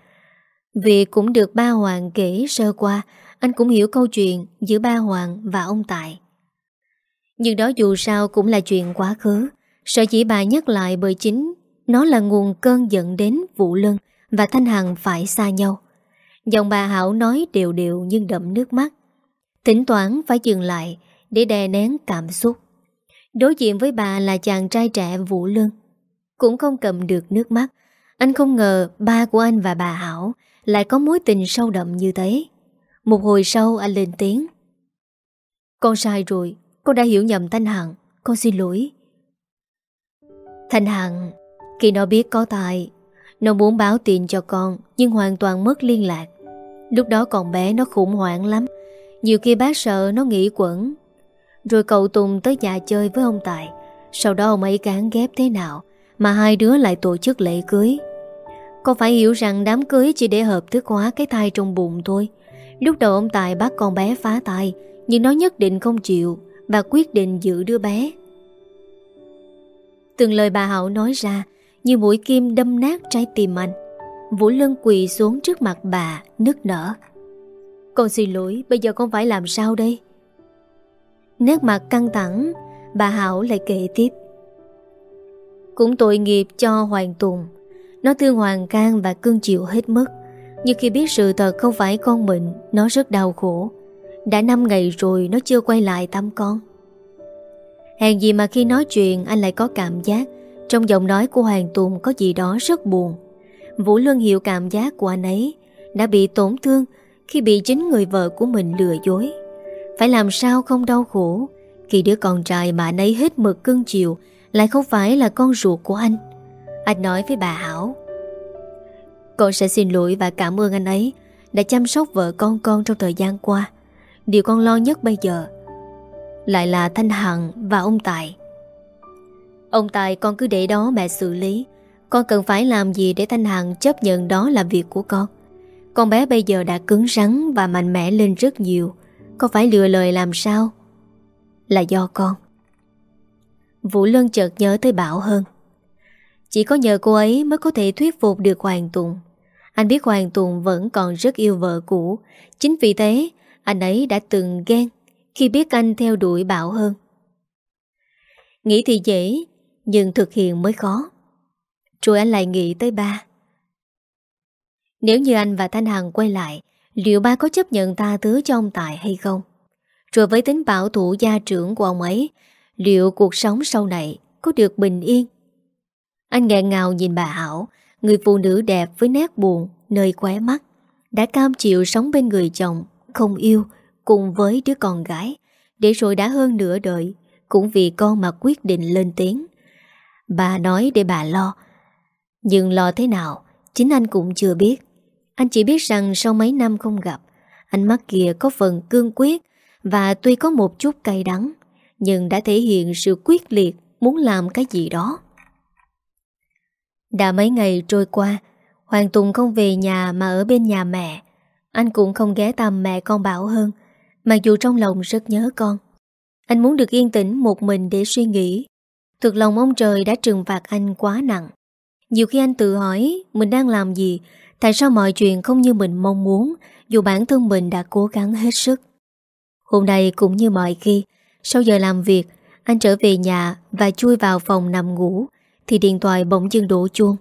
vì cũng được ba Hoàng kể sơ qua, anh cũng hiểu câu chuyện giữa ba Hoàng và ông Tại. Nhưng đó dù sao cũng là chuyện quá khứ, sợ chỉ bà nhắc lại bởi chính nó là nguồn cơn dẫn đến Vũ Lân và Thanh Hằng phải xa nhau. dòng bà Hảo nói đều đều nhưng đậm nước mắt. Thỉnh thoảng phải dừng lại để đè nén cảm xúc. Đối diện với bà là chàng trai trẻ Vũ Lân. Cũng không cầm được nước mắt. Anh không ngờ ba của anh và bà Hảo lại có mối tình sâu đậm như thế. Một hồi sau anh lên tiếng. Con sai rồi, con đã hiểu nhầm Thanh Hằng, con xin lỗi. Thanh Hằng, khi nó biết có tài, nó muốn báo tiền cho con nhưng hoàn toàn mất liên lạc. Lúc đó còn bé nó khủng hoảng lắm, nhiều khi bác sợ nó nghĩ quẩn. Rồi cậu Tùng tới nhà chơi với ông Tài, sau đó ông ấy cán ghép thế nào mà hai đứa lại tổ chức lễ cưới. Con phải hiểu rằng đám cưới chỉ để hợp thức hóa cái thai trong bụng thôi. Lúc đầu ông Tài bắt con bé phá thai Nhưng nó nhất định không chịu Và quyết định giữ đứa bé. Từng lời bà Hậu nói ra, Như mũi kim đâm nát trái tim anh. Vũ Lân quỳ xuống trước mặt bà, Nức nở. Con xin lỗi, Bây giờ con phải làm sao đây? Nét mặt căng thẳng, Bà Hảo lại kể tiếp. Cũng tội nghiệp cho Hoàng Tùng nó thương Hoàng can và cương chịu hết mức. Nhưng khi biết sự thật không phải con mình, Nó rất đau khổ. Đã 5 ngày rồi, nó chưa quay lại thăm con. Hèn gì mà khi nói chuyện, anh lại có cảm giác Trong giọng nói của Hoàng Tùng có gì đó rất buồn. Vũ Luân hiểu cảm giác của anh ấy, Đã bị tổn thương Khi bị chính người vợ của mình lừa dối. Phải làm sao không đau khổ, Khi đứa con trai mà anh ấy hết mực cưng chiều Lại không phải là con ruột của anh? Anh nói với bà Hảo. Con sẽ xin lỗi và cảm ơn anh ấy Đã chăm sóc vợ con con trong thời gian qua. Điều con lo nhất bây giờ Lại là Thanh Hằng và ông Tài. Ông Tài, con cứ để đó mẹ xử lý. Con cần phải làm gì để Thanh Hằng chấp nhận đó là việc của con? Con bé bây giờ đã cứng rắn và mạnh mẽ lên rất nhiều. Con phải lừa lời làm sao? Là do con. Vũ Lân chợt nhớ tới Bảo hơn chỉ có nhờ cô ấy mới có thể thuyết phục được Hoàng Tùng Anh biết Hoàng Tùng vẫn còn rất yêu vợ cũ Chính vì thế anh ấy đã từng ghen khi biết anh theo đuổi Bảo hơn. Nghĩ thì dễ, nhưng thực hiện mới khó. Rồi anh lại nghĩ tới ba. Nếu như anh và Thanh Hằng quay lại, liệu ba có chấp nhận tha thứ cho ông Tài hay không? Rồi với tính bảo thủ gia trưởng của ông ấy, liệu cuộc sống sau này có được bình yên? Anh ngẹn ngào nhìn bà Hảo, người phụ nữ đẹp với nét buồn, nơi khóe mắt, đã cam chịu sống bên người chồng không yêu cùng với đứa con gái, để rồi đã hơn nửa đời, cũng vì con mà quyết định lên tiếng. Bà nói để bà lo, nhưng lo thế nào, chính anh cũng chưa biết. Anh chỉ biết rằng sau mấy năm không gặp, ánh mắt kia có phần cương quyết và tuy có một chút cay đắng, nhưng đã thể hiện sự quyết liệt muốn làm cái gì đó. Đã mấy ngày trôi qua, Hoàng Tùng không về nhà mà ở bên nhà mẹ. Anh cũng không ghé thăm mẹ con Bảo hơn Mặc dù trong lòng rất nhớ con. Anh muốn được yên tĩnh một mình để suy nghĩ. Thực lòng ông trời đã trừng phạt anh quá nặng. Nhiều khi anh tự hỏi Mình đang làm gì? Tại sao mọi chuyện không như mình mong muốn Dù bản thân mình đã cố gắng hết sức? Hôm nay cũng như mọi khi Sau giờ làm việc Anh trở về nhà và chui vào phòng nằm ngủ. Thì điện thoại bỗng dưng đổ chuông.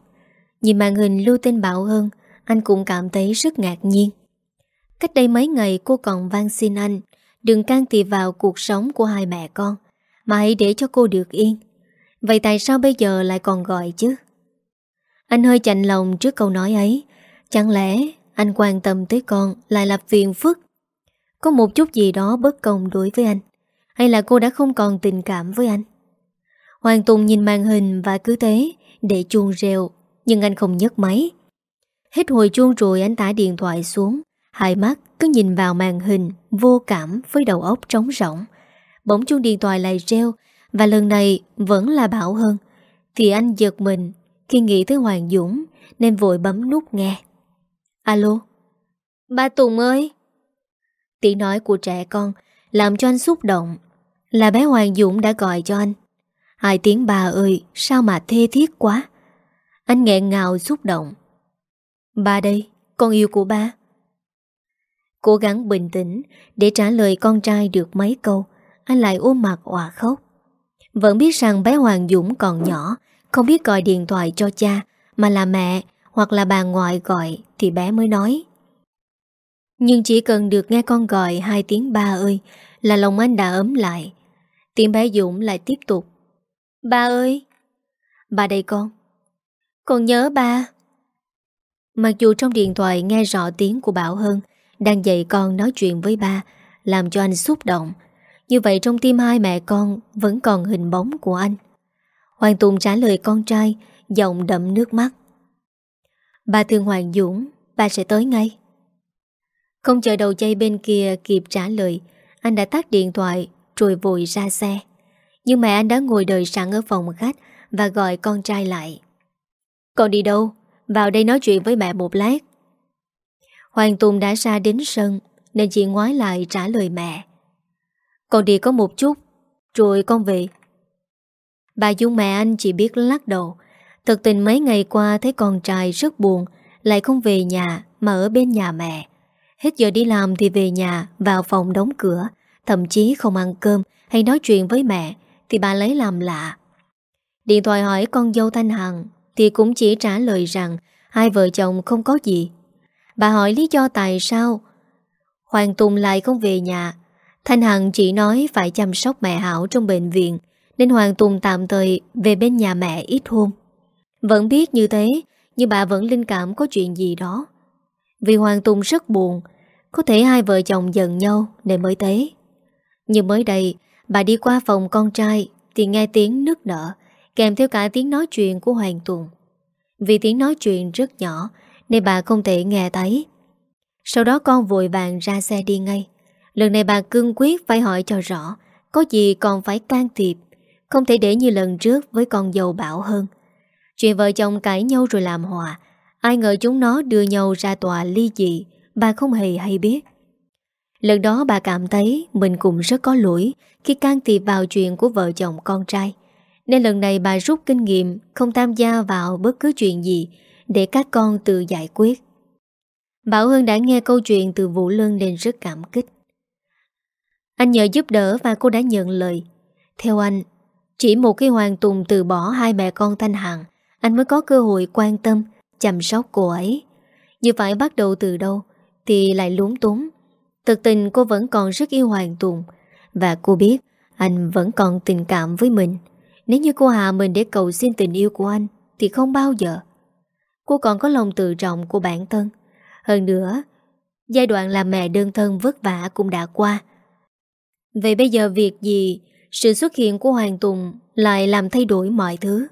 Nhìn màn hình lưu tên Bảo Hân, Anh cũng cảm thấy rất ngạc nhiên. Cách đây mấy ngày cô còn van xin anh Đừng can thiệp vào cuộc sống của hai mẹ con Mà hãy để cho cô được yên. Vậy tại sao bây giờ lại còn gọi chứ? Anh hơi chạnh lòng trước câu nói ấy. Chẳng lẽ anh quan tâm tới con Lại là phiền phức? Có một chút gì đó bất công đối với anh Hay là cô đã không còn tình cảm với anh? Hoàng Tùng nhìn màn hình và cứ thế, Để chuông reo, Nhưng anh không nhấc máy. Hết hồi chuông rồi anh tải điện thoại xuống. Hai mắt cứ nhìn vào màn hình, Vô cảm với đầu óc trống rỗng. Bỗng chuông điện thoại lại reo, Và lần này vẫn là Bảo hơn. Thì anh giật mình, Khi nghĩ tới Hoàng Dũng, Nên vội bấm nút nghe. Alo? Ba Tùng ơi! Tiếng nói của trẻ con Làm cho anh xúc động. Là bé Hoàng Dũng đã gọi cho anh. Hai tiếng bà ơi, Sao mà thê thiết quá? Anh nghẹn ngào xúc động. Ba đây, Con yêu của ba. Cố gắng bình tĩnh Để trả lời con trai được mấy câu, Anh lại ôm mặt hòa khóc. Vẫn biết rằng bé Hoàng Dũng còn nhỏ, Không biết gọi điện thoại cho cha, Mà là mẹ Hoặc là bà ngoại gọi Thì bé mới nói. Nhưng chỉ cần được nghe con gọi Hai tiếng ba ơi Là lòng anh đã ấm lại. Tiếng bé Dũng lại tiếp tục. Ba ơi. Ba đây con. Con nhớ ba. Mặc dù trong điện thoại nghe rõ tiếng của Bảo Hân đang dạy con nói chuyện với ba, Làm cho anh xúc động. Như vậy trong tim hai mẹ con Vẫn còn hình bóng của anh. Hoàng Tùng trả lời con trai, Giọng đậm nước mắt. Ba thương Hoàng Dũng, Ba sẽ tới ngay. Không chờ đầu dây bên kia kịp trả lời, Anh đã tắt điện thoại, Rồi vội ra xe. Nhưng mẹ anh đã ngồi đợi sẵn ở phòng khách Và gọi con trai lại. Con đi đâu? Vào đây nói chuyện với mẹ một lát. Hoàng Tùng đã ra đến sân, Nên chị ngoái lại trả lời mẹ. Con đi có một chút, Rồi con về. Bà Dung mẹ anh chỉ biết lắc đầu. Thực tình mấy ngày qua thấy con trai rất buồn, Lại không về nhà Mà ở bên nhà mẹ. Hết giờ đi làm thì về nhà, Vào phòng đóng cửa, Thậm chí không ăn cơm Hay nói chuyện với mẹ. Thì bà lấy làm lạ. Điện thoại hỏi con dâu Thanh Hằng, Thì cũng chỉ trả lời rằng Hai vợ chồng không có gì. Bà hỏi lý do tại sao? Hoàng Tùng lại không về nhà. Thanh Hằng chỉ nói phải chăm sóc mẹ Hảo trong bệnh viện, Nên Hoàng Tùng tạm thời về bên nhà mẹ ít hôm. Vẫn biết như thế, Nhưng bà vẫn linh cảm có chuyện gì đó. Vì Hoàng Tùng rất buồn, Có thể hai vợ chồng giận nhau Nên mới thế. Nhưng mới đây Bà đi qua phòng con trai Thì nghe tiếng nức nở, Kèm theo cả tiếng nói chuyện của Hoàng Tùng. Vì tiếng nói chuyện rất nhỏ Nên bà không thể nghe thấy. Sau đó con vội vàng ra xe đi ngay. Lần này bà cương quyết phải hỏi cho rõ Có gì còn phải can thiệp, Không thể để như lần trước với con giàu Bảo hơn. Chuyện vợ chồng cãi nhau rồi làm hòa, Ai ngờ chúng nó đưa nhau ra tòa ly dị, Bà không hề hay biết. Lần đó bà cảm thấy Mình cũng rất có lỗi Khi can thiệp vào chuyện của vợ chồng con trai. Nên lần này bà rút kinh nghiệm, Không tham gia vào bất cứ chuyện gì Để các con tự giải quyết. Bảo Hưng đã nghe câu chuyện từ Vũ Lân nên rất cảm kích. Anh nhờ giúp đỡ và cô đã nhận lời. Theo anh, Chỉ một cái Hoàng Tùng từ bỏ hai mẹ con Thanh Hằng, Anh mới có cơ hội quan tâm, Chăm sóc cô ấy. Như phải bắt đầu từ đâu Thì lại lúng túng. Thực tình cô vẫn còn rất yêu Hoàng Tùng. Và cô biết, Anh vẫn còn tình cảm với mình. Nếu như cô hạ mình để cầu xin tình yêu của anh, Thì không bao giờ. Cô còn có lòng tự trọng của bản thân. Hơn nữa, Giai đoạn làm mẹ đơn thân vất vả cũng đã qua. Vậy bây giờ việc gì, Sự xuất hiện của Hoàng Tùng Lại làm thay đổi mọi thứ?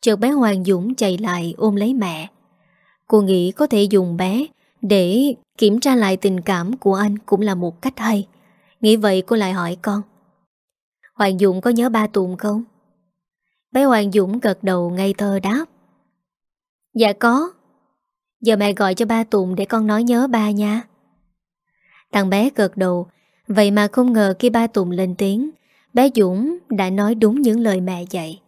Chợt bé Hoàng Dũng chạy lại ôm lấy mẹ. Cô nghĩ có thể dùng bé Để kiểm tra lại tình cảm của anh Cũng là một cách hay. Nghĩ vậy cô lại hỏi con. Hoàng Dũng có nhớ ba Tùng không? Bé Hoàng Dũng gật đầu ngây thơ đáp. Dạ có. Giờ mẹ gọi cho ba Tùng để con nói nhớ ba nha. Thằng bé gật đầu. Vậy mà không ngờ khi ba Tùng lên tiếng, Bé Dũng đã nói đúng những lời mẹ dạy.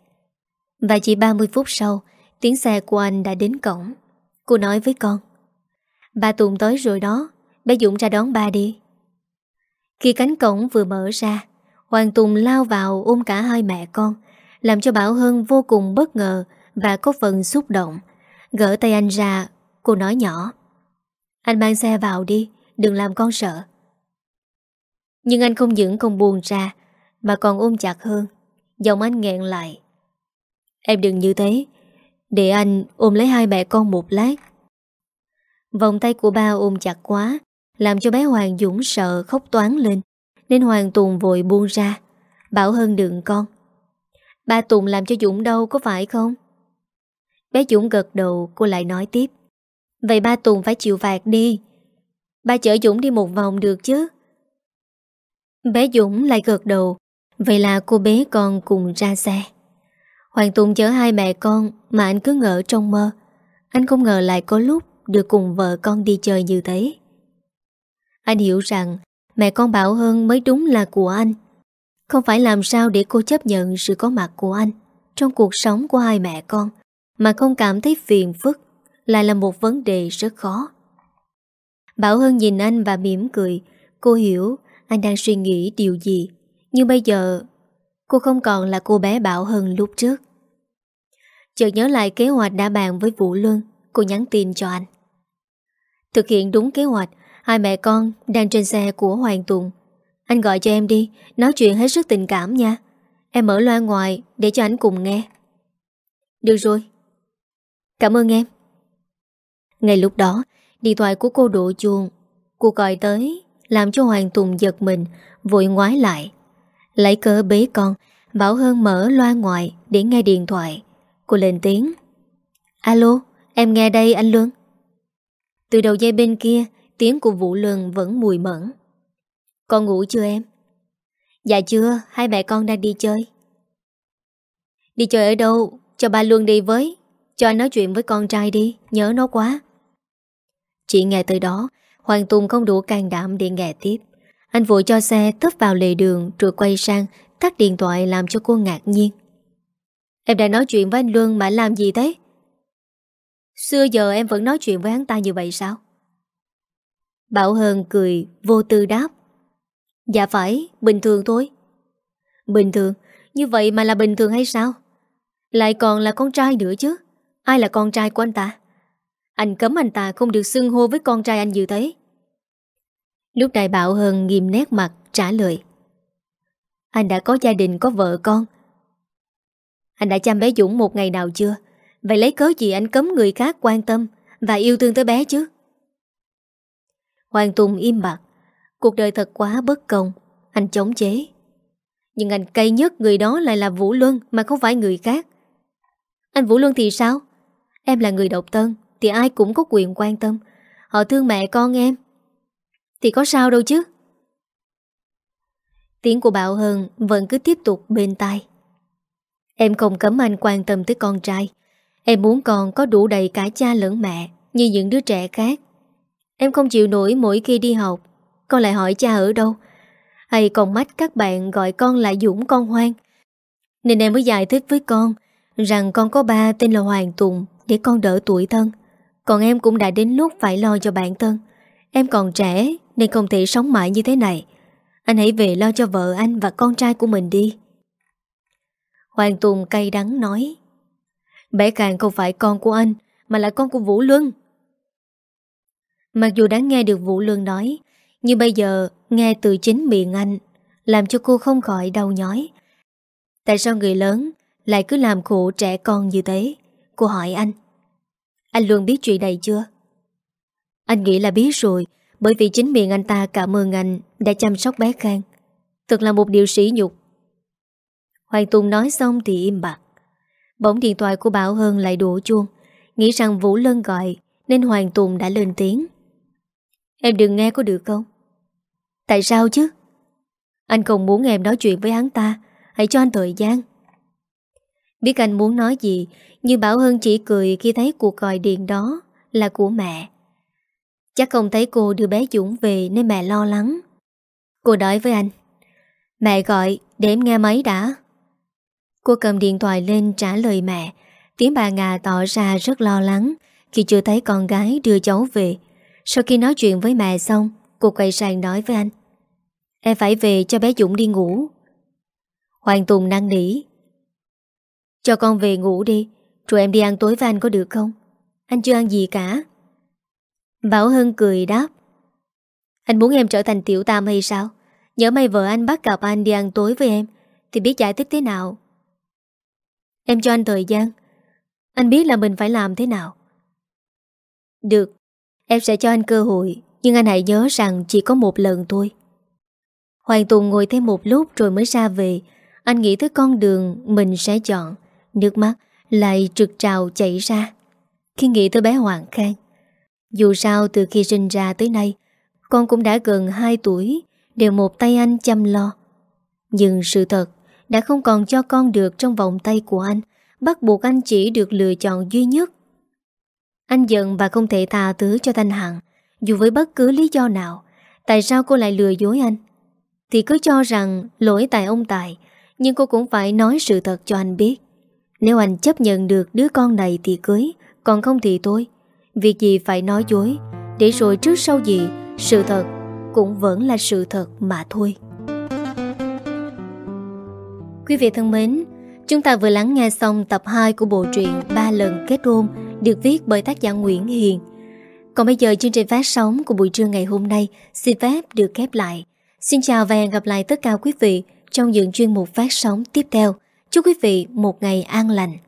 Và chỉ 30 phút sau, Tiếng xe của anh đã đến cổng. Cô nói với con. Ba Tùng tới rồi đó. Bé Dũng ra đón ba đi. Khi cánh cổng vừa mở ra, Hoàng Tùng lao vào ôm cả hai mẹ con, Làm cho Bảo Hân vô cùng bất ngờ Và có phần xúc động. Gỡ tay anh ra, Cô nói nhỏ, Anh mang xe vào đi, Đừng làm con sợ. Nhưng anh không những không buồn ra, Mà còn ôm chặt hơn Giọng anh nghẹn lại, Em đừng như thế, Để anh ôm lấy hai mẹ con một lát. Vòng tay của ba ôm chặt quá, Làm cho bé Hoàng Dũng sợ khóc toán lên, Nên Hoàng Tùng vội buông ra, Bảo hơn đừng con. Ba Tùng làm cho Dũng đâu có phải không? Bé Dũng gật đầu, Cô lại nói tiếp, Vậy ba Tùng phải chịu phạt đi. Ba chở Dũng đi một vòng được chứ? Bé Dũng lại gật đầu, Vậy là cô bé con cùng ra xe. Hoàng Tùng chở hai mẹ con, Mà anh cứ ngỡ trong mơ. Anh không ngờ lại có lúc được cùng vợ con đi chơi như thế. Anh hiểu rằng Mẹ con Bảo Hân mới đúng là của anh. Không phải làm sao để cô chấp nhận Sự có mặt của anh Trong cuộc sống của hai mẹ con, Mà không cảm thấy phiền phức Lại là một vấn đề rất khó. Bảo Hân nhìn anh và mỉm cười. Cô hiểu anh đang suy nghĩ điều gì, Nhưng bây giờ Cô không còn là cô bé Bảo Hân lúc trước. Chợt nhớ lại kế hoạch đã bàn với Vũ Luân, Cô nhắn tin cho anh. Thực hiện đúng kế hoạch. Hai mẹ con đang trên xe của Hoàng Tùng. Anh gọi cho em đi, Nói chuyện hết sức tình cảm nha. Em mở loa ngoài để cho anh cùng nghe. Được rồi. Cảm ơn em. Ngay lúc đó, Điện thoại của cô đổ chuông. Cô gọi tới làm cho Hoàng Tùng giật mình, Vội ngoái lại. Lấy cớ bế con, Bảo Hơn mở loa ngoài để nghe điện thoại. Cô lên tiếng. Alo, em nghe đây anh Luân. Từ đầu dây bên kia, Tiếng của Vũ Luân vẫn mùi mẫn. Con ngủ chưa em? Dạ chưa, Hai mẹ con đang đi chơi. Đi chơi ở đâu? Cho ba Luân đi với. Cho anh nói chuyện với con trai đi, Nhớ nó quá. Chị nghe từ đó, Hoàng Tùng không đủ can đảm để nghe tiếp. Anh vội cho xe tấp vào lề đường Rồi quay sang, tắt điện thoại làm cho cô ngạc nhiên. Em đang nói chuyện với anh Luân mà làm gì thế? Xưa giờ em vẫn nói chuyện với hắn ta như vậy sao? Bảo Hơn cười vô tư đáp Dạ phải, bình thường thôi Bình thường? Như vậy mà là bình thường hay sao? Lại còn là con trai nữa chứ Ai là con trai của anh ta? Anh cấm anh ta không được xưng hô với con trai anh như thế Lúc này Bảo Hân nghiêm nét mặt trả lời Anh đã có gia đình có vợ con Anh đã chăm bé Dũng một ngày nào chưa Vậy lấy cớ gì anh cấm người khác quan tâm Và yêu thương tới bé chứ? Hoàng Tùng im bặt. Cuộc đời thật quá bất công. Anh chống chế. Nhưng anh cay nhất người đó lại là Vũ Luân Mà không phải người khác. Anh Vũ Luân thì sao? Em là người độc thân Thì ai cũng có quyền quan tâm. Họ thương mẹ con em. Thì có sao đâu chứ? Tiếng của Bảo Hân Vẫn cứ tiếp tục bên tai. Em không cấm anh quan tâm tới con trai. Em muốn con có đủ đầy cả cha lẫn mẹ, Như những đứa trẻ khác. Em không chịu nổi mỗi khi đi học. Con lại hỏi cha ở đâu? Hay còn mách các bạn gọi con là Dũng con hoang? Nên em mới giải thích với con Rằng con có ba tên là Hoàng Tùng Để con đỡ tuổi thân. Còn em cũng đã đến lúc phải lo cho bản thân. Em còn trẻ Nên không thể sống mãi như thế này. Anh hãy về lo cho vợ anh và con trai của mình đi. Hoàng Tùng cay đắng nói. Bé Càng không phải con của anh, Mà là con của Vũ Luân. Mặc dù đã nghe được Vũ Luân nói, Nhưng bây giờ nghe từ chính miệng anh Làm cho cô không khỏi đau nhói. Tại sao người lớn Lại cứ làm khổ trẻ con như thế? Cô hỏi anh. Anh Luân biết chuyện này chưa? Anh nghĩ là biết rồi, Bởi vì chính miệng anh ta cảm ơn anh Đã chăm sóc bé Khang. Thật là một điều sỉ nhục. Hoàng Tùng nói xong thì im bặt. Bỗng điện thoại của Bảo Hơn lại đổ chuông. Nghĩ rằng Vũ Lân gọi, Nên Hoàng Tùng đã lên tiếng. Em đừng nghe có được không? Tại sao chứ? Anh không muốn em nói chuyện với hắn ta, Hãy cho anh thời gian. Biết anh muốn nói gì, Nhưng Bảo Hân chỉ cười khi thấy cuộc gọi điện đó Là của mẹ. Chắc không thấy cô đưa bé Dũng về Nên mẹ lo lắng. Cô nói với anh, Mẹ gọi để em nghe máy đã. Cô cầm điện thoại lên trả lời mẹ. Tiếng bà Ngà tỏ ra rất lo lắng Khi chưa thấy con gái đưa cháu về. Sau khi nói chuyện với mẹ xong, Cô quay sang nói với anh. Em phải về cho bé Dũng đi ngủ. Hoàng Tùng năn nỉ. Cho con về ngủ đi, Rồi em đi ăn tối với anh có được không? Anh chưa ăn gì cả. Bảo Hân cười đáp. Anh muốn em trở thành tiểu tam hay sao? Nhớ may vợ anh bắt gặp anh đi ăn tối với em, Thì biết giải thích thế nào? Em cho anh thời gian. Anh biết là mình phải làm thế nào. Được, Em sẽ cho anh cơ hội, Nhưng anh hãy nhớ rằng chỉ có một lần thôi. Hoàng Tùng ngồi thêm một lúc rồi mới ra về. Anh nghĩ tới con đường mình sẽ chọn. Nước mắt lại trực trào chảy ra. Khi nghĩ tới bé Hoàng Khang, Dù sao từ khi sinh ra tới nay, Con cũng đã gần 2 tuổi, Đều một tay anh chăm lo. Nhưng sự thật đã không còn cho con được trong vòng tay của anh, bắt buộc anh chỉ được lựa chọn duy nhất. Anh giận và không thể tha thứ cho Thanh Hằng, dù với bất cứ lý do nào, tại sao cô lại lừa dối anh? Thì cứ cho rằng lỗi tại ông Tài, nhưng cô cũng phải nói sự thật cho anh biết. Nếu anh chấp nhận được đứa con này thì cưới, còn không thì thôi. Việc gì phải nói dối, để rồi trước sau gì, sự thật cũng vẫn là sự thật mà thôi. Quý vị thân mến, chúng ta vừa lắng nghe xong tập 2 của bộ truyện Ba lần kết hôn được viết bởi tác giả Nguyễn Hiền. Còn bây giờ chương trình phát sóng của buổi trưa ngày hôm nay xin phép được khép lại. Xin chào và hẹn gặp lại tất cả quý vị trong những chuyên mục phát sóng tiếp theo. Chúc quý vị một ngày an lành.